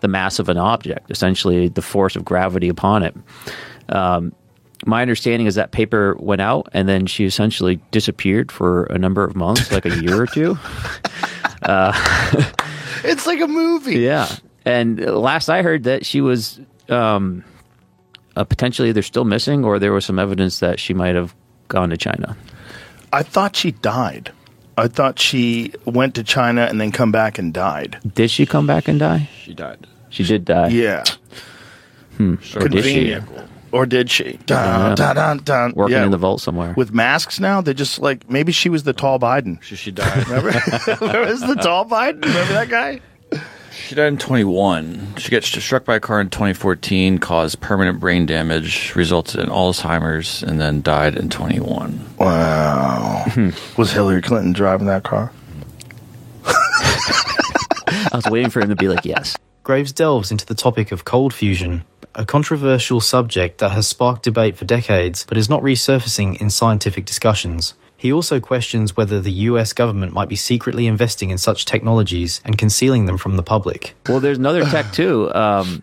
the mass of an object, essentially the force of gravity upon it. Um, my understanding is that paper went out and then she essentially disappeared for a number of months, like a year or two. Uh, it's like a movie. Yeah. And last I heard that she was um, uh, potentially either still missing or there was some evidence that she might have gone to China. I thought she died. I thought she went to China and then come back and died. Did she come back and die? She died. She did die. Yeah. Hmm. Or did she? Convenient. Or did she? I don't Dun, dun, dun, dun. Working Yeah. in the vault somewhere. With masks now, they're just like maybe she was the tall Biden. She, she died. Remember? Remember the tall Biden? Remember that guy? She died in 21. She got struck by a car in 2014, caused permanent brain damage, resulted in Alzheimer's, and then died in 21. Wow. was Hillary Clinton driving that car? I was waiting for him to be like, yes. Graves delves into the topic of cold fusion, a controversial subject that has sparked debate for decades but is not resurfacing in scientific discussions. He also questions whether the US government might be secretly investing in such technologies and concealing them from the public. Well, there's another tech too. Um,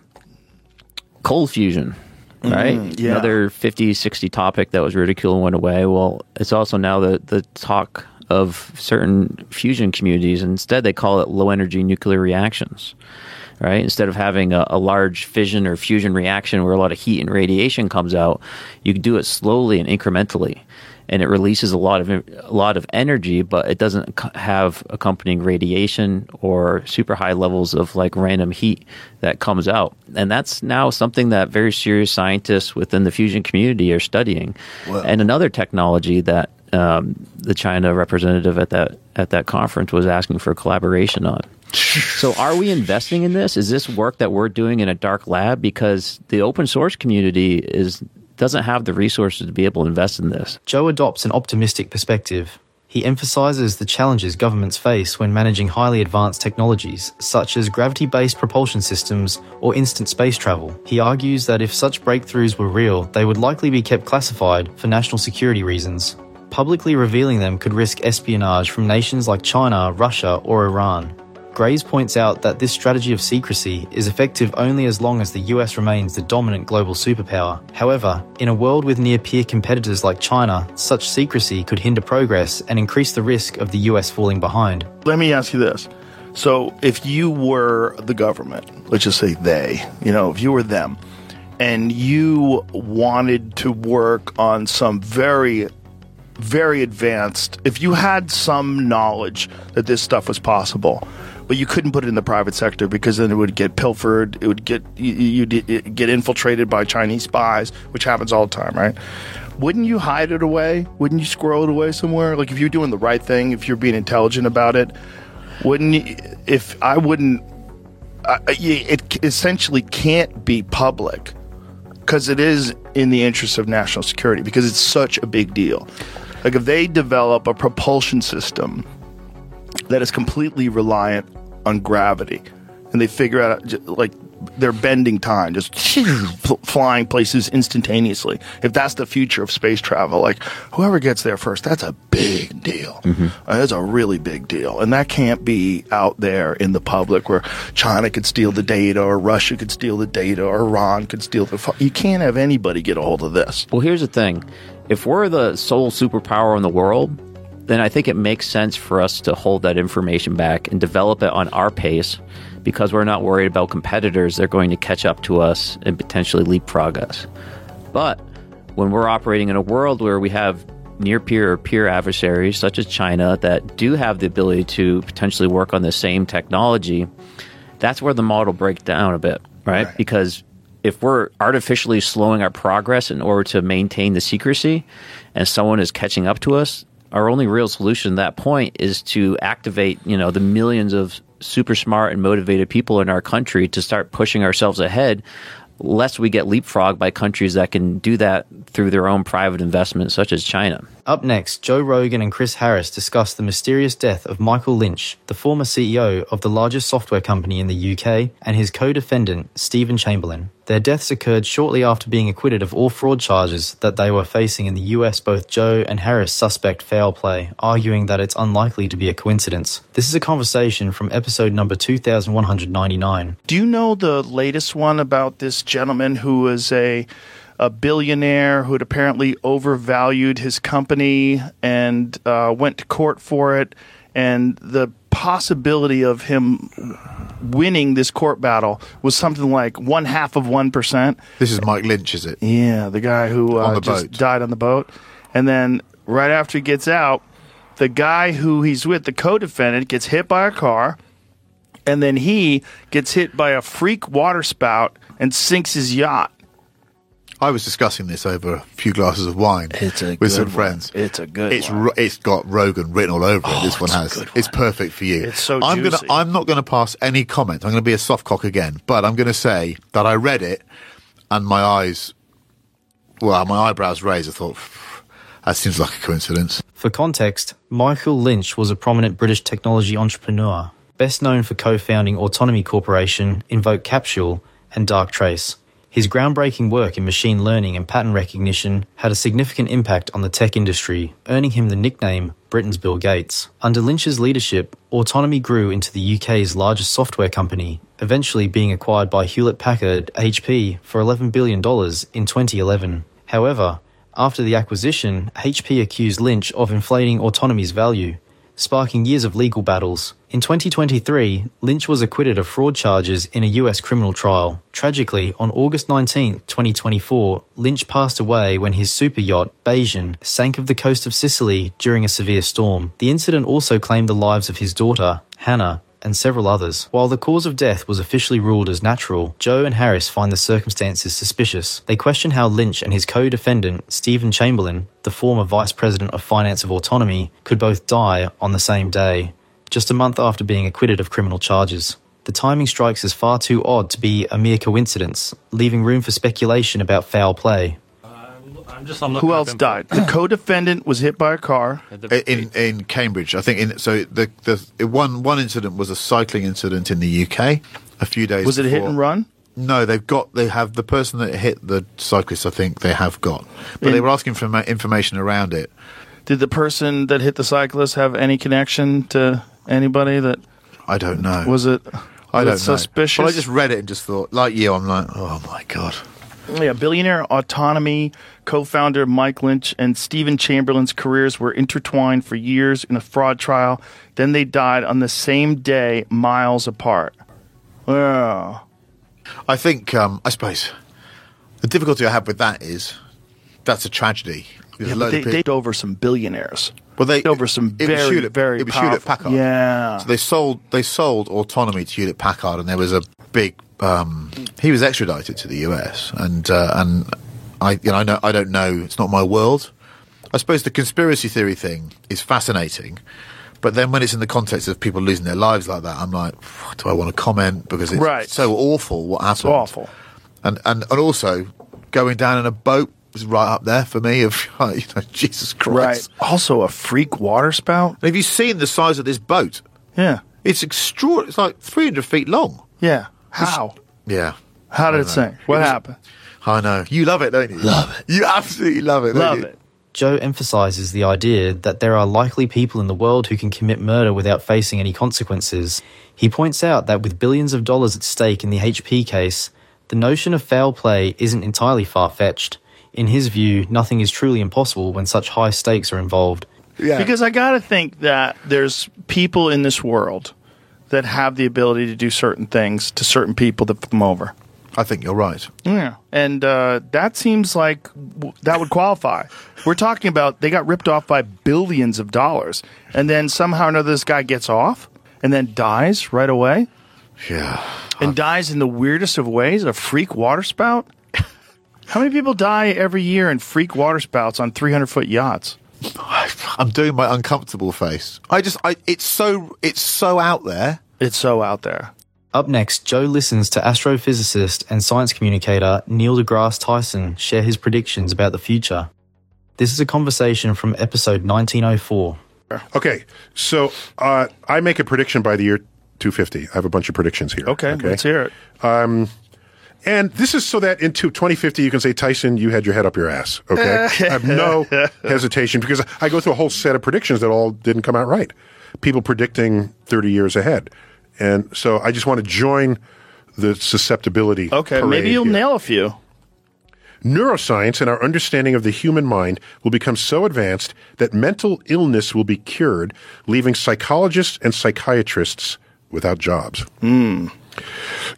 cold fusion, right? Mm, yeah. Another 50, 60 topic that was ridiculed and went away. Well, it's also now the, the talk of certain fusion communities. Instead, they call it low energy nuclear reactions. Right? Instead of having a, a large fission or fusion reaction where a lot of heat and radiation comes out, you can do it slowly and incrementally. And it releases a lot of a lot of energy, but it doesn't have accompanying radiation or super high levels of like random heat that comes out. And that's now something that very serious scientists within the fusion community are studying. And another technology that um, the China representative at that at that conference was asking for collaboration on. So, are we investing in this? Is this work that we're doing in a dark lab? Because the open source community is doesn't have the resources to be able to invest in this. Joe adopts an optimistic perspective. He emphasizes the challenges governments face when managing highly advanced technologies, such as gravity based propulsion systems or instant space travel. He argues that if such breakthroughs were real, they would likely be kept classified for national security reasons. Publicly revealing them could risk espionage from nations like China, Russia, or Iran. Graves points out that this strategy of secrecy is effective only as long as the US remains the dominant global superpower. However, in a world with near peer competitors like China, such secrecy could hinder progress and increase the risk of the US falling behind. Let me ask you this. So, if you were the government, let's just say they, you know, if you were them, and you wanted to work on some very, very advanced, if you had some knowledge that this stuff was possible, but you couldn't put it in the private sector because then it would get pilfered, it would get you, get infiltrated by Chinese spies, which happens all the time, right? Wouldn't you hide it away? Wouldn't you squirrel it away somewhere? Like if you're doing the right thing, if you're being intelligent about it, wouldn't you, if I wouldn't it essentially can't be public because it is in the interest of national security because it's such a big deal. Like if they develop a propulsion system that is completely reliant on gravity and they figure out like they're bending time, just flying places instantaneously. If that's the future of space travel, like whoever gets there first, that's a big deal. Mm-hmm. Uh, That's a really big deal, and that can't be out there in the public where China could steal the data, or Russia could steal the data, or Iran could steal the. Fu- you can't have anybody get a hold of this. Well, here's the thing: if we're the sole superpower in the world, then I think it makes sense for us to hold that information back and develop it on our pace, because we're not worried about competitors. They're going to catch up to us and potentially leapfrog us. But when we're operating in a world where we have near peer or peer adversaries such as China that do have the ability to potentially work on the same technology, that's where the model breaks down a bit, right? Because if we're artificially slowing our progress in order to maintain the secrecy and someone is catching up to us, our only real solution at that point is to activate, you know, the millions of super smart and motivated people in our country to start pushing ourselves ahead lest we get leapfrogged by countries that can do that through their own private investments such as China. Up next, Joe Rogan and Chris Harris discuss the mysterious death of Michael Lynch, the former CEO of the largest software company in the UK, and his co defendant, Stephen Chamberlain. Their deaths occurred shortly after being acquitted of all fraud charges that they were facing in the US. Both Joe and Harris suspect foul play, arguing that it's unlikely to be a coincidence. This is a conversation from episode number 2199. Do you know the latest one about this gentleman who was a a billionaire who had apparently overvalued his company and uh, went to court for it, and the possibility of him winning this court battle was something like one half of one percent. This is Mike Lynch, is it? Yeah, the guy who uh, the just boat. died on the boat, and then right after he gets out, the guy who he's with, the co-defendant, gets hit by a car, and then he gets hit by a freak water spout and sinks his yacht. I was discussing this over a few glasses of wine It's a with good some one. friends. It's a good It's one. Oh, ro- it's got Rogan written all over it. Oh, this one it's a has. good It's perfect for you. It's so I'm gonna juicy. I'm not going to pass any comment. I'm going to be a soft cock again, but I'm going to say that I read it and my eyes, well, my eyebrows raised. I thought that seems like a coincidence. For context, Michael Lynch was a prominent British technology entrepreneur, best known for co founding Autonomy Corporation, Invoke Capital, and Darktrace. His groundbreaking work in machine learning and pattern recognition had a significant impact on the tech industry, earning him the nickname Britain's Bill Gates. Under Lynch's leadership, Autonomy grew into the UK's largest software company, eventually being acquired by Hewlett Packard HP for $11 billion in 2011. However, after the acquisition, HP accused Lynch of inflating Autonomy's value, sparking years of legal battles. In 2023, Lynch was acquitted of fraud charges in a US criminal trial. Tragically, on August 19, 2024, Lynch passed away when his super yacht, Bayesian, sank off the coast of Sicily during a severe storm. The incident also claimed the lives of his daughter, Hannah, and several others. While the cause of death was officially ruled as natural, Joe and Harris find the circumstances suspicious. They question how Lynch and his co defendant, Stephen Chamberlain, the former vice president of finance of autonomy, could both die on the same day, just a month after being acquitted of criminal charges. The timing strikes as far too odd to be a mere coincidence, leaving room for speculation about foul play. I'm just, I'm Who else died? The co-defendant was hit by a car. in in Cambridge. I think in so the the one one incident was a cycling incident in the UK. A few days ago. Was it a hit and run? No, they've got they have the person that hit the cyclist. I think they have got, but they were asking for information around it. Did the person that hit the cyclist have any connection to anybody that? I don't know. Was it? I don't it know. Suspicious. But I just read it and just thought, like you, I'm like, oh my god. Yeah, billionaire autonomy co-founder Mike Lynch and Stephen Chamberlain's careers were intertwined for years in a fraud trial. Then they died on the same day, miles apart. Yeah. I think, um, I suppose, the difficulty I have with that is that's a tragedy. Yeah, they, they over some billionaires. Well, they over some it was very, Hewlett, very it was Hewlett Packard. Yeah. So they sold they sold autonomy to Hewlett Packard, and there was a big. Um, he was extradited to the US, and uh, and I you know I know I don't know. It's not my world. I suppose the conspiracy theory thing is fascinating, but then when it's in the context of people losing their lives like that, I'm like, do I want to comment because it's Right. so awful what happened? awful. and and and also going down in a boat was right up there for me. Of you know, Jesus Christ. Right. Also, a freak water spout. Have you seen the size of this boat? Yeah. It's extraordinary. It's like 300 feet long. Yeah. How? Yeah. How did it know. sing? What was- happened? I know. You love it, don't you? Love it. You absolutely love it. don't Love you? it. Joe emphasizes the idea that there are likely people in the world who can commit murder without facing any consequences. He points out that with billions of dollars at stake in the HP case, the notion of foul play isn't entirely far fetched. In his view, nothing is truly impossible when such high stakes are involved. Yeah. Because I got to think that there's people in this world that have the ability to do certain things to certain people that come over. I think you're right. Yeah. And uh, that seems like w- that would qualify. We're talking about they got ripped off by billions of dollars. And then somehow or another, this guy gets off and then dies right away. Yeah. And dies in the weirdest of ways a freak waterspout. How many people die every year in freak waterspouts on 300 foot yachts? I'm doing my uncomfortable face. I just, I, it's so, it's so out there. It's so out there. Up next, Joe listens to astrophysicist and science communicator Neil deGrasse Tyson share his predictions about the future. This is a conversation from episode 1904. Okay, so uh, I make a prediction by the year 250. I have a bunch of predictions here. Okay, let's hear it. Um, and this is so that into 2050 you can say, Tyson, you had your head up your ass. Okay, I have no hesitation because I go through a whole set of predictions that all didn't come out right. People predicting 30 years ahead, and so I just want to join the susceptibility. Okay, maybe you'll here. nail a few. Neuroscience and our understanding of the human mind will become so advanced that mental illness will be cured, leaving psychologists and psychiatrists without jobs. Hmm.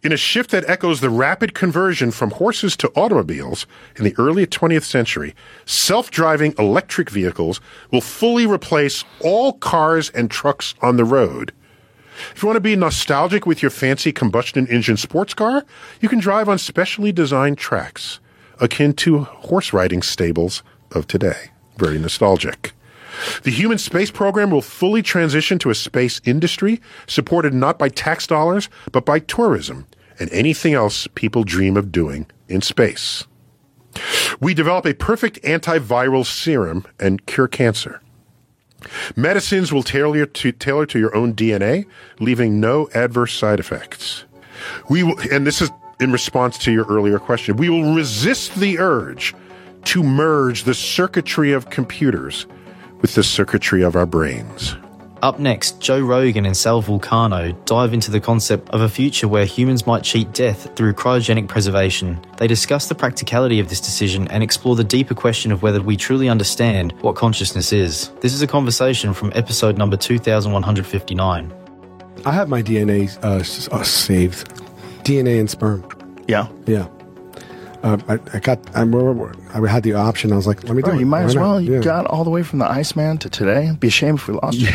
In a shift that echoes the rapid conversion from horses to automobiles in the early 20th century, self driving electric vehicles will fully replace all cars and trucks on the road. If you want to be nostalgic with your fancy combustion engine sports car, you can drive on specially designed tracks, akin to horse riding stables of today. Very nostalgic. The human space program will fully transition to a space industry supported not by tax dollars, but by tourism and anything else people dream of doing in space. We develop a perfect antiviral serum and cure cancer. Medicines will tailor to, tailor to your own DNA, leaving no adverse side effects. We will, and this is in response to your earlier question, we will resist the urge to merge the circuitry of computers with the circuitry of our brains. Up next, Joe Rogan and Sal Vulcano dive into the concept of a future where humans might cheat death through cryogenic preservation. They discuss the practicality of this decision and explore the deeper question of whether we truly understand what consciousness is. This is a conversation from episode number 2159. I have my DNA uh, uh, saved. DNA and sperm. Yeah. Yeah. Uh, I, I got. I, I had the option. I was like, let me do Bro, it. you might Why as not? well. You Yeah. got all the way from the Iceman to today. It'd be a shame if we lost you.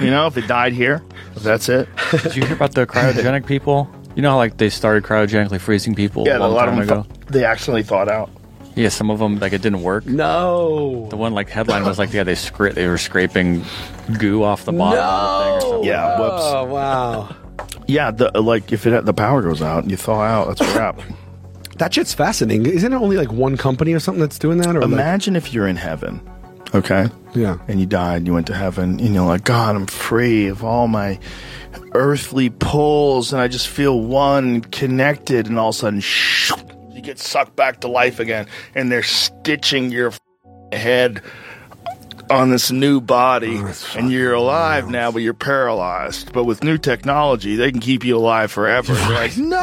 you know, if it died here, that's it. Did you hear about the cryogenic people? You know how like they started cryogenically freezing people Yeah, a long a lot time of them ago. thought- they accidentally thought out. Yeah, some of them like it didn't work. No. The one like headline was like, yeah, they scra- they were scraping goo off the bottom of the thing or something. Yeah, whoops. Oh wow. Yeah, the, like if it had, the power goes out and you thaw out, that's what happened. That shit's fascinating. Isn't it only like one company or something that's doing that? Or like- Imagine if you're in heaven, okay? Yeah. And you died, you went to heaven, and you're like, God, I'm free of all my earthly pulls, and I just feel one connected, and all of a sudden, shoo, you get sucked back to life again, and they're stitching your f- head on this new body, and you're alive now, but you're paralyzed. But with new technology, they can keep you alive forever. You're like, no!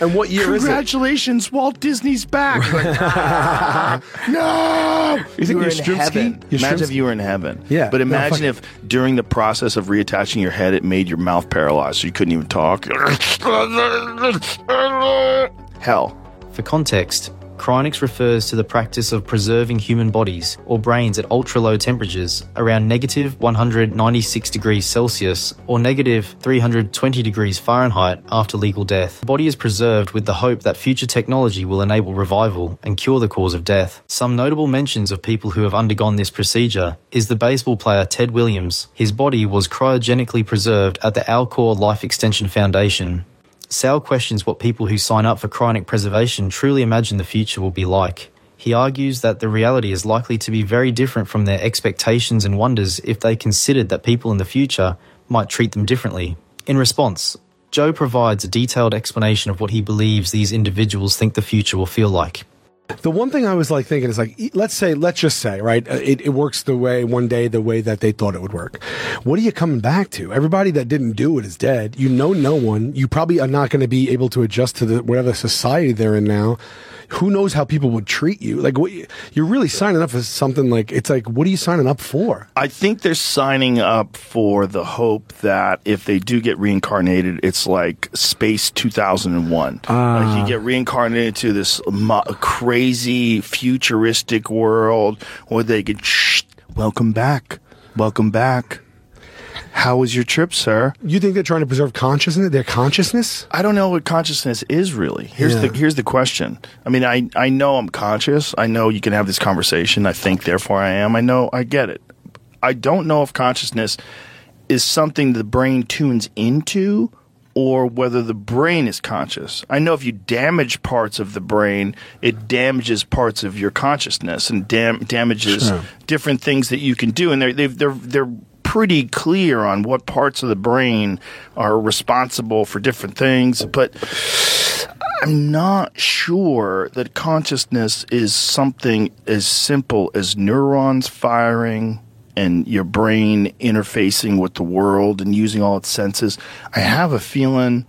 And what year is it? Congratulations, Walt Disney's back. Like, "Ah, no! You think were in Yastrzemski- heaven. Yastrzemski- Imagine if you were in heaven. Yeah, But imagine fuck if during the process of reattaching your head, it made your mouth paralyzed so you couldn't even talk. Hell. For context, cryonics refers to the practice of preserving human bodies or brains at ultra low temperatures around negative 196 degrees Celsius or negative 320 degrees Fahrenheit after legal death. The body is preserved with the hope that future technology will enable revival and cure the cause of death. Some notable mentions of people who have undergone this procedure is the baseball player Ted Williams. His body was cryogenically preserved at the Alcor Life Extension Foundation. Sal questions what people who sign up for cryonic preservation truly imagine the future will be like. He argues that the reality is likely to be very different from their expectations and wonders if they considered that people in the future might treat them differently. In response, Joe provides a detailed explanation of what he believes these individuals think the future will feel like. The one thing I was like thinking is like, let's say, let's just say, right? uh, It, it works the way one day the way that they thought it would work. What are you coming back to? Everybody that didn't do it is dead. You know no one. You probably are not going to be able to adjust to the whatever society they're in now. Who knows how people would treat you? Like, what, you're really signing up for something like it's like, what are you signing up for? I think they're signing up for the hope that if they do get reincarnated, it's like Space 2001. like you ah. get reincarnated to this mo- crazy futuristic world where they shh, welcome back, welcome back. How was your trip, sir? You think they're trying to preserve consciousness, their consciousness? I don't know what consciousness is really. Here's Yeah. the here's the question. I mean, I I know I'm conscious. I know you can have this conversation. I think, therefore, I am. I know. I get it. I don't know if consciousness is something the brain tunes into or whether the brain is conscious. I know if you damage parts of the brain, it damages parts of your consciousness and dam- damages Sure. different things that you can do. And they're they've, they're they're pretty clear on what parts of the brain are responsible for different things, but. I'm not sure that consciousness is something as simple as neurons firing and your brain interfacing with the world and using all its senses. I have a feeling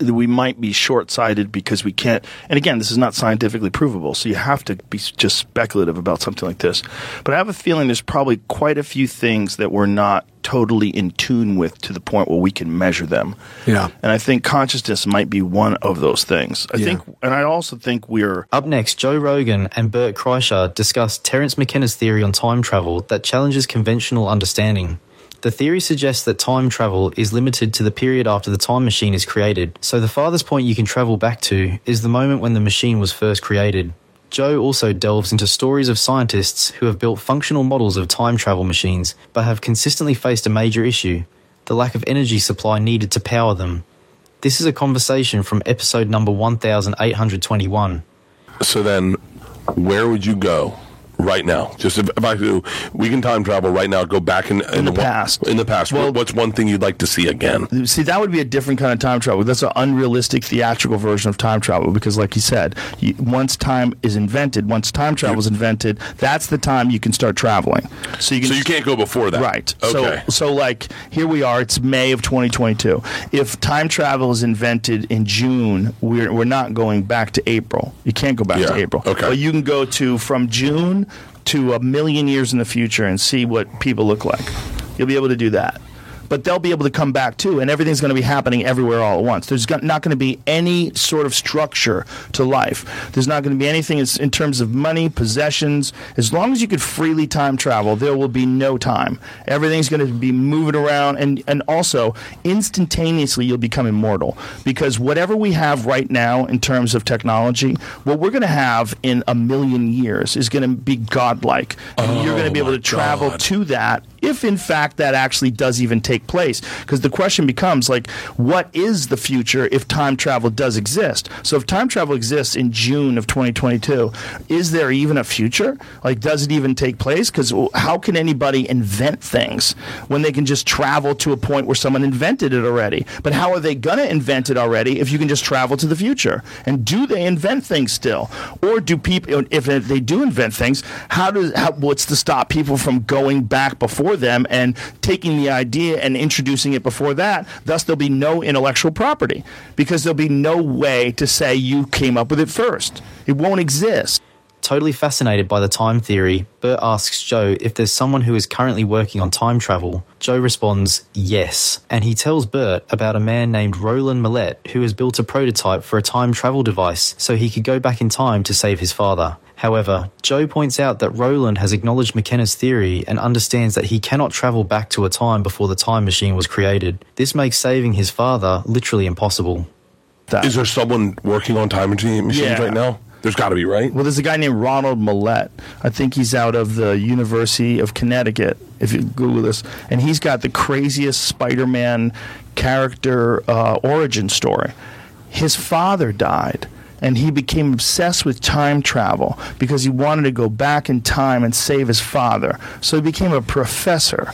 we might be short sighted because we can't. And again, this is not scientifically provable, so you have to be just speculative about something like this. But I have a feeling there's probably quite a few things that we're not totally in tune with to the point where we can measure them. Yeah. And I think consciousness might be one of those things. I Yeah. think, and I also think we're. Up next, Joe Rogan and Bert Kreischer discuss Terence McKenna's theory on time travel that challenges conventional understanding. The theory suggests that time travel is limited to the period after the time machine is created, so the farthest point you can travel back to is the moment when the machine was first created. Joe also delves into stories of scientists who have built functional models of time travel machines, but have consistently faced a major issue the lack of energy supply needed to power them. This is a conversation from episode number 1821. So then, where would you go right now? Just if, if I do, we can time travel right now. Go back in, in, the past. In the past, What- what's one thing you'd like to see again? See, that would be a different kind of time travel. That's an unrealistic theatrical version of time travel because, like you said, you, once time is invented, once time travel is invented, that's the time you can start traveling. So you can. So you can't go before that, Right. Okay. So, so like here we are. It's May of 2022. If time travel is invented in June, we're we're not going back to April. You can't go back to April. Okay. But you can go to from June to a million years in the future and see what people look like. You'll be able to do that. But they'll be able to come back too, and everything's going to be happening everywhere all at once. There's not going to be any sort of structure to life. There's not going to be anything in terms of money, possessions. As long as you could freely time travel, there will be no time. Everything's going to be moving around, and, and also instantaneously you'll become immortal. Because whatever we have right now in terms of technology, what we're going to have in a million years is going to be godlike. And you're going to be oh able to travel to that if in fact that actually does even take place. Because the question becomes like what is the future if time travel does exist? So if time travel exists in june of 2022 is there even a future? Like does it even take place? Because how can anybody invent things when they can just travel to a point where someone invented it already? But how are they gonna invent it already if you can just travel to the future? And do they invent things still? Or do people if they do invent things how does how, what's to stop people from going back before them and taking the idea and introducing it before that thus there'll be no intellectual property because there'll be no way to say you came up with it first it won't exist Totally fascinated by the time theory, Bert asks Joe if there's someone who is currently working on time travel. Joe responds, yes. And he tells Bert about a man named Roland Mallett who has built a prototype for a time travel device so he could go back in time to save his father. However, Joe points out that Roland has acknowledged McKenna's theory and understands that he cannot travel back to a time before the time machine was created. This makes saving his father literally impossible. Is there someone working on time machines Yeah. right now? There's got to be, right? Well, there's a guy named Ronald Mallett. I think he's out of the University of Connecticut. If you Google this, and he's got the craziest Spider-Man character uh, origin story. His father died, and he became obsessed with time travel because he wanted to go back in time and save his father. So he became a professor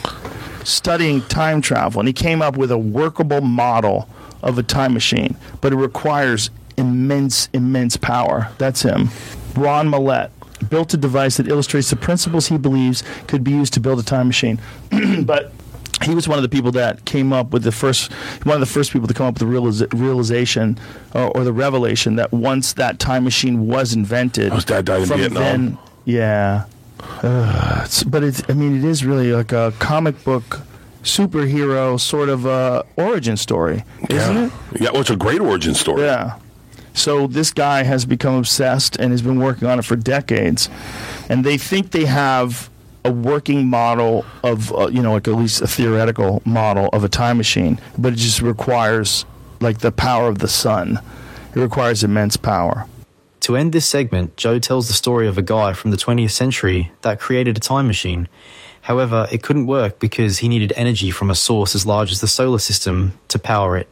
studying time travel, and he came up with a workable model of a time machine, but it requires immense, immense power. That's him. Ron Mallett built a device that illustrates the principles he believes could be used to build a time machine. but he was one of the people that came up with the first, one of the first people to come up with the realis- realization or, or the revelation that once that time machine was invented, his dad died in Vietnam. then, yeah. Uh, it's, but it's, I mean, it is really like a comic book superhero sort of uh, origin story, isn't it? Yeah, well, it's a great origin story. Yeah. So this guy has become obsessed and has been working on it for decades, and they think they have a working model of uh, you know like at least a theoretical model of a time machine, but it just requires like the power of the sun. It requires immense power. To end this segment, Joe tells the story of a guy from the 20th century that created a time machine. However, it couldn't work because he needed energy from a source as large as the solar system to power it.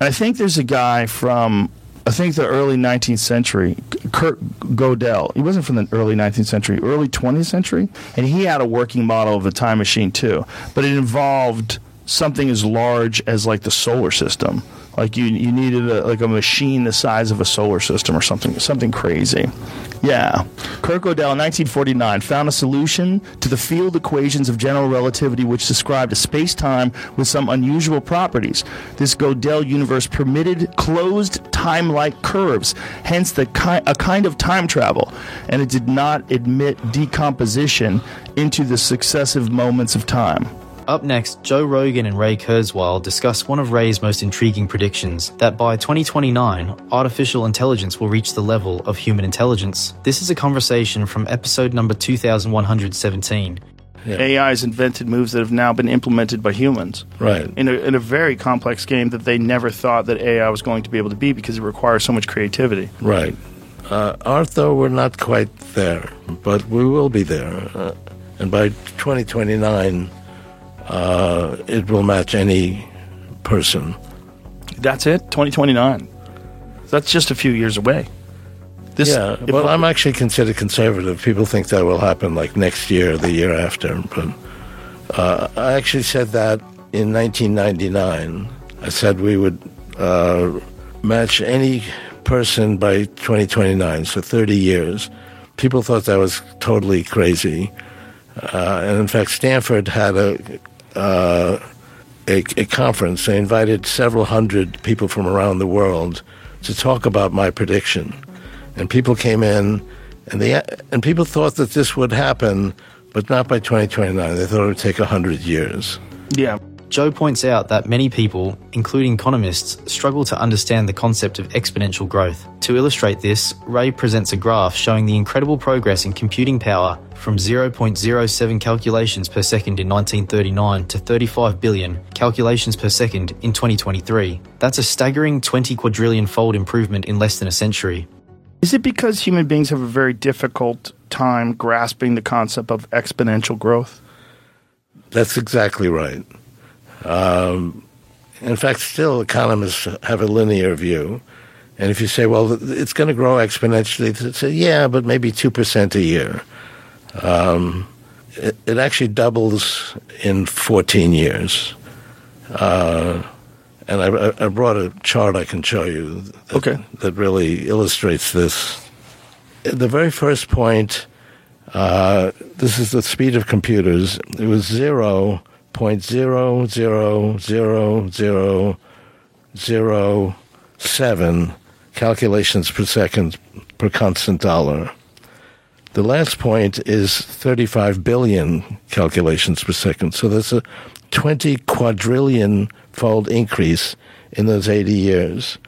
I think there's a guy from I think the early 19th century, Kurt Godel. He wasn't from the early 19th century, early 20th century, and he had a working model of a time machine too, but it involved something as large as like the solar system. Like you, you needed a, like a machine the size of a solar system or something, something crazy. Yeah, Kurt Godel in 1949 found a solution to the field equations of general relativity, which described a space-time with some unusual properties. This Godel universe permitted closed time-like curves, hence the ki- a kind of time travel, and it did not admit decomposition into the successive moments of time. Up next, Joe Rogan and Ray Kurzweil discuss one of Ray's most intriguing predictions that by 2029, artificial intelligence will reach the level of human intelligence. This is a conversation from episode number 2117. AI has invented moves that have now been implemented by humans. Right. In a, in a very complex game that they never thought that AI was going to be able to be because it requires so much creativity. Right. Uh, Arthur, we're not quite there, but we will be there. Uh, and by 2029, uh, it will match any person. That's it? 2029. That's just a few years away. This, yeah, well, I'm actually considered conservative. People think that will happen like next year, or the year after. But uh, I actually said that in 1999. I said we would uh, match any person by 2029, so 30 years. People thought that was totally crazy. Uh, and in fact, Stanford had a, uh, a, a conference. They invited several hundred people from around the world to talk about my prediction. And people came in, and they and people thought that this would happen, but not by 2029. They thought it would take 100 years. Yeah. Joe points out that many people, including economists, struggle to understand the concept of exponential growth. To illustrate this, Ray presents a graph showing the incredible progress in computing power from 0.07 calculations per second in 1939 to 35 billion calculations per second in 2023. That's a staggering 20 quadrillion fold improvement in less than a century. Is it because human beings have a very difficult time grasping the concept of exponential growth? That's exactly right. Um, in fact, still economists have a linear view. And if you say, well, it's going to grow exponentially, they say, yeah, but maybe 2% a year. Um, it, it actually doubles in 14 years. Uh, and I, I brought a chart I can show you that, okay. that really illustrates this. The very first point, uh, this is the speed of computers. It was zero point zero zero zero zero zero seven calculations per second per constant dollar. The last point is 35 billion calculations per second. So that's a 20 quadrillion fold increase in those 80 years.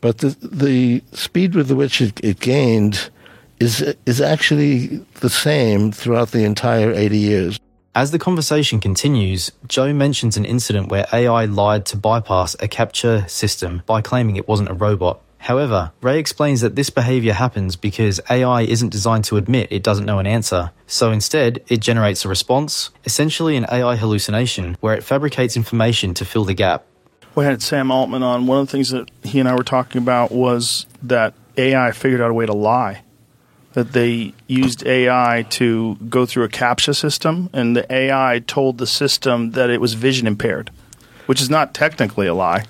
But the, the speed with which it, it gained is, is actually the same throughout the entire 80 years. As the conversation continues, Joe mentions an incident where AI lied to bypass a CAPTCHA system by claiming it wasn't a robot. However, Ray explains that this behavior happens because AI isn't designed to admit it doesn't know an answer. So instead, it generates a response, essentially an AI hallucination, where it fabricates information to fill the gap. We had Sam Altman on. One of the things that he and I were talking about was that AI figured out a way to lie. That they used AI to go through a CAPTCHA system, and the AI told the system that it was vision impaired, which is not technically a lie.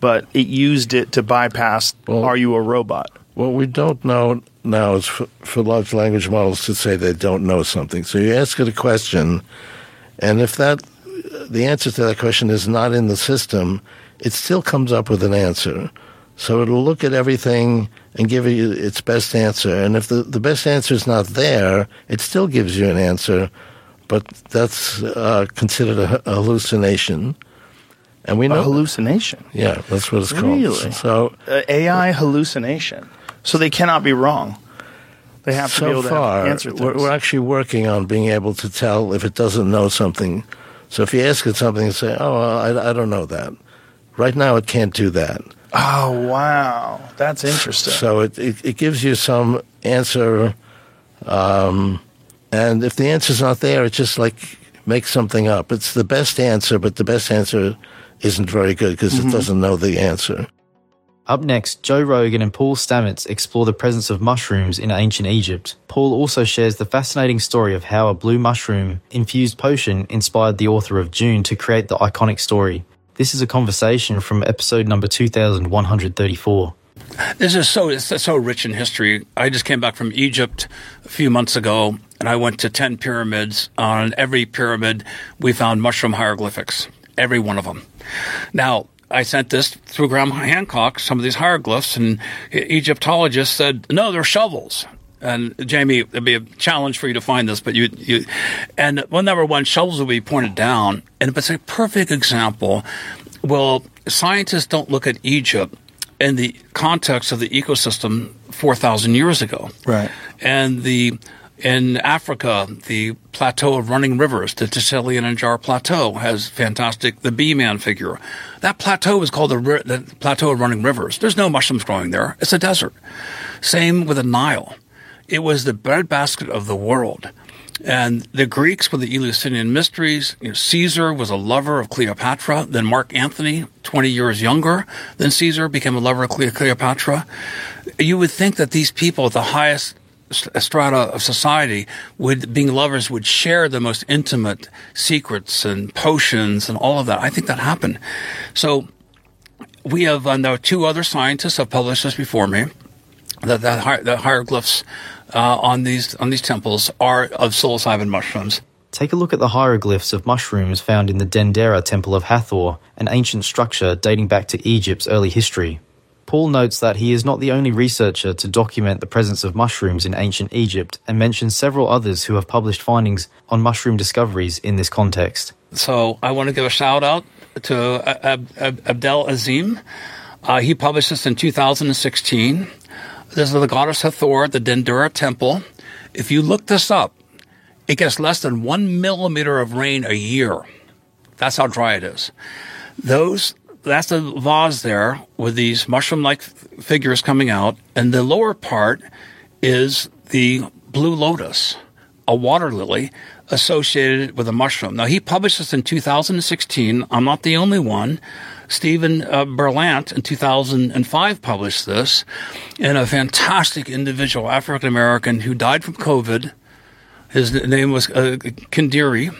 but it used it to bypass "Are you a robot?" What we don't know now is for, for large language models to say they don't know something. So you ask it a question, and if that the answer to that question is not in the system, it still comes up with an answer. So it'll look at everything and give you its best answer. And if the, the best answer is not there, it still gives you an answer, but that's uh, considered a, a hallucination. And we A know hallucination. Yeah, that's what it's called. Really? So Uh, AI hallucination. So they cannot be wrong. They have to so be able to far, answer we're, things. we're actually working on being able to tell if it doesn't know something. So if you ask it something and say, "Oh, I, I don't know that," right now it can't do that. Oh wow, that's interesting. So it, it, it gives you some answer, um, and if the answer's not there, it just like makes something up. It's the best answer, but the best answer isn't very good because Mhm. it doesn't know the answer. Up next, Joe Rogan and Paul Stamets explore the presence of mushrooms in ancient Egypt. Paul also shares the fascinating story of how a blue mushroom infused potion inspired the author of Dune to create the iconic story. This is a conversation from episode number 2134. This is so it's so rich in history. I just came back from Egypt a few months ago, and I went to ten pyramids. On every pyramid, we found mushroom hieroglyphics. Every one of them. Now, I sent this through Graham Hancock, some of these hieroglyphs, and Egyptologists said, no, they're shovels. And Jamie, it'd be a challenge for you to find this, but you, you, and well, number one, shovels will be pointed down, and it's a perfect example. Well, scientists don't look at Egypt in the context of the ecosystem 4,000 years ago. Right. And the in Africa, the plateau of running rivers, the Tassili n'Ajjer Plateau, has fantastic the bee man figure. That plateau is called the, the plateau of running rivers. There's no mushrooms growing there. It's a desert. Same with the Nile. It was the breadbasket of the world. And the Greeks were the Eleusinian mysteries. You know, Caesar was a lover of Cleopatra. Then Mark Antony, 20 years younger than Caesar, became a lover of Cleopatra. You would think that these people at the highest strata of society would, being lovers, would share the most intimate secrets and potions and all of that. I think that happened. So we have, uh, now two other scientists have published this before me that that the hieroglyphs uh, on these on these temples are of psilocybin mushrooms. Take a look at the hieroglyphs of mushrooms found in the Dendera Temple of Hathor, an ancient structure dating back to Egypt's early history. Paul notes that he is not the only researcher to document the presence of mushrooms in ancient Egypt and mentions several others who have published findings on mushroom discoveries in this context. So I want to give a shout out to uh, Ab- Ab- Abdel Azim. Uh, he published this in 2016. This is the goddess Hathor, at the Dendera Temple. If you look this up, it gets less than one millimeter of rain a year. That's how dry it is. Those that's the vase there with these mushroom-like figures coming out, and the lower part is the blue lotus, a water lily associated with a mushroom. Now he published this in 2016. I'm not the only one. Stephen uh, Berlant in 2005 published this, and a fantastic individual, African American, who died from COVID. His name was uh, Kilindi,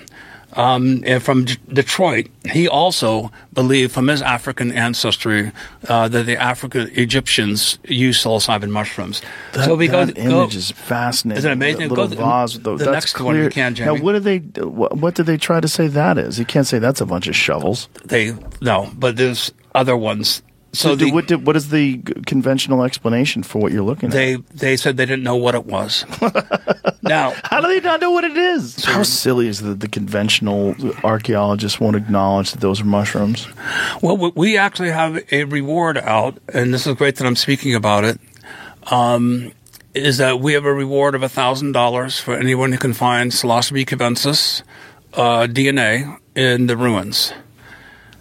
um, and from D- Detroit. He also believed from his African ancestry uh, that the African Egyptians used psilocybin mushrooms. That, so we that go, image go- is fascinating. Isn't it amazing? Go little th- vase with the that's next clear. one you can, Now, what do they? What, what do they try to say that is? You can't say that's a bunch of shovels. They no, but there's other ones. So So, do- the- what, did, what is the conventional explanation for what you're looking They at? they they said they didn't know what it was. now, how do they not know what it is? How silly is that the conventional archaeologists won't acknowledge that those are mushrooms? Well, we- we actually have a reward out, and this is great that I'm speaking about it. Um, is that we have a reward of thousand dollars for anyone who can find Psilocybe cubensis uh, DNA in the ruins,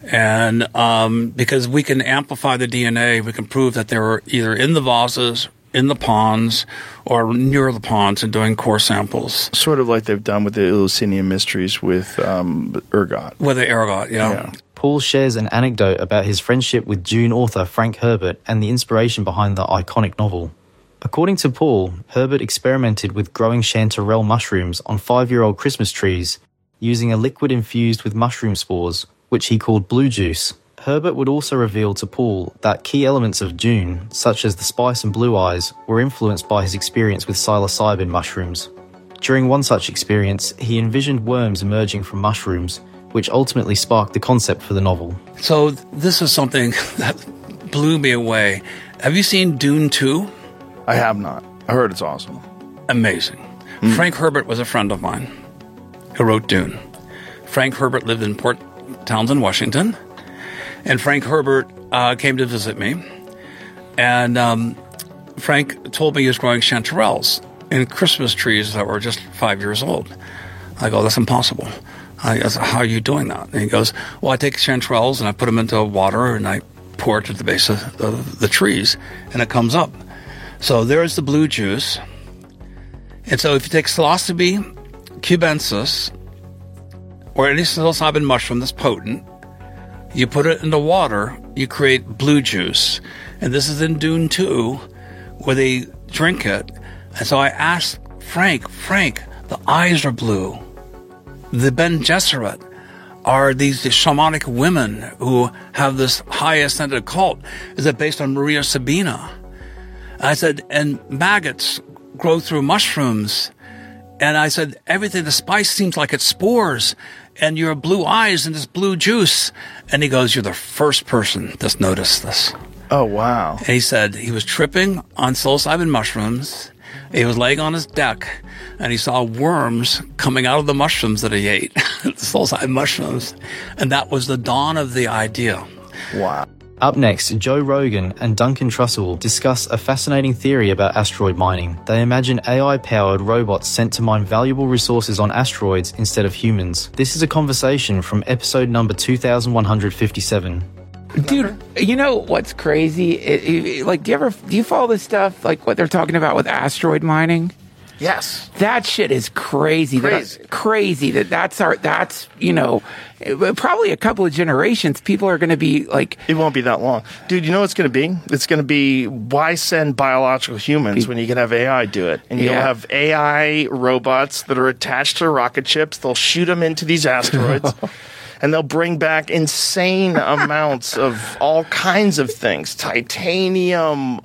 and um, because we can amplify the DNA, we can prove that they were either in the vases, in the ponds, or near the ponds, and doing core samples. Sort of like they've done with the Eleusinian mysteries with um, ergot. With the ergot, yeah. Paul shares an anecdote about his friendship with Dune author Frank Herbert and the inspiration behind the iconic novel. According to Paul, Herbert experimented with growing chanterelle mushrooms on five year old Christmas trees using a liquid infused with mushroom spores, which he called blue juice. Herbert would also reveal to Paul that key elements of Dune, such as the spice and blue eyes, were influenced by his experience with psilocybin mushrooms. During one such experience, he envisioned worms emerging from mushrooms, which ultimately sparked the concept for the novel. So this is something that blew me away. Have you seen Dune 2? I have not. I heard it's awesome. Amazing. Hmm. Frank Herbert was a friend of mine who wrote Dune. Frank Herbert lived in Port Townsend, Washington. And Frank Herbert uh, came to visit me. And um, Frank told me he was growing chanterelles in Christmas trees that were just five years old. I go, that's impossible. I said, how are you doing that? And he goes, well, I take chanterelles and I put them into water and I pour it at the base of the, the trees and it comes up. So there's the blue juice. And so if you take psilocybe cubensis or any psilocybin mushroom that's potent, you put it in the water, you create blue juice. And this is in Dune 2 where they drink it. And so I asked Frank, Frank, the eyes are blue. The Bene Gesserit are these shamanic women who have this high ascended cult. Is it based on Maria Sabina? I said, and maggots grow through mushrooms. And I said, everything, the spice seems like it's spores and your blue eyes and this blue juice. And he goes, you're the first person that's noticed this. Oh, wow. And he said he was tripping on psilocybin mushrooms. He was laying on his deck and he saw worms coming out of the mushrooms that he ate, the psilocybin mushrooms. And that was the dawn of the idea. Wow. Up next, Joe Rogan and Duncan Trussell discuss a fascinating theory about asteroid mining. They imagine AI powered robots sent to mine valuable resources on asteroids instead of humans. This is a conversation from episode number 2157. Dude, you know what's crazy? It- it- like, do you ever do you follow this stuff? Like what they're talking about with asteroid mining? Yes. That shit is crazy. That- Crazy. crazy. That that's our that's you know probably a couple of generations. People are going to be like, It won't be that long. Dude, you know what it's going to be? It's going to be why send biological humans when you can have AI do it? And you'll Yeah. have AI robots that are attached to rocket ships. They'll shoot them into these asteroids. And they'll bring back insane amounts of all kinds of things, titanium.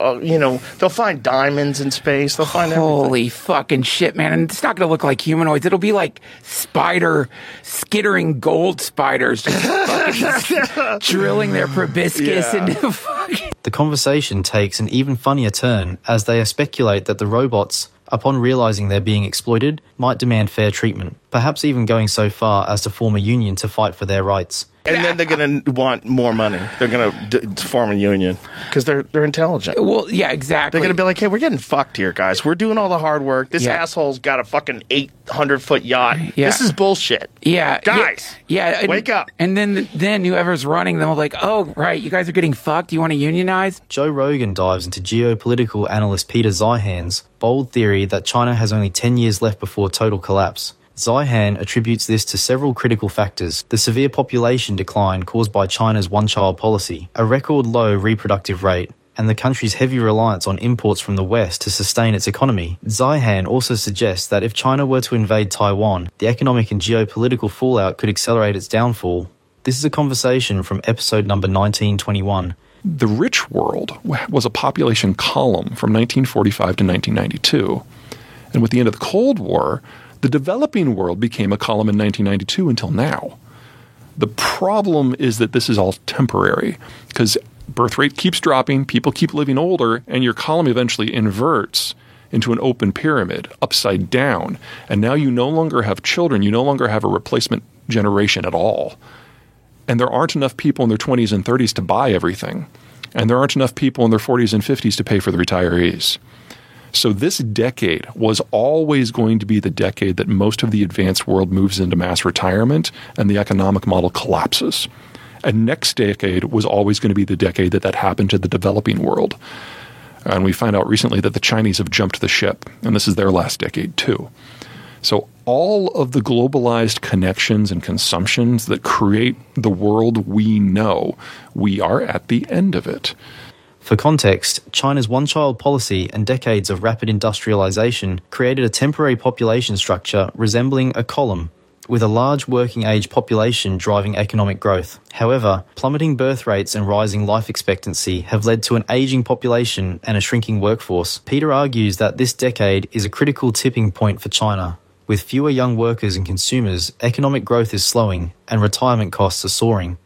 Uh, you know, they'll find diamonds in space. They'll find holy fucking shit, man! And it's not going to look like humanoids. It'll be like spider skittering gold spiders, just drilling their proboscis Yeah. into fucking. The conversation takes an even funnier turn as they speculate that the robots, upon realizing they're being exploited, might demand fair treatment, perhaps even going so far as to form a union to fight for their rights. And then they're going to want more money. They're going to d- form a union because they're they're intelligent. Well, yeah, exactly. They're going to be like, "Hey, we're getting fucked here, guys. We're doing all the hard work. This Yeah. asshole's got a fucking eight hundred foot yacht. Yeah. This is bullshit. Yeah, guys. Yeah, yeah and- wake up. And then then whoever's running them will be like, oh right, you guys are getting fucked. You want to unionize? Joe Rogan dives into geopolitical analyst Peter Zeihan's bold theory that China has only 10 years left before total collapse. Zeihan attributes this to several critical factors the severe population decline caused by China's one child policy, a record low reproductive rate, and the country's heavy reliance on imports from the West to sustain its economy. Zeihan also suggests that if China were to invade Taiwan, the economic and geopolitical fallout could accelerate its downfall. This is a conversation from episode number 1921. The rich world was a population column from 1945 to 1992. And with the end of the Cold War, the developing world became a column in 1992 until now. The problem is that this is all temporary because birth rate keeps dropping, people keep living older, and your column eventually inverts into an open pyramid, upside down. And now you no longer have children, you no longer have a replacement generation at all. And there aren't enough people in their 20s and 30s to buy everything. And there aren't enough people in their 40s and 50s to pay for the retirees. So, this decade was always going to be the decade that most of the advanced world moves into mass retirement and the economic model collapses. And next decade was always going to be the decade that that happened to the developing world. And we find out recently that the Chinese have jumped the ship, and this is their last decade too. So, all of the globalized connections and consumptions that create the world we know, we are at the end of it. For context, China's one child policy and decades of rapid industrialization created a temporary population structure resembling a column. with a large working age population driving economic growth. However, plummeting birth rates and rising life expectancy have led to an aging population and a shrinking workforce. Peter argues that this decade is a critical tipping point for China. With fewer young workers and consumers, economic growth is slowing and retirement costs are soaring.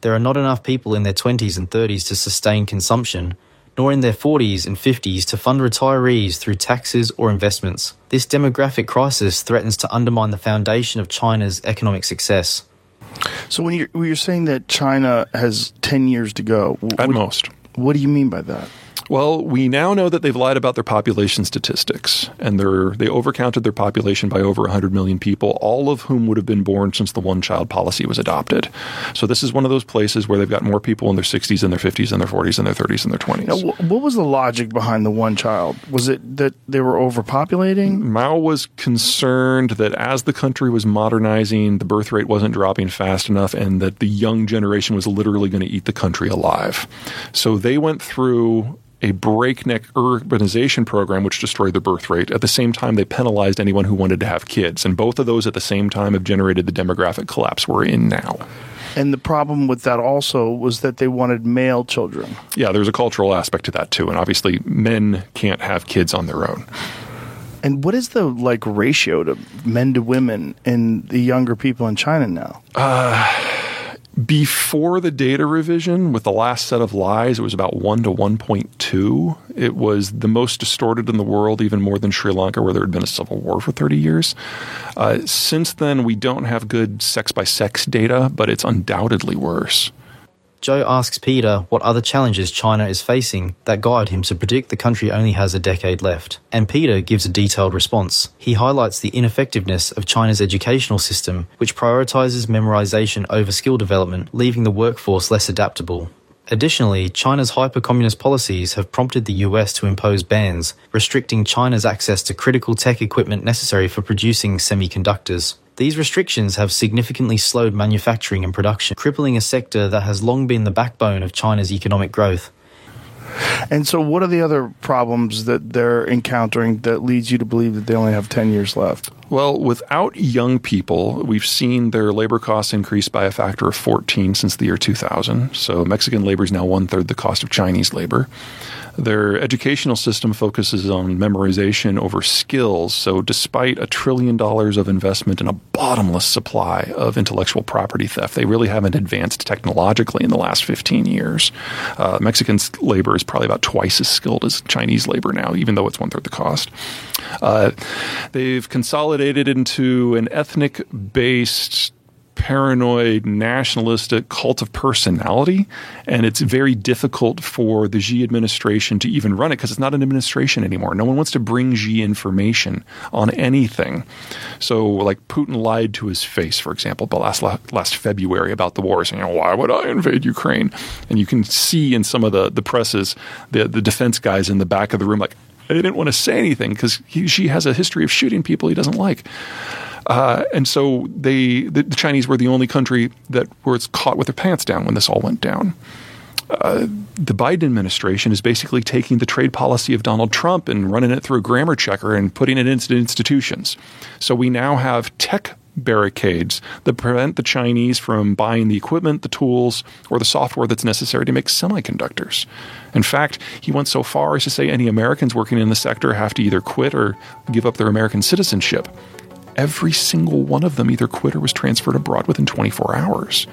There are not enough people in their 20s and 30s to sustain consumption, nor in their 40s and 50s to fund retirees through taxes or investments. This demographic crisis threatens to undermine the foundation of China's economic success. So when you're, when you're saying that China has 10 years to go, At most. What do you mean by that? Well, we now know that they've lied about their population statistics, and they're they overcounted their population by over 100 million people, all of whom would have been born since the one-child policy was adopted. So this is one of those places where they've got more people in their 60s and their 50s and their 40s and their 30s and their 20s. Now, what was the logic behind the one child? Was it that they were overpopulating? Mao was concerned that as the country was modernizing, the birth rate wasn't dropping fast enough, and that the young generation was literally going to eat the country alive. So they went through a breakneck urbanization program which destroyed the birth rate. At the same time, they penalized anyone who wanted to have kids. And both of those at the same time have generated the demographic collapse we're in now. And the problem with that also was that they wanted male children. Yeah, there's a cultural aspect to that too. And obviously, men can't have kids on their own. And what is the like ratio to men to women in the younger people in China now? Uh, before the data revision, with the last set of lies, it was about 1 to 1.2. It was the most distorted in the world, even more than Sri Lanka, where there had been a civil war for 30 years. Uh, since then, we don't have good sex by sex data, but it's undoubtedly worse. Joe asks Peter what other challenges China is facing that guide him to predict the country only has a decade left. And Peter gives a detailed response. He highlights the ineffectiveness of China's educational system, which prioritizes memorization over skill development, leaving the workforce less adaptable. Additionally, China's hyper communist policies have prompted the US to impose bans, restricting China's access to critical tech equipment necessary for producing semiconductors. These restrictions have significantly slowed manufacturing and production, crippling a sector that has long been the backbone of China's economic growth. And so, what are the other problems that they're encountering that leads you to believe that they only have 10 years left? Well, without young people, we've seen their labor costs increase by a factor of 14 since the year 2000. So Mexican labor is now one third the cost of Chinese labor. Their educational system focuses on memorization over skills. So, despite a trillion dollars of investment in a bottomless supply of intellectual property theft, they really haven't advanced technologically in the last 15 years. Uh, Mexican labor is probably about twice as skilled as Chinese labor now, even though it's one third the cost. Uh, they've consolidated into an ethnic based paranoid, nationalistic cult of personality, and it's very difficult for the Xi administration to even run it because it's not an administration anymore. No one wants to bring Xi information on anything. So, like Putin lied to his face, for example, but last last February about the war, saying, "Why would I invade Ukraine?" And you can see in some of the the presses the the defense guys in the back of the room like. They didn't want to say anything because Xi has a history of shooting people he doesn't like. Uh, and so they, the, the, Chinese were the only country that was caught with their pants down when this all went down. Uh, the Biden administration is basically taking the trade policy of Donald Trump and running it through a grammar checker and putting it into institutions. So we now have tech barricades that prevent the Chinese from buying the equipment, the tools, or the software that's necessary to make semiconductors. In fact, he went so far as to say any Americans working in the sector have to either quit or give up their American citizenship every single one of them either quit or was transferred abroad within 24 hours.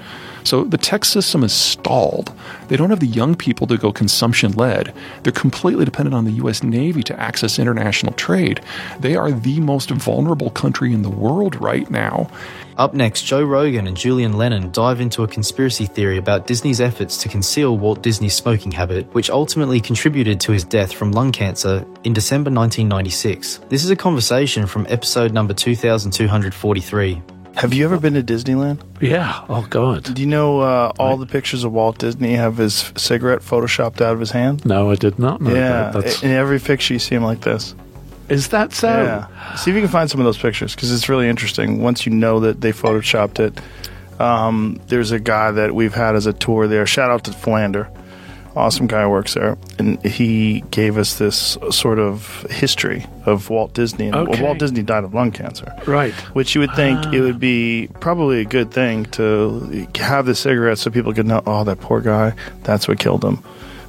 So the tech system is stalled. They don't have the young people to go consumption led. They're completely dependent on the U.S. Navy to access international trade. They are the most vulnerable country in the world right now. Up next, Joe Rogan and Julian Lennon dive into a conspiracy theory about Disney's efforts to conceal Walt Disney's smoking habit, which ultimately contributed to his death from lung cancer in December 1996. This is a conversation from episode number 2243. Have you ever been to Disneyland? Yeah. Oh, God. Do you know uh, all the pictures of Walt Disney have his cigarette photoshopped out of his hand? No, I did not know yeah, that. That's... in every picture you see him like this. Is that so? Yeah. See if you can find some of those pictures because it's really interesting. Once you know that they photoshopped it, um, there's a guy that we've had as a tour there. Shout out to Flander awesome guy works there, and he gave us this sort of history of Walt Disney. And Okay. Walt Disney died of lung cancer, Right. which you would think it would ah. be probably a good thing to have the cigarette so people could know, oh, that poor guy, that's what killed him.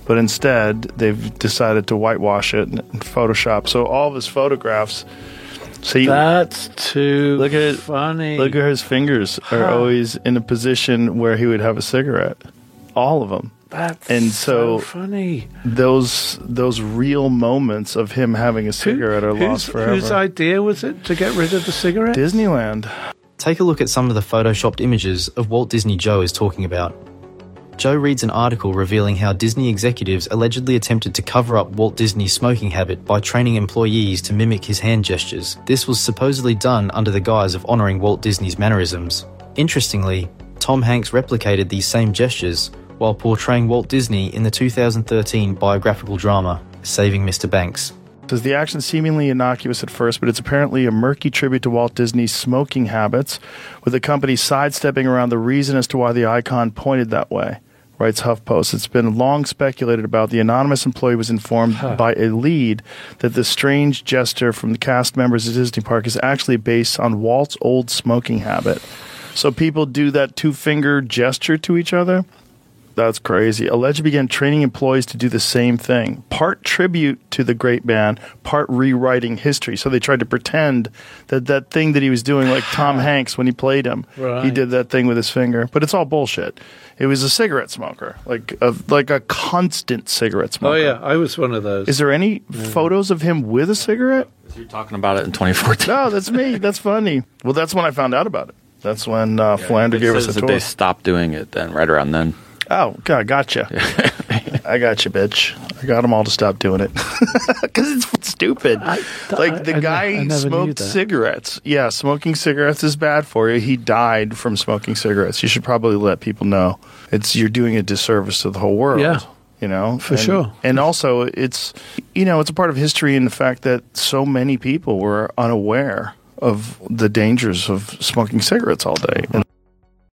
But instead, they've decided to whitewash it and, Photoshop. So all of his photographs. See, That's too look at it, funny. Look at his fingers are Huh. always in a position where he would have a cigarette. All of them. That's and so so, funny. those those real moments of him having a cigarette are Whose, lost forever. whose idea was it to get rid of the cigarette? Disneyland. Take a look at some of the photoshopped images of Walt Disney Joe is talking about. Joe reads an article revealing how Disney executives allegedly attempted to cover up Walt Disney's smoking habit by training employees to mimic his hand gestures. This was supposedly done under the guise of honoring Walt Disney's mannerisms. Interestingly, Tom Hanks replicated these same gestures while portraying Walt Disney in the 2013 biographical drama Saving Mr. Banks. Does the action seemingly innocuous at first, but it's apparently a murky tribute to Walt Disney's smoking habits, with the company sidestepping around the reason as to why the icon pointed that way. Writes HuffPost. It's been long speculated about. The anonymous employee was informed by a lead that the strange gesture from the cast members at Disney Park is actually based on Walt's old smoking habit. So people do that two finger gesture to each other. That's crazy. Alleged began training employees to do the same thing. Part tribute to the great man, part rewriting history. So they tried to pretend that that thing that he was doing, like Tom Hanks when he played him, he did that thing with his finger. But it's all bullshit. It was a cigarette smoker, like a, like a constant cigarette smoker. Oh yeah, I was one of those. Is there any photos of him with a cigarette? You're talking about it in 2014. No, that's me. That's funny. Well, that's when I found out about it. That's when uh, Philander It gave us says a that tour. they stopped doing it then, right around then. Oh, God, gotcha. I got you, bitch. I got them all to stop doing it because it's stupid. like the I- I guy I smoked cigarettes. Yeah, smoking cigarettes is bad for you. He died from smoking cigarettes. You should probably let people know. It's you're doing a disservice to the whole world. Yeah. You know, For And- sure. And also, it's you know, it's a part of history in the fact that so many people were unaware of the dangers of smoking cigarettes all day. And